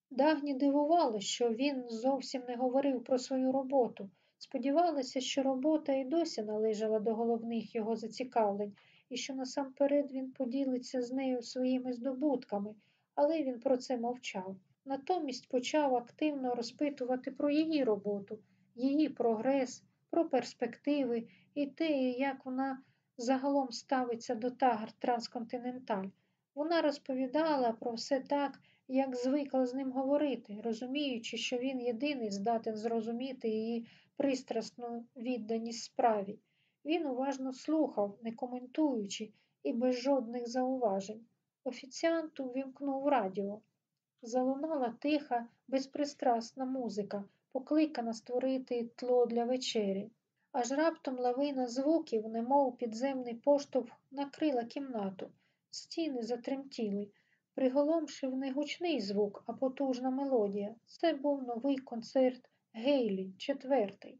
Дагні дивувало, що він зовсім не говорив про свою роботу. Сподівалася, що робота і досі належала до головних його зацікавлень, і що насамперед він поділиться з нею своїми здобутками, але він про це мовчав. Натомість почав активно розпитувати про її роботу, її прогрес, про перспективи і те, як вона загалом ставиться до тагр Трансконтиненталь. Вона розповідала про все так, як звикла з ним говорити, розуміючи, що він єдиний здатен зрозуміти її пристрасну відданість справі. Він уважно слухав, не коментуючи і без жодних зауважень. Офіціант увімкнув радіо. Залунала тиха, безпристрасна музика, покликана створити тло для вечері. Аж раптом лавина звуків, немов підземний поштовх, накрила кімнату. Стіни затремтіли. Приголомшив не гучний звук, а потужна мелодія. Це був новий концерт Гейлі, четвертий.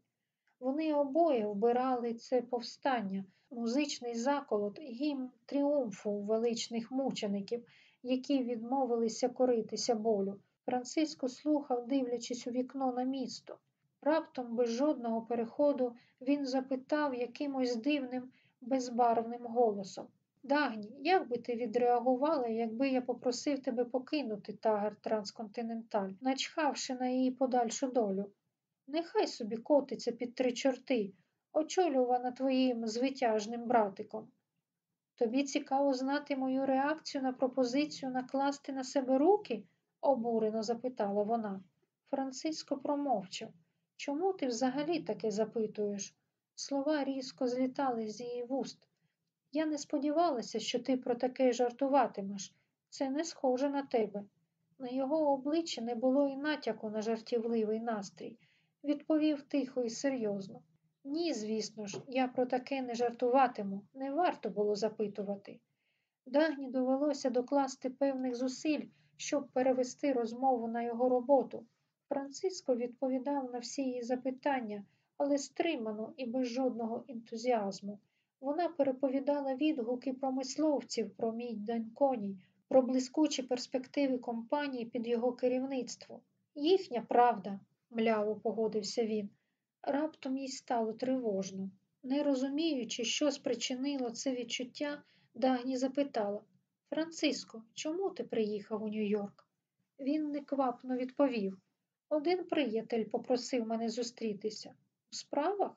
Вони обоє вбирали це повстання, музичний заколот, гімн тріумфу величних мучеників, які відмовилися коритися болю. Франциско слухав, дивлячись у вікно на місто. Раптом, без жодного переходу, він запитав якимось дивним, безбарвним голосом Дагні, як би ти відреагувала, якби я попросив тебе покинути табір Трансконтиненталь, начхавши на її подальшу долю? Нехай собі котиться під три чорти, очолювана твоїм звитяжним братиком. Тобі цікаво знати мою реакцію на пропозицію накласти на себе руки? Обурено запитала вона. Франциско промовчав. Чому ти взагалі таке запитуєш? Слова різко злітали з її вуст. Я не сподівалася, що ти про таке жартуватимеш. Це не схоже на тебе. На його обличчі не було і натяку на жартівливий настрій. Відповів тихо і серйозно. Ні, звісно ж, я про таке не жартуватиму, не варто було запитувати. Дагні довелося докласти певних зусиль, щоб перевести розмову на його роботу. Франциско відповідав на всі її запитання, але стримано і без жодного ентузіазму. Вона переповідала відгуки промисловців про мідь Даньконій, про блискучі перспективи компанії під його керівництво. Їхня правда, мляво погодився він. Раптом їй стало тривожно. Не розуміючи, що спричинило це відчуття, Дагні запитала Франциско, чому ти приїхав у Нью-Йорк? Він неквапно відповів один приятель попросив мене зустрітися. У справах?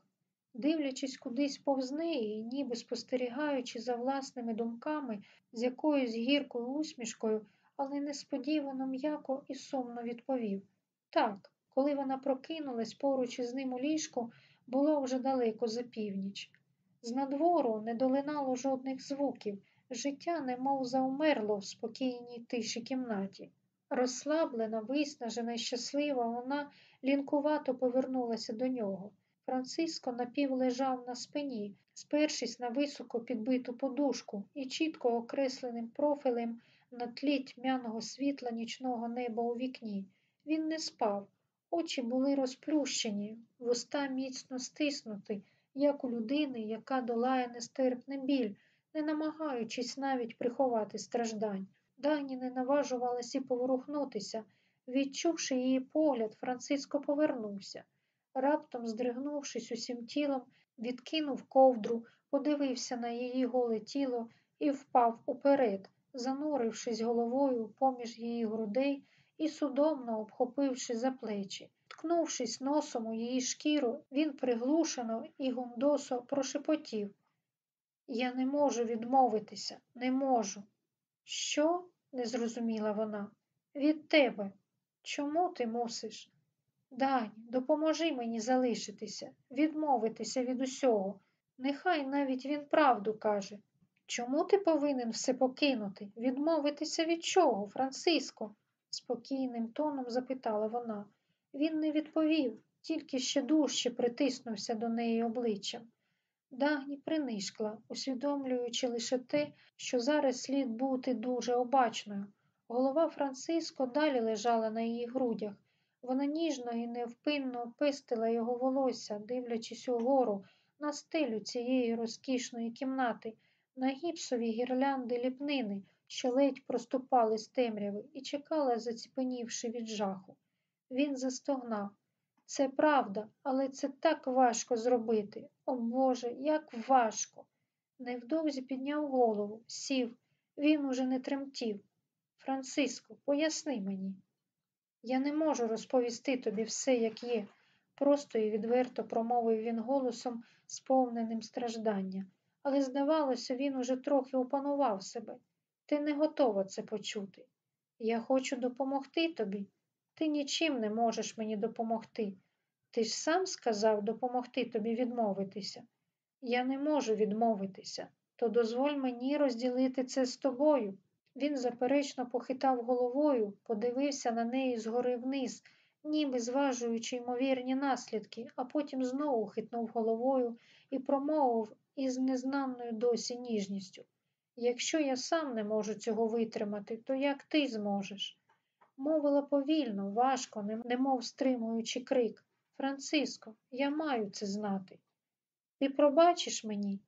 Дивлячись кудись повз неї ніби спостерігаючи за власними думками з якоюсь гіркою усмішкою, але несподівано м'яко і сумно відповів так, коли вона прокинулась поруч із ним у ліжку, було вже далеко за північ. З надвору не долинало жодних звуків, життя немов заумерло в спокійній тиші кімнаті. Розслаблена, виснажена і щаслива, вона лінкувато повернулася до нього. Франциско напів лежав на спині, спершись на високо підбиту подушку і чітко окресленим профілем на тлі тьмяного світла нічного неба у вікні. Він не спав, очі були розплющені, вуста міцно стиснуті, як у людини, яка долає нестерпний біль, не намагаючись навіть приховати страждань. Дані не наважувалась і поворухнутися. Відчувши її погляд, Франциско повернувся. Раптом, здригнувшись усім тілом, відкинув ковдру, подивився на її голе тіло і впав уперед, занурившись головою поміж її грудей і судомно обхопивши за плечі. Ткнувшись носом у її шкіру, він приглушено і гундосо прошепотів. Я не можу відмовитися, не можу. Що? не зрозуміла вона. Від тебе. Чому ти мусиш? Дань, допоможи мені залишитися, відмовитися від усього. Нехай навіть він правду каже. Чому ти повинен все покинути? Відмовитися від чого, Франциско? спокійним тоном запитала вона. Він не відповів, тільки ще дужче притиснувся до неї обличчям. Дагні принишкла, усвідомлюючи лише те, що зараз слід бути дуже обачною. Голова Франциско далі лежала на її грудях. Вона ніжно і невпинно пестила його волосся, дивлячись угору на стелю цієї розкішної кімнати, на гіпсові гірлянди ліпнини, що ледь проступали з темряви, і чекала, заціпенівши від жаху. Він застогнав. Це правда, але це так важко зробити. О Боже, як важко. Невдовзі підняв голову, сів, він уже не тремтів. Франциско, поясни мені. Я не можу розповісти тобі все, як є, просто і відверто промовив він голосом, сповненим страждання, але, здавалося, він уже трохи опанував себе. Ти не готова це почути. Я хочу допомогти тобі. Ти нічим не можеш мені допомогти. Ти ж сам сказав допомогти тобі відмовитися. Я не можу відмовитися, то дозволь мені розділити це з тобою. Він заперечно похитав головою, подивився на неї згори вниз, ніби зважуючи ймовірні наслідки, а потім знову хитнув головою і промовив із незнаною досі ніжністю. Якщо я сам не можу цього витримати, то як ти зможеш? Мовила повільно, важко, немов стримуючи крик. Франциско, я маю це знати. Ти пробачиш мені?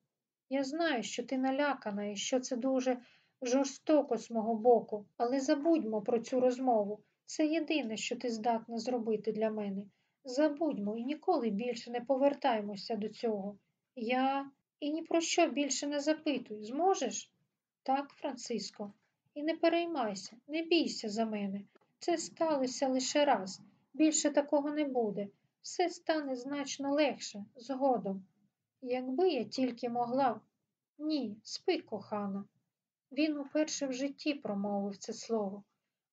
Я знаю, що ти налякана і що це дуже жорстоко з мого боку, але забудьмо про цю розмову. Це єдине, що ти здатна зробити для мене. Забудьмо і ніколи більше не повертаймося до цього. Я і ні про що більше не запитую. Зможеш? Так, Франциско, і не переймайся, не бійся за мене. Це сталося лише раз. Більше такого не буде. Все стане значно легше, згодом. Якби я тільки могла. Ні, спи, кохана. Він уперше в житті промовив це слово.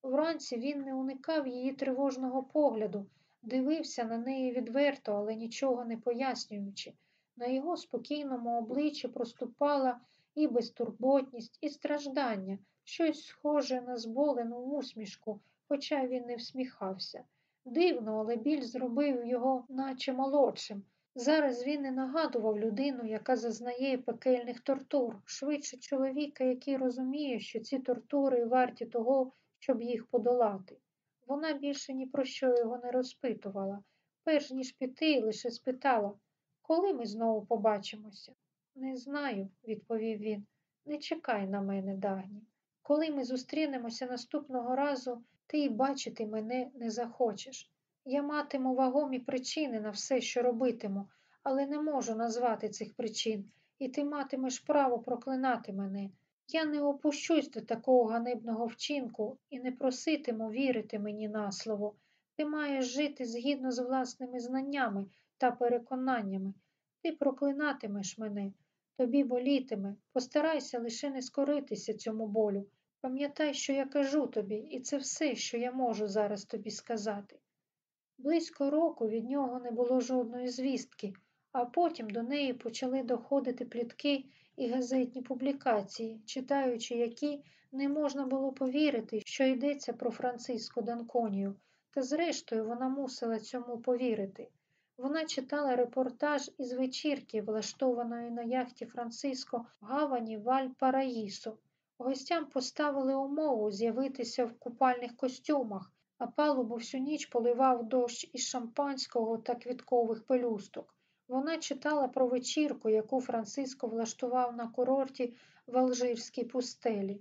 Вранці він не уникав її тривожного погляду, дивився на неї відверто, але нічого не пояснюючи. На його спокійному обличчі проступала і безтурботність, і страждання, щось схоже на зболену усмішку, хоча він не всміхався. Дивно, але біль зробив його наче молодшим. Зараз він не нагадував людину, яка зазнає пекельних тортур, швидше чоловіка, який розуміє, що ці тортури варті того, щоб їх подолати. Вона більше ні про що його не розпитувала, перш ніж піти, лише спитала, коли ми знову побачимося. Не знаю, відповів він. Не чекай на мене, Дагні. Коли ми зустрінемося наступного разу, ти й бачити мене не захочеш. Я матиму вагомі причини на все, що робитиму, але не можу назвати цих причин, і ти матимеш право проклинати мене. Я не опущусь до такого ганебного вчинку і не проситиму вірити мені на слово. Ти маєш жити згідно з власними знаннями та переконаннями. Ти проклинатимеш мене, тобі болітиме, постарайся лише не скоритися цьому болю. Пам'ятай, що я кажу тобі, і це все, що я можу зараз тобі сказати. Близько року від нього не було жодної звістки, а потім до неї почали доходити плітки і газетні публікації, читаючи які не можна було повірити, що йдеться про Франциско Данконію, та зрештою вона мусила цьому повірити. Вона читала репортаж із вечірки, влаштованої на яхті Франциско в гавані Валь Параїсо. Гостям поставили умову з'явитися в купальних костюмах, а палубу всю ніч поливав дощ із шампанського та квіткових пелюсток. Вона читала про вечірку, яку Франциско влаштував на курорті в Алжирській пустелі.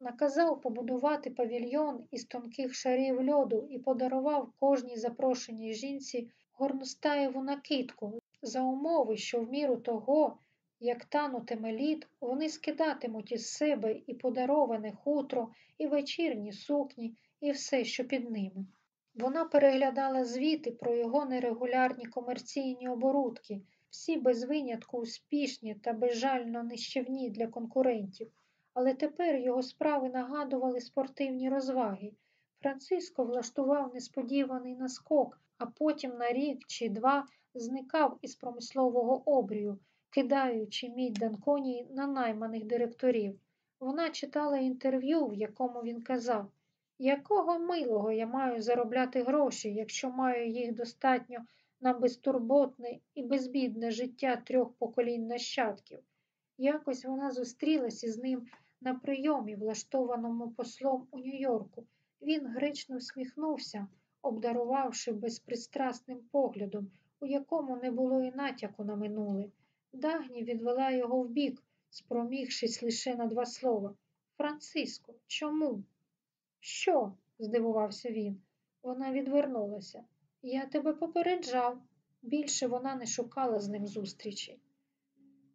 Наказав побудувати павільйон із тонких шарів льоду і подарував кожній запрошеній жінці горностаєву накидку за умови, що в міру того, як танутиме лід, вони скидатимуть із себе і подароване хутро, і вечірні сукні, і все, що під ними. Вона переглядала звіти про його нерегулярні комерційні оборудки, всі без винятку успішні та безжально нищівні для конкурентів, але тепер його справи нагадували спортивні розваги. Франциско влаштував несподіваний наскок, а потім на рік чи два зникав із промислового обрію, кидаючи мідь Данконії на найманих директорів. Вона читала інтерв'ю, в якому він казав, якого милого я маю заробляти гроші, якщо маю їх достатньо на безтурботне і безбідне життя трьох поколінь нащадків. Якось вона зустрілася з ним на прийомі, влаштованому послом у Нью-Йорку. Він гречно всміхнувся, обдарувавши безпристрасним поглядом, у якому не було і натяку на минуле. Дагні відвела його вбік, спромігшись лише на два слова. Франциско, чому? Що? здивувався він. Вона відвернулася. Я тебе попереджав. Більше вона не шукала з ним зустрічі.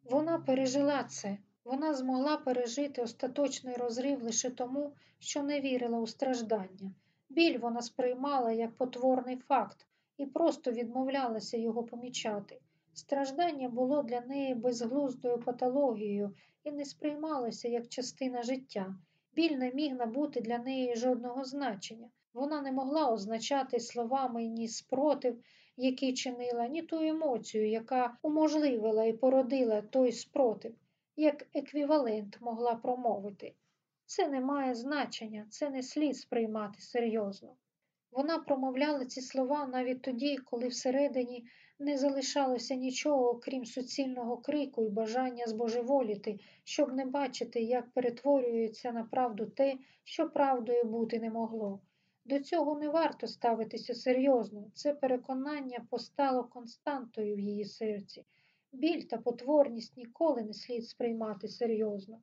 Вона пережила це. Вона змогла пережити остаточний розрив лише тому, що не вірила у страждання. Біль вона сприймала як потворний факт і просто відмовлялася його помічати. Страждання було для неї безглуздою патологією і не сприймалося як частина життя. Біль не міг набути для неї жодного значення. Вона не могла означати словами ні спротив, який чинила, ні ту емоцію, яка уможливила і породила той спротив, як еквівалент могла промовити. Це не має значення, це не слід сприймати серйозно. Вона промовляла ці слова навіть тоді, коли всередині не залишалося нічого, окрім суцільного крику і бажання збожеволіти, щоб не бачити, як перетворюється на правду те, що правдою бути не могло. До цього не варто ставитися серйозно, це переконання постало константою в її серці. Біль та потворність ніколи не слід сприймати серйозно.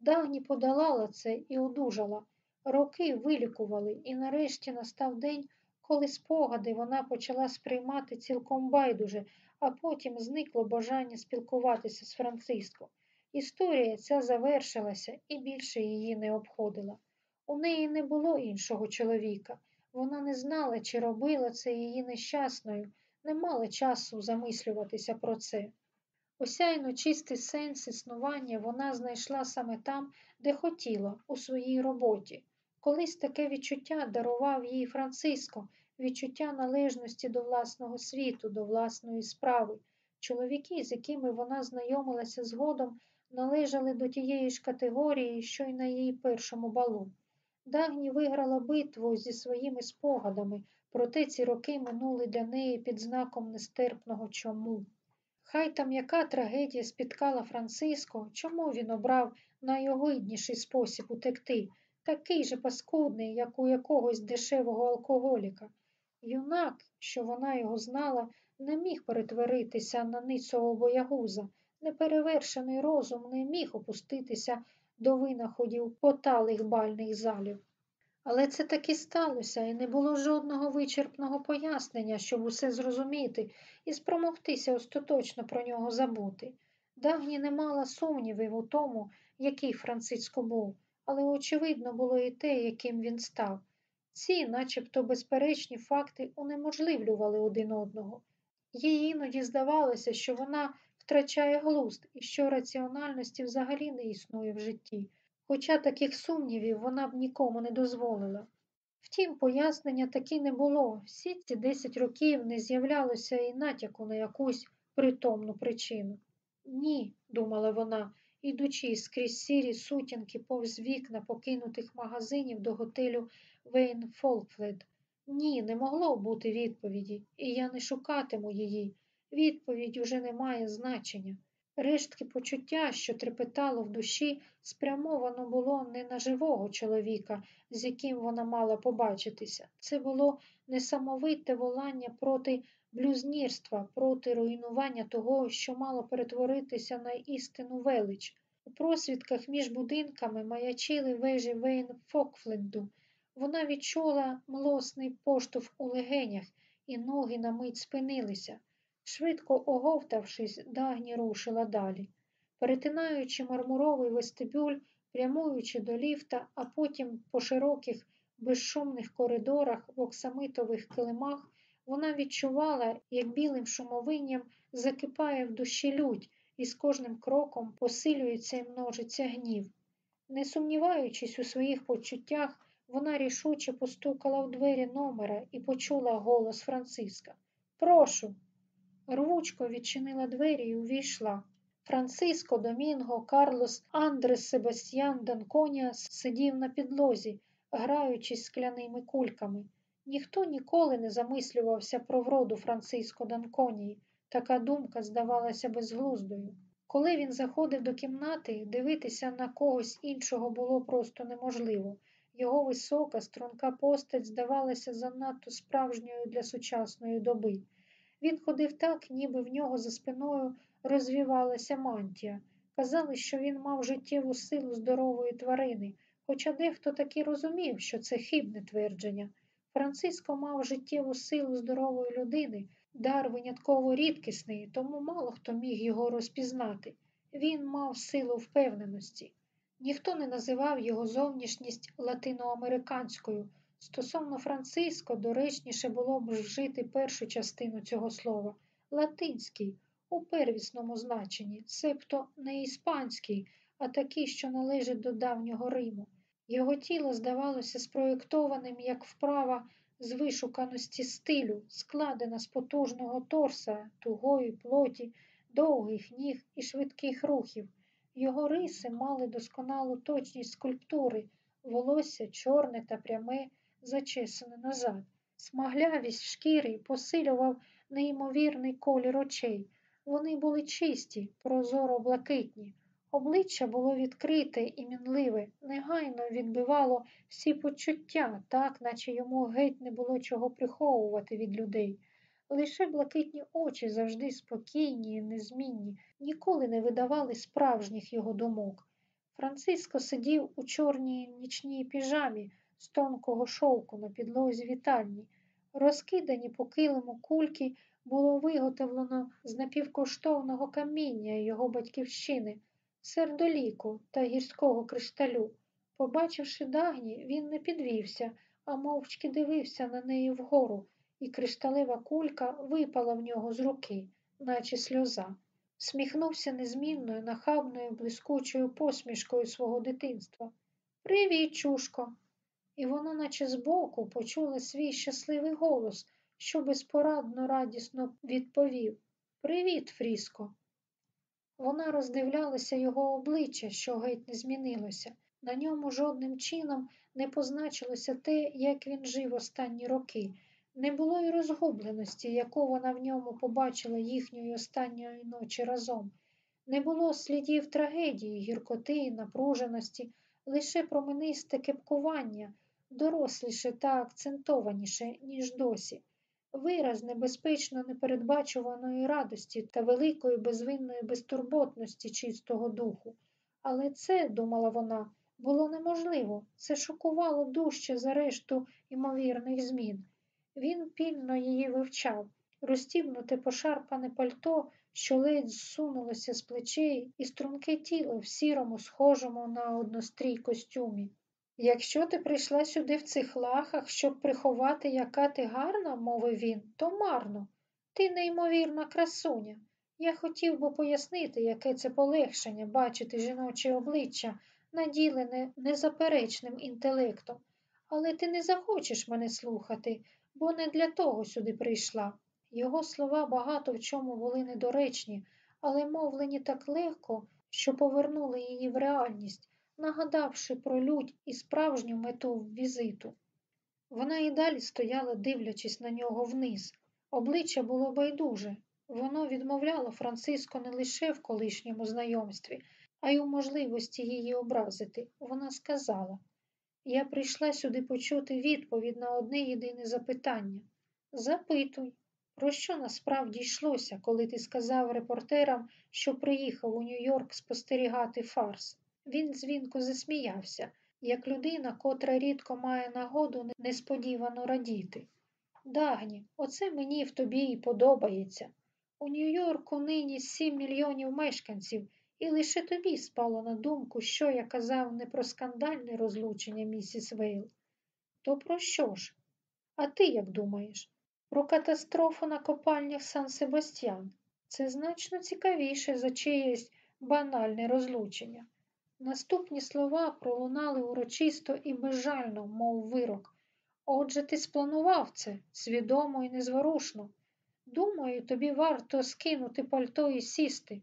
Дагні подолала це і одужала. Роки вилікували, і нарешті настав день, коли спогади вона почала сприймати цілком байдуже, а потім зникло бажання спілкуватися з Франциско. Історія ця завершилася і більше її не обходила. У неї не було іншого чоловіка. Вона не знала, чи робила це її нещасною, не мала часу замислюватися про це. Осяйно чистий сенс існування вона знайшла саме там, де хотіла, у своїй роботі. Колись таке відчуття дарував їй Франциско, відчуття належності до власного світу, до власної справи. Чоловіки, з якими вона знайомилася згодом, належали до тієї ж категорії, що й на її першому балу. Дагні виграла битву зі своїми спогадами, проте ці роки минули для неї під знаком нестерпного чому. Хай там яка трагедія спіткала Франциско, чому він обрав найогидніший спосіб утекти, такий же паскудний, як у якогось дешевого алкоголіка. Юнак, що вона його знала, не міг перетворитися на ницого боягуза, неперевершений розум не міг опуститися до винаходів поталих бальних залів. Але це таки сталося, і не було жодного вичерпного пояснення, щоб усе зрозуміти і спромогтися остаточно про нього забути. Дагні не мала сумнівів у тому, який Франциско був, але очевидно було і те, яким він став. Ці, начебто безперечні факти, унеможливлювали один одного. Їй іноді здавалося, що вона втрачає глузд і що раціональності взагалі не існує в житті, хоча таких сумнівів вона б нікому не дозволила. Втім, пояснення таки не було. Всі ці десять років не з'являлося і натяку на якусь притомну причину. Ні, думала вона, ідучи скрізь сірі сутінки повз вікна покинутих магазинів до готелю Вейн Фолкфлед. Ні, не могло бути відповіді, і я не шукатиму її. Відповідь уже не має значення. Рештки почуття, що трепетало в душі, спрямовано було не на живого чоловіка, з яким вона мала побачитися. Це було несамовите волання проти блюзнірства, проти руйнування того, що мало перетворитися на істину велич. У просвідках між будинками маячили вежі Вейн Фокфленду. Вона відчула млосний поштовх у легенях, і ноги на мить спинилися. Швидко оговтавшись, дагні рушила далі. Перетинаючи мармуровий вестибюль, прямуючи до ліфта, а потім по широких, безшумних коридорах в оксамитових килимах, вона відчувала, як білим шумовинням закипає в душі лють, і з кожним кроком посилюється і множиться гнів. Не сумніваючись у своїх почуттях, вона рішуче постукала в двері номера і почула голос Франциска. Прошу. Рвучко відчинила двері і увійшла. Франциско Домінго Карлос Андрес Себастьян Данконя сидів на підлозі, граючись скляними кульками. Ніхто ніколи не замислювався про вроду Франциско Данконії. Така думка здавалася безглуздою. Коли він заходив до кімнати, дивитися на когось іншого було просто неможливо. Його висока, струнка постать здавалася занадто справжньою для сучасної доби. Він ходив так, ніби в нього за спиною розвівалася мантія. Казали, що він мав життєву силу здорової тварини, хоча дехто таки розумів, що це хибне твердження. Франциско мав життєву силу здорової людини, дар винятково рідкісний, тому мало хто міг його розпізнати. Він мав силу впевненості. Ніхто не називав його зовнішність латиноамериканською. Стосовно Франциско, доречніше було б вжити першу частину цього слова латинський, у первісному значенні, себто не іспанський, а такий, що належить до давнього Риму. Його тіло здавалося спроєктованим як вправа з вишуканості стилю, складена з потужного торса, тугої плоті, довгих ніг і швидких рухів. Його риси мали досконалу точність скульптури, волосся чорне та пряме, зачесане назад. Смаглявість шкіри посилював неймовірний колір очей. Вони були чисті, прозоро блакитні. Обличчя було відкрите і мінливе, негайно відбивало всі почуття, так наче йому геть не було чого приховувати від людей. Лише блакитні очі завжди спокійні і незмінні, ніколи не видавали справжніх його думок. Франциско сидів у чорній нічній піжамі з тонкого шовку на підлозі вітальні. Розкидані по килиму кульки було виготовлено з напівкоштовного каміння його батьківщини. Сердоліку та гірського кришталю. Побачивши дагні, він не підвівся, а мовчки дивився на неї вгору, і кришталева кулька випала в нього з руки, наче сльоза. Сміхнувся незмінною, нахабною, блискучою посмішкою свого дитинства. Привіт, чушко. І вона, наче збоку, почула свій щасливий голос, що безпорадно радісно відповів Привіт, Фріско. Вона роздивлялася його обличчя, що геть не змінилося. На ньому жодним чином не позначилося те, як він жив останні роки. Не було й розгубленості, яку вона в ньому побачила їхньої останньої ночі разом. Не було слідів трагедії, гіркоти, напруженості, лише променисте кепкування, доросліше та акцентованіше, ніж досі. Вираз небезпечно непередбачуваної радості та великої безвинної безтурботності чистого духу. Але це, думала вона, було неможливо, це шокувало дужче за решту ймовірних змін. Він пільно її вивчав, розтібнуте пошарпане пальто, що ледь зсунулося з плечей, і струнке тіло в сірому, схожому на однострій костюмі. Якщо ти прийшла сюди в цих лахах, щоб приховати, яка ти гарна, мовив він, то марно. Ти неймовірна красуня. Я хотів би пояснити, яке це полегшення бачити жіноче обличчя, наділене незаперечним інтелектом, але ти не захочеш мене слухати, бо не для того сюди прийшла. Його слова багато в чому були недоречні, але мовлені так легко, що повернули її в реальність, нагадавши про лють і справжню мету візиту. Вона і далі стояла, дивлячись на нього вниз. Обличчя було байдуже. Воно відмовляло Франциско не лише в колишньому знайомстві, а й у можливості її образити. Вона сказала Я прийшла сюди почути відповідь на одне єдине запитання. Запитуй, про що насправді йшлося, коли ти сказав репортерам, що приїхав у Нью-Йорк спостерігати фарс? Він дзвінко засміявся, як людина, котра рідко має нагоду несподівано радіти. Дагні, оце мені в тобі і подобається. У Нью-Йорку нині сім мільйонів мешканців, і лише тобі спало на думку, що я казав не про скандальне розлучення місіс Вейл. То про що ж? А ти як думаєш? Про катастрофу на копальнях Сан Себастьян. Це значно цікавіше за чиєсь банальне розлучення. Наступні слова пролунали урочисто і безжально, мов вирок. Отже, ти спланував це свідомо і незворушно. Думаю, тобі варто скинути пальто і сісти.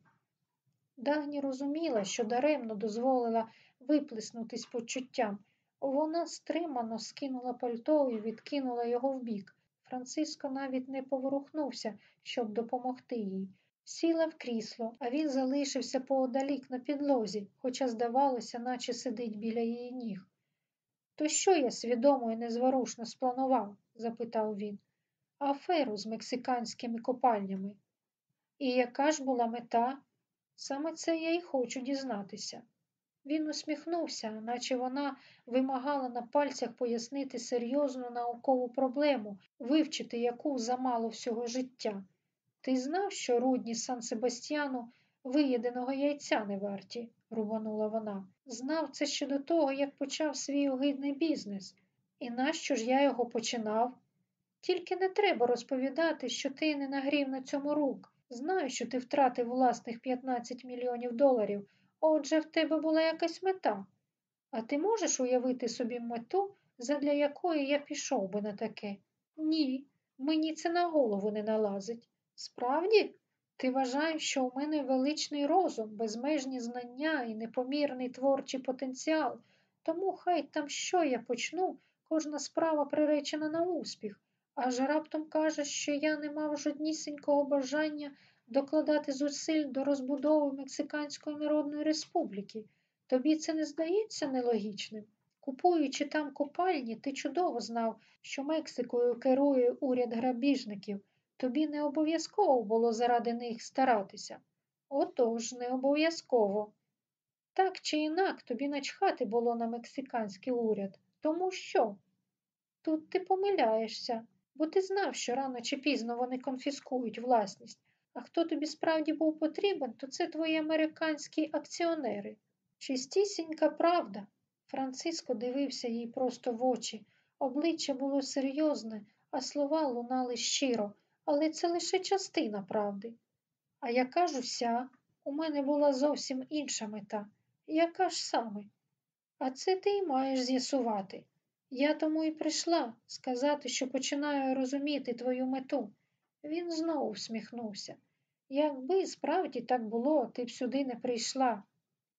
Дагні розуміла, що даремно дозволила виплеснутись почуттям. Вона стримано скинула пальто і відкинула його вбік. Франциско навіть не поворухнувся, щоб допомогти їй. Сіла в крісло, а він залишився поодалік на підлозі, хоча, здавалося, наче сидить біля її ніг. То що я свідомо і незворушно спланував? запитав він. Аферу з мексиканськими копальнями. І яка ж була мета? Саме це я й хочу дізнатися. Він усміхнувся, наче вона вимагала на пальцях пояснити серйозну наукову проблему, вивчити яку замало всього життя. Ти знав, що рудні Сан Себастьяну виєденого яйця не варті, рубанула вона. Знав це ще до того, як почав свій огидний бізнес. І нащо ж я його починав? Тільки не треба розповідати, що ти не нагрів на цьому рук. Знаю, що ти втратив власних 15 мільйонів доларів, отже в тебе була якась мета. А ти можеш уявити собі мету, задля якої я пішов би на таке? Ні, мені це на голову не налазить. Справді, ти вважаєш, що у мене величний розум, безмежні знання і непомірний творчий потенціал, тому хай там що я почну, кожна справа приречена на успіх, аж раптом кажеш, що я не мав жоднісінького бажання докладати зусиль до розбудови Мексиканської Народної Республіки. Тобі це не здається нелогічним? Купуючи там копальні, ти чудово знав, що Мексикою керує уряд грабіжників. Тобі не обов'язково було заради них старатися. Отож, не обов'язково. Так чи інак тобі начхати було на мексиканський уряд. Тому що? Тут ти помиляєшся, бо ти знав, що рано чи пізно вони конфіскують власність, А хто тобі справді був потрібен, то це твої американські акціонери. Чистісінька правда. Франциско дивився їй просто в очі. Обличчя було серйозне, а слова лунали щиро, але це лише частина правди. А яка ж уся? У мене була зовсім інша мета. Яка ж саме? А це ти й маєш з'ясувати. Я тому і прийшла сказати, що починаю розуміти твою мету. Він знову всміхнувся. Якби справді так було, ти б сюди не прийшла.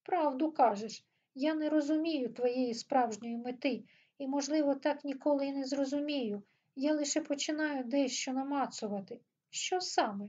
Правду кажеш, я не розумію твоєї справжньої мети і, можливо, так ніколи і не зрозумію. Я лише починаю дещо намацувати. Що саме?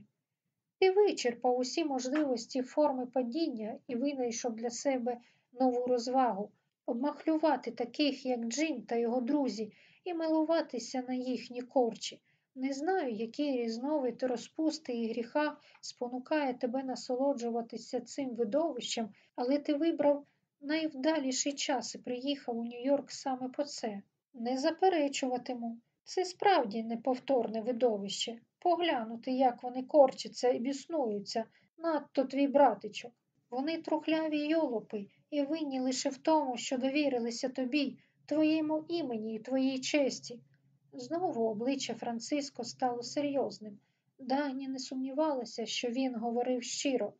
Ти вичерпав усі можливості форми падіння і винайшов для себе нову розвагу, обмахлювати таких, як Джим та його друзі, і милуватися на їхні корчі. Не знаю, який різновид розпусти і гріха спонукає тебе насолоджуватися цим видовищем, але ти вибрав найвдаліший час і приїхав у Нью-Йорк саме по це. Не заперечуватиму. Це справді неповторне видовище. Поглянути, як вони корчаться і біснуються, надто твій братичок. Вони трухляві йолопи і винні лише в тому, що довірилися тобі, твоєму імені і твоїй честі. Знову обличчя Франциско стало серйозним. Дагні не сумнівалася, що він говорив щиро.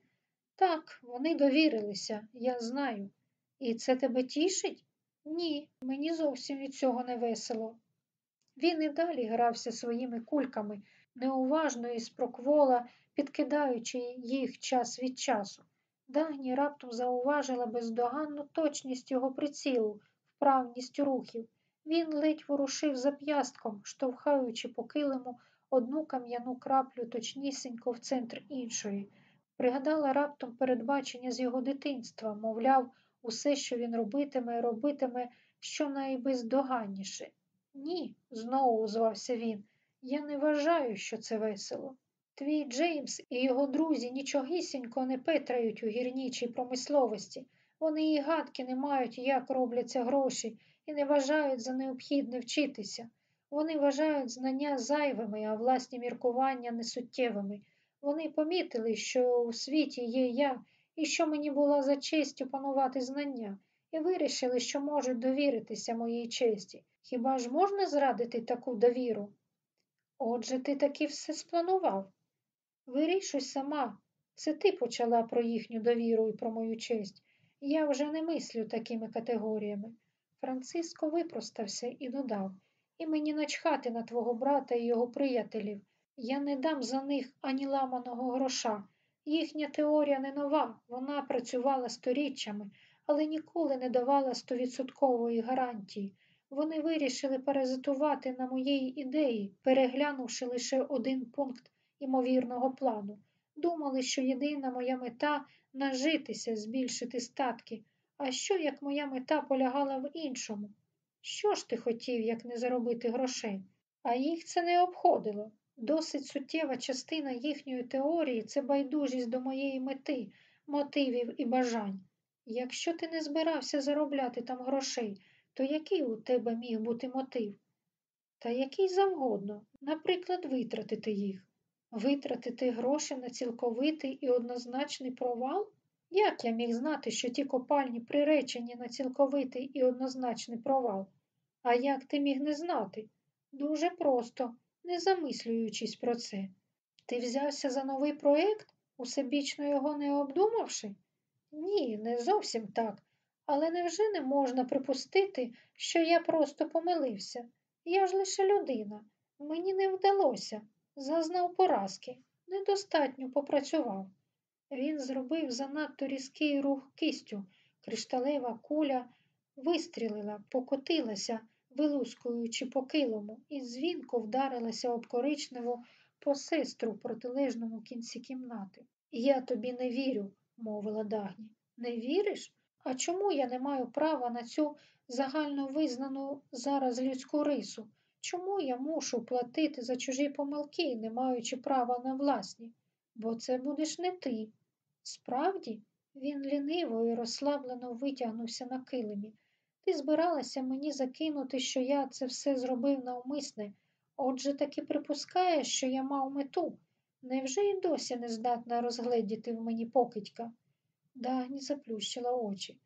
Так, вони довірилися, я знаю. І це тебе тішить? Ні, мені зовсім від цього не весело. Він і далі грався своїми кульками, неуважно і спроквола, підкидаючи їх час від часу. Дагні раптом зауважила бездоганну точність його прицілу, вправність рухів. Він ледь ворушив зап'ястком, штовхаючи по килиму одну кам'яну краплю точнісінько в центр іншої. Пригадала раптом передбачення з його дитинства, мовляв, усе, що він робитиме, робитиме щонайбездоганніше. Ні, знову озвався він. Я не вважаю, що це весело. Твій Джеймс і його друзі нічогісінько не петрають у гірнічій промисловості. Вони і гадки не мають, як робляться гроші, і не вважають за необхідне вчитися. Вони вважають знання зайвими, а власні міркування несуттєвими. Вони помітили, що у світі є я, і що мені була за честь опанувати знання, і вирішили, що можуть довіритися моїй честі. Хіба ж можна зрадити таку довіру? Отже, ти таки все спланував. Вирішуй сама. Це ти почала про їхню довіру і про мою честь. Я вже не мислю такими категоріями. Франциско випростався і додав і мені начхати на твого брата і його приятелів. Я не дам за них ані ламаного гроша. Їхня теорія не нова, вона працювала сторіччями, але ніколи не давала стовідсоткової гарантії. Вони вирішили паразитувати на моїй ідеї, переглянувши лише один пункт імовірного плану. Думали, що єдина моя мета нажитися, збільшити статки. А що, як моя мета полягала в іншому? Що ж ти хотів, як не заробити грошей? А їх це не обходило. Досить суттєва частина їхньої теорії це байдужість до моєї мети, мотивів і бажань. Якщо ти не збирався заробляти там грошей, то який у тебе міг бути мотив? Та який завгодно, наприклад, витратити їх, витратити гроші на цілковитий і однозначний провал? Як я міг знати, що ті копальні приречені на цілковитий і однозначний провал? А як ти міг не знати? Дуже просто, не замислюючись про це. Ти взявся за новий проєкт, усебічно його не обдумавши? Ні, не зовсім так. Але невже не можна припустити, що я просто помилився? Я ж лише людина. Мені не вдалося. Зазнав поразки, недостатньо попрацював. Він зробив занадто різкий рух кистю. Кришталева куля вистрілила, покотилася, вилускуючи по килому, і дзвінко вдарилася об коричневу посестру в протилежному кінці кімнати. Я тобі не вірю, мовила Дагні. Не віриш? А чому я не маю права на цю загально визнану зараз людську рису? Чому я мушу платити за чужі помилки, не маючи права на власні? Бо це будеш не ти. Справді, він ліниво і розслаблено витягнувся на килимі. Ти збиралася мені закинути, що я це все зробив навмисне. Отже, таки припускаєш, що я мав мету. Невже й досі не здатна розгледіти в мені покидька? Дагні заплющила очі.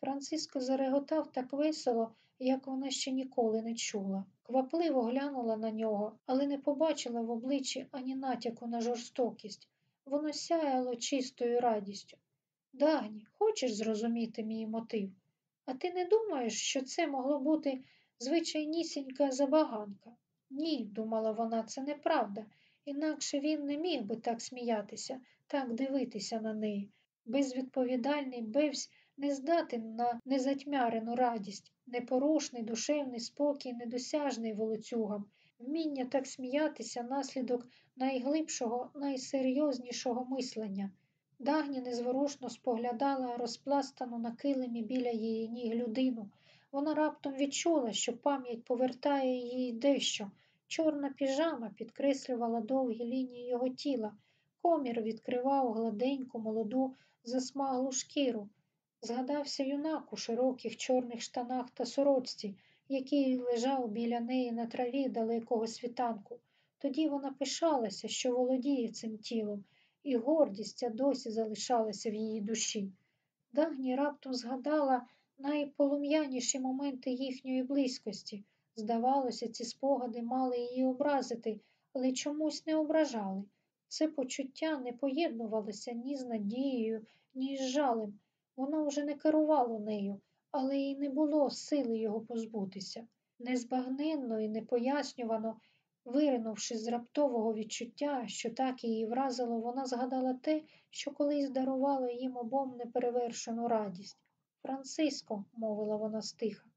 Франциско зареготав так весело, як вона ще ніколи не чула. Квапливо глянула на нього, але не побачила в обличчі ані натяку на жорстокість. Воно сяяло чистою радістю. Дагні, хочеш зрозуміти мій мотив? А ти не думаєш, що це могло бути звичайнісінька забаганка? Ні, думала вона, це неправда. Інакше він не міг би так сміятися, так дивитися на неї. Безвідповідальний бевсь не здатен на незатьмярену радість, непорушний душевний спокій, недосяжний волоцюгам, вміння так сміятися наслідок найглибшого, найсерйознішого мислення. Дагні незворушно споглядала розпластану на килимі біля її ніг людину. Вона раптом відчула, що пам'ять повертає їй дещо. Чорна піжама підкреслювала довгі лінії його тіла. Комір відкривав гладеньку, молоду, засмаглу шкіру. Згадався юнак у широких чорних штанах та сорочці, який лежав біля неї на траві далекого світанку. Тоді вона пишалася, що володіє цим тілом, і гордість ця досі залишалася в її душі. Дагні раптом згадала найполум'яніші моменти їхньої близькості. Здавалося, ці спогади мали її образити, але чомусь не ображали. Це почуття не поєднувалося ні з надією, ні з жалем. Воно вже не керувало нею, але й не було сили його позбутися. Незбагненно і непояснювано, виринувши з раптового відчуття, що так її вразило, вона згадала те, що колись дарувало їм обом неперевершену радість. Франциско, мовила вона стиха,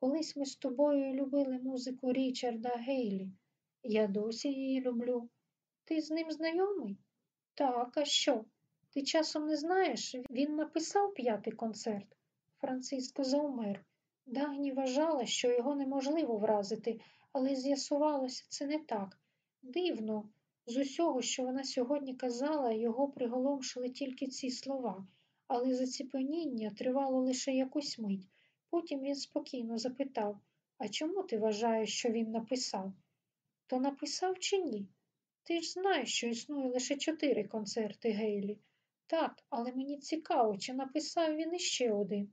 колись ми з тобою любили музику Річарда Гейлі. Я досі її люблю. Ти з ним знайомий? Так, а що? Ти часом не знаєш, він написав п'ятий концерт. Франциско завмер. Дагні вважала, що його неможливо вразити, але з'ясувалося це не так. Дивно, з усього, що вона сьогодні казала, його приголомшили тільки ці слова, але заціпеніння тривало лише якусь мить. Потім він спокійно запитав А чому ти вважаєш, що він написав? То написав чи ні? Ти ж знаєш, що існує лише чотири концерти Гейлі. Так, але мені цікаво, чи написав він іще один.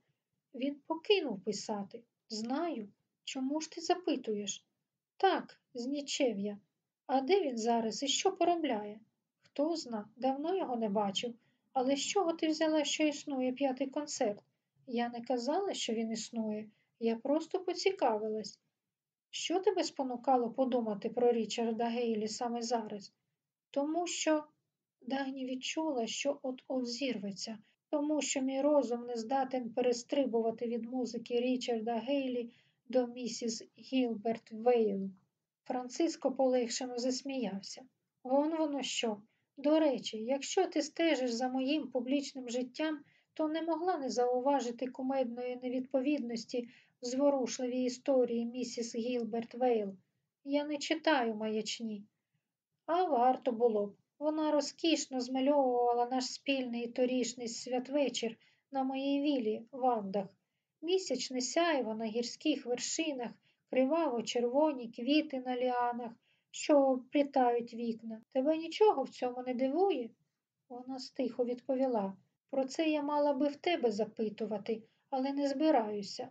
Він покинув писати. Знаю. Чому ж ти запитуєш? Так, знічев я. А де він зараз і що поробляє? Хто зна, давно його не бачив. Але з чого ти взяла, що існує п'ятий концерт? Я не казала, що він існує, я просто поцікавилась. Що тебе спонукало подумати про Річарда Гейлі саме зараз? Тому що Дагні відчула, що от-от зірветься, тому що мій розум не здатен перестрибувати від музики Річарда Гейлі до місіс Гілберт Вейл. Франциско полегшено засміявся. Вон воно що. До речі, якщо ти стежиш за моїм публічним життям, то не могла не зауважити кумедної невідповідності в зворушливій історії місіс Гілберт Вейл. Я не читаю маячні. А варто було б. Вона розкішно змальовувала наш спільний торішний святвечір на моїй вілі в Андах. Місячне сяйво на гірських вершинах, криваво червоні квіти на ліанах, що оплітають вікна. Тебе нічого в цьому не дивує? Вона стихо відповіла. Про це я мала би в тебе запитувати, але не збираюся.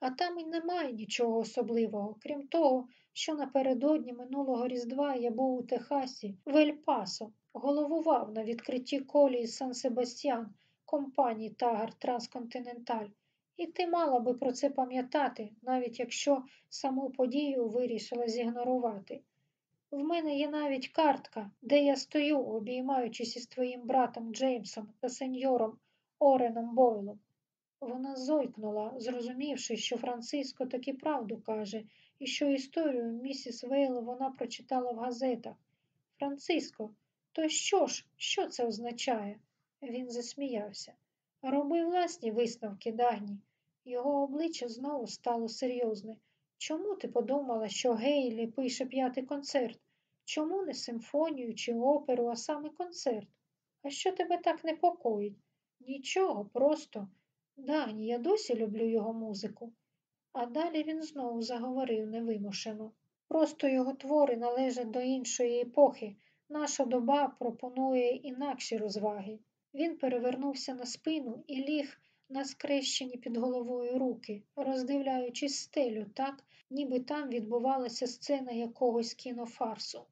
А там і немає нічого особливого, крім того, що напередодні минулого Різдва я був у Техасі, в Ель-Пасо, головував на відкритті колії Сан Себастьян компанії Тагар Трансконтиненталь. І ти мала би про це пам'ятати, навіть якщо саму подію вирішила зігнорувати. В мене є навіть картка, де я стою, обіймаючись із твоїм братом Джеймсом та сеньором Ореном Бойлом. Вона зойкнула, зрозумівши, що Франциско таки правду каже, і що історію місіс Вейл вона прочитала в газетах. Франциско, то що ж, що це означає? Він засміявся. Роби власні висновки, Дагні. Його обличчя знову стало серйозне. Чому ти подумала, що Гейлі пише п'ятий концерт? Чому не симфонію чи оперу, а саме концерт? А що тебе так непокоїть? Нічого, просто. Дагні, я досі люблю його музику. А далі він знову заговорив невимушено. Просто його твори належать до іншої епохи, наша доба пропонує інакші розваги. Він перевернувся на спину і ліг на скрещені під головою руки, роздивляючись стелю так, ніби там відбувалася сцена якогось кінофарсу.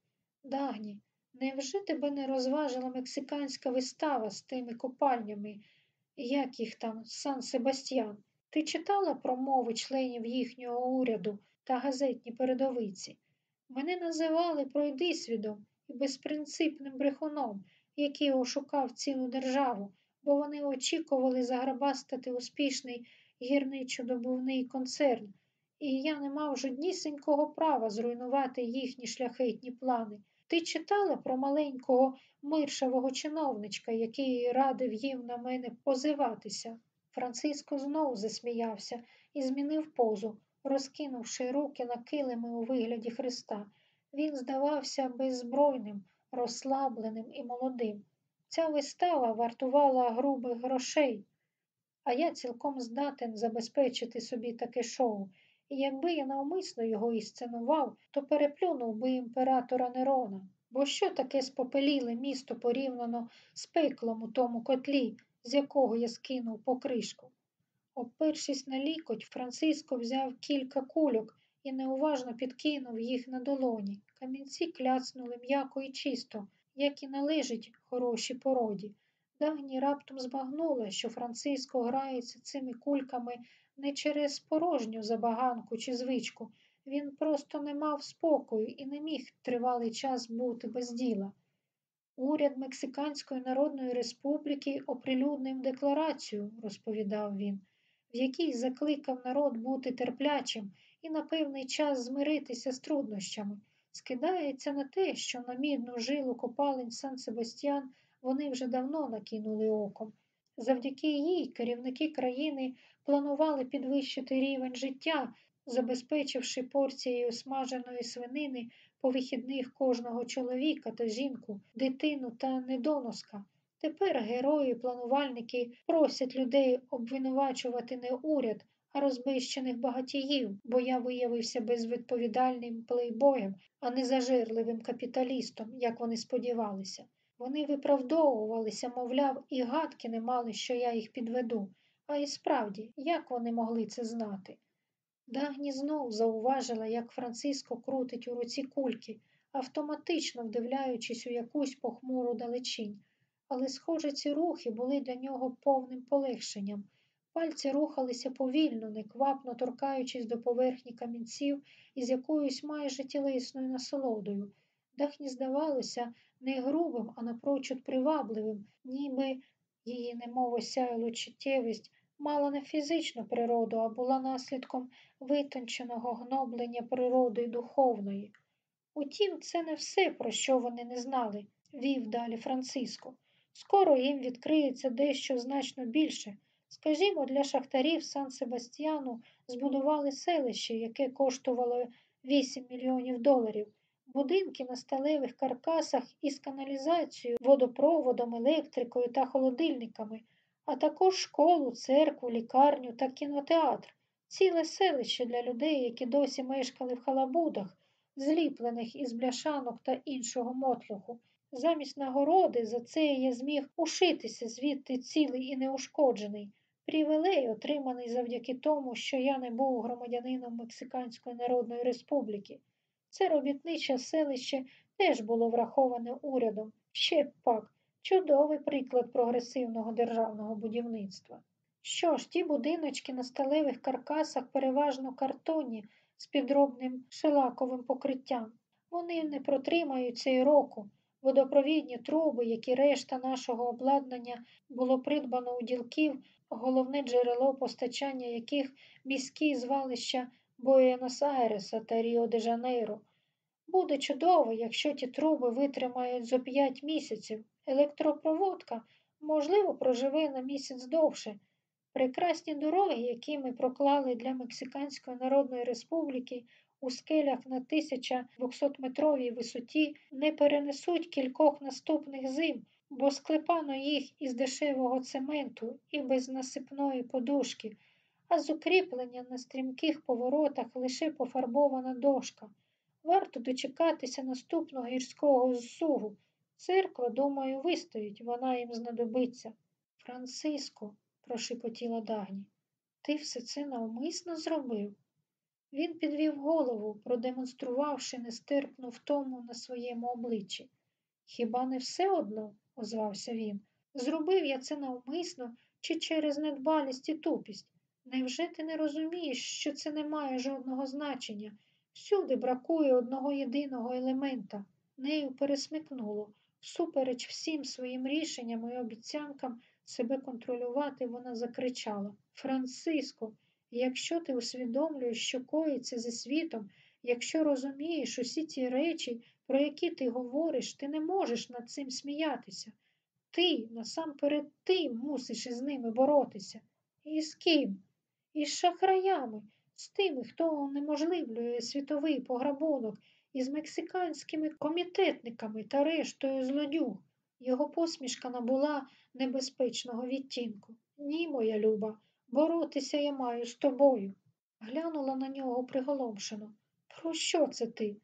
Дагні, невже тебе не розважила мексиканська вистава з тими копальнями, як їх там, Сан Себастьян? Ти читала про мови членів їхнього уряду та газетні передовиці? Мене називали пройдисвідом і безпринципним брехуном, який ошукав цілу державу, бо вони очікували заграбастати успішний гірничодобувний концерн, і я не мав жоднісінького права зруйнувати їхні шляхетні плани. Ти читала про маленького миршавого чиновничка, який радив їм на мене позиватися? Франциско знов засміявся і змінив позу, розкинувши руки на килими у вигляді Христа. Він здавався беззбройним, розслабленим і молодим. Ця вистава вартувала грубих грошей, а я цілком здатен забезпечити собі таке шоу. Якби я навмисно його ісценував, то переплюнув би імператора Нерона. Бо що таке спопеліле місто порівняно з пеклом у тому котлі, з якого я скинув покришку? Опершись на лікоть, Франциско взяв кілька кульок і неуважно підкинув їх на долоні. Камінці кляцнули м'яко і чисто, як і належить хорошій породі. Дагні раптом збагнула, що Франциско грається цими кульками не через порожню забаганку чи звичку. Він просто не мав спокою і не міг тривалий час бути без діла. Уряд Мексиканської Народної Республіки оприлюднив декларацію, розповідав він, в якій закликав народ бути терплячим і на певний час змиритися з труднощами. Скидається на те, що на мідну жилу копалень Сан Себастьян вони вже давно накинули оком. Завдяки їй керівники країни планували підвищити рівень життя, забезпечивши порцією смаженої свинини по вихідних кожного чоловіка та жінку, дитину та недоноска. Тепер герої-планувальники просять людей обвинувачувати не уряд, а розбищених багатіїв, бо я виявився безвідповідальним плейбоєм, а не зажирливим капіталістом, як вони сподівалися. Вони виправдовувалися, мовляв, і гадки не мали, що я їх підведу. А і справді, як вони могли це знати? Дагні знов зауважила, як Франциско крутить у руці кульки, автоматично вдивляючись у якусь похмуру далечінь. Але, схоже, ці рухи були для нього повним полегшенням. Пальці рухалися повільно, неквапно торкаючись до поверхні камінців із якоюсь майже тілесною насолодою. Дахні здавалося не грубим, а напрочуд привабливим, ніби її немов осяялу чуттєвість мала не фізичну природу, а була наслідком витонченого гноблення природи духовної. Утім, це не все, про що вони не знали, вів далі Франциско. Скоро їм відкриється дещо значно більше. Скажімо, для шахтарів Сан Себастьяну збудували селище, яке коштувало 8 мільйонів доларів, будинки на сталевих каркасах із каналізацією, водопроводом, електрикою та холодильниками, а також школу, церкву, лікарню та кінотеатр, ціле селище для людей, які досі мешкали в халабудах, зліплених із бляшанок та іншого мотлуху. Замість нагороди за це я зміг ушитися звідти цілий і неушкоджений. Привілей, отриманий завдяки тому, що я не був громадянином Мексиканської Народної Республіки. Це робітниче селище теж було враховане урядом. Ще пак, чудовий приклад прогресивного державного будівництва. Що ж, ті будиночки на сталевих каркасах переважно картонні з підробним шелаковим покриттям. Вони не протримаються і року. Водопровідні труби, як і решта нашого обладнання, було придбано у ділків, головне джерело постачання яких міські звалища Буенос-Айреса та Ріо де Жанейро. Буде чудово, якщо ті труби витримають зо п'ять місяців. Електропроводка, можливо, проживе на місяць довше. Прекрасні дороги, які ми проклали для Мексиканської Народної Республіки у скелях на 1200-метровій висоті, не перенесуть кількох наступних зим, бо склепано їх із дешевого цементу і без насипної подушки, а з укріплення на стрімких поворотах лише пофарбована дошка. Варто дочекатися наступного гірського зсугу. Церква, думаю, вистоїть, вона їм знадобиться. Франциско, прошепотіла Дагні, ти все це навмисно зробив? Він підвів голову, продемонструвавши нестерпну втому на своєму обличчі. Хіба не все одно? озвався він. Зробив я це навмисно чи через недбалість і тупість? Невже ти не розумієш, що це не має жодного значення? Всюди бракує одного єдиного елемента. Нею пересмикнуло. Всупереч всім своїм рішенням і обіцянкам себе контролювати, вона закричала Франциско, якщо ти усвідомлюєш, що коїться зі світом, якщо розумієш усі ті речі, про які ти говориш, ти не можеш над цим сміятися. Ти, насамперед, ти мусиш із ними боротися. І з ким? Із шахраями, з тими, хто унеможливлює світовий пограбунок, із мексиканськими комітетниками та рештою злодюг. Його посмішка набула небезпечного відтінку. Ні, моя люба, боротися я маю з тобою. Глянула на нього приголомшено. Про що це ти?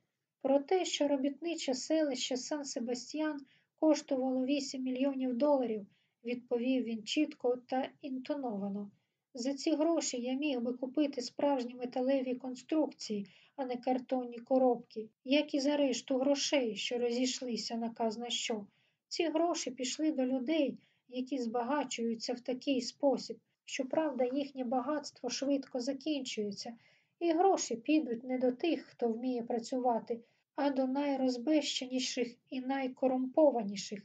Про те, що робітниче селище Сан Себастьян коштувало 8 мільйонів доларів, відповів він чітко та інтоновано. За ці гроші я міг би купити справжні металеві конструкції, а не картонні коробки, як і за решту грошей, що розійшлися наказна що. Ці гроші пішли до людей, які збагачуються в такий спосіб. Щоправда, їхнє багатство швидко закінчується, і гроші підуть не до тих, хто вміє працювати, а до найрозбещеніших і найкорумпованіших.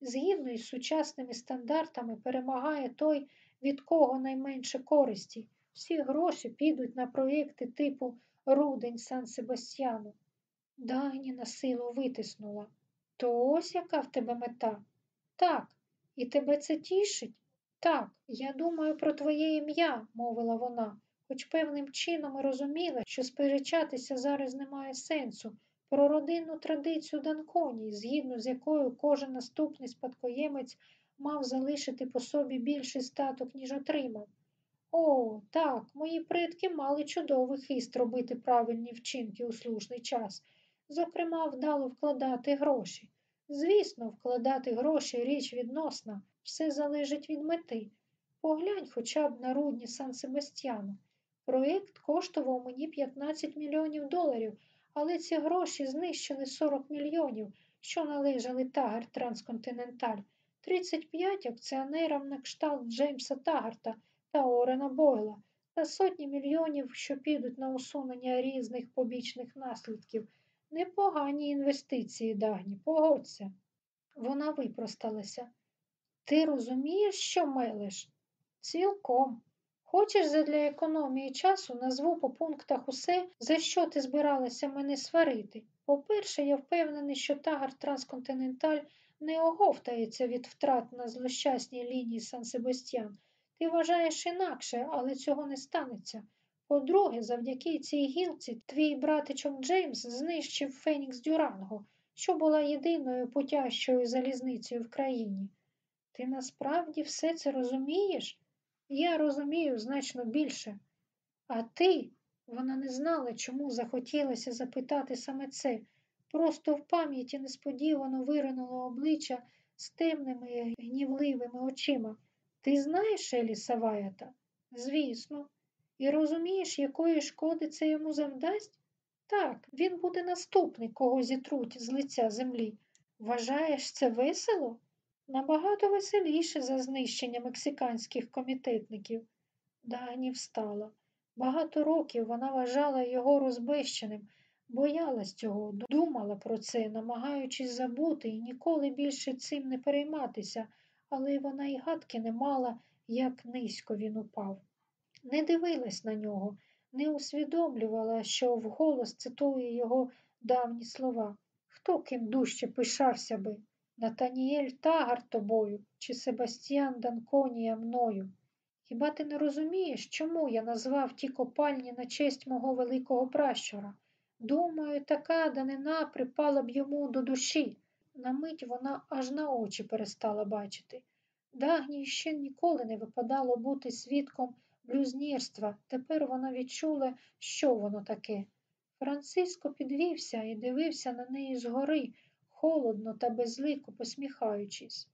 Згідно із сучасними стандартами перемагає той, від кого найменше користі. Всі гроші підуть на проєкти типу Рудень Сан Себастьяну. Дагні на силу витиснула. То ось яка в тебе мета? Так, і тебе це тішить? Так, я думаю про твоє ім'я, мовила вона, хоч певним чином і розуміла, що сперечатися зараз немає сенсу, про родинну традицію Данконі, згідно з якою кожен наступний спадкоємець мав залишити по собі більший статок, ніж отримав. О, так, мої предки мали чудовий хист робити правильні вчинки у слушний час, зокрема, вдало вкладати гроші. Звісно, вкладати гроші річ відносна, все залежить від мети. Поглянь хоча б на рудні Сан Себастьяну. Проєкт коштував мені 15 мільйонів доларів, але ці гроші знищили 40 мільйонів, що належали Тагер Трансконтиненталь. 35 акціонерам на кшталт Джеймса Тагарта та Орена Бойла та сотні мільйонів, що підуть на усунення різних побічних наслідків. Непогані інвестиції, Дагні, погодься. Вона випросталася. Ти розумієш, що мелеш? Цілком. Хочеш задля економії часу назву по пунктах усе, за що ти збиралася мене сварити. По-перше, я впевнений, що тагар Трансконтиненталь не оговтається від втрат на злощасній лінії Сан Себастьян. Ти вважаєш інакше, але цього не станеться. По-друге, завдяки цій гілці твій братичок Джеймс знищив Фенікс Дюранго, що була єдиною путящою залізницею в країні. Ти насправді все це розумієш? Я розумію значно більше. А ти, вона не знала, чому захотілося запитати саме це. Просто в пам'яті несподівано виринуло обличчя з темними гнівливими очима. Ти знаєш Еліса Ваята? Звісно. І розумієш, якої шкоди це йому завдасть? Так, він буде наступний, кого зітруть з лиця землі. Вважаєш це весело? Набагато веселіше за знищення мексиканських комітетників. Дані встала. Багато років вона вважала його розбещеним, боялась цього, думала про це, намагаючись забути і ніколи більше цим не перейматися, але вона й гадки не мала, як низько він упав. Не дивилась на нього, не усвідомлювала, що вголос цитує його давні слова. Хто ким дужче пишався би? Натаніель Тагар тобою чи Себастьян Данконія мною. Хіба ти не розумієш, чому я назвав ті копальні на честь мого великого пращура? Думаю, така данина припала б йому до душі. На мить вона аж на очі перестала бачити. Дагній ще ніколи не випадало бути свідком блюзнірства. Тепер вона відчула, що воно таке. Франциско підвівся і дивився на неї згори, холодно та безлико посміхаючись.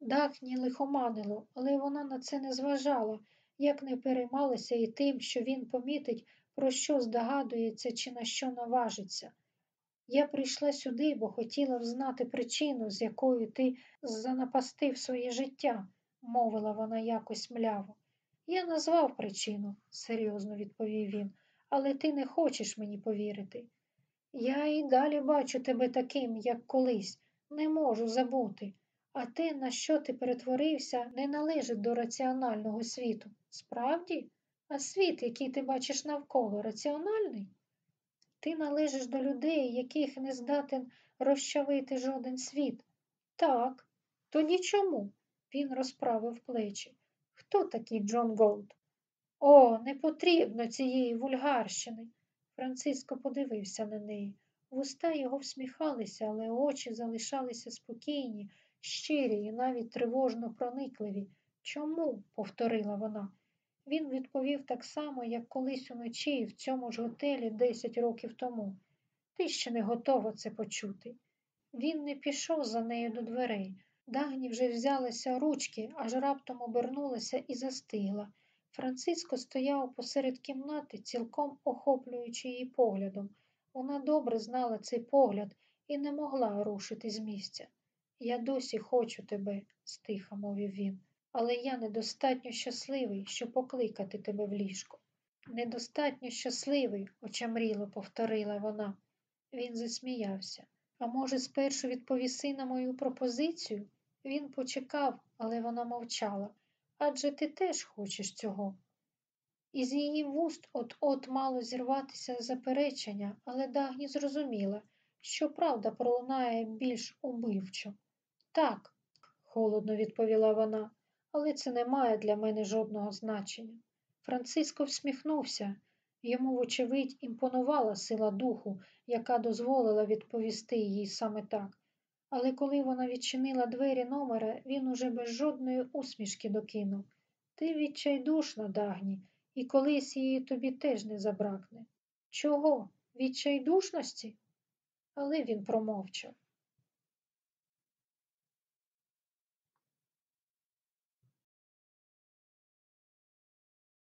Дахні лихоманило, але вона на це не зважала, як не переймалася і тим, що він помітить, про що здогадується чи на що наважиться. Я прийшла сюди, бо хотіла взнати причину, з якою ти занапастив своє життя, мовила вона якось мляво. Я назвав причину, серйозно відповів він, але ти не хочеш мені повірити. Я і далі бачу тебе таким, як колись, не можу забути. А те, на що ти перетворився, не належить до раціонального світу. Справді? А світ, який ти бачиш навколо, раціональний? Ти належиш до людей, яких не здатен розчавити жоден світ. Так, тоді чому? Він розправив плечі. Хто такий Джон Ґолт? О, не потрібно цієї вульгарщини. Франциско подивився на неї. Вуста його всміхалися, але очі залишалися спокійні, щирі і навіть тривожно проникливі. Чому? повторила вона. Він відповів так само, як колись уночі в цьому ж готелі десять років тому. Ти ще не готова це почути. Він не пішов за нею до дверей. Дагні вже взялася ручки, аж раптом обернулася і застигла. Франциско стояв посеред кімнати, цілком охоплюючи її поглядом. Вона добре знала цей погляд і не могла рушити з місця. Я досі хочу тебе, стиха мовив він, але я недостатньо щасливий, щоб покликати тебе в ліжко. Недостатньо щасливий, очамріло повторила вона. Він засміявся. А може, спершу відповіси на мою пропозицію? Він почекав, але вона мовчала. Адже ти теж хочеш цього. Із її вуст от-от мало зірватися заперечення, але Дагні зрозуміла, що правда пролунає більш убивчо. Так, холодно відповіла вона, але це не має для мене жодного значення. Франциско всміхнувся. Йому, вочевидь, імпонувала сила духу, яка дозволила відповісти їй саме так. Але коли вона відчинила двері номера, він уже без жодної усмішки докинув. Ти відчайдушна, Дагні, і колись її тобі теж не забракне. Чого? Відчайдушності? Але він промовчав.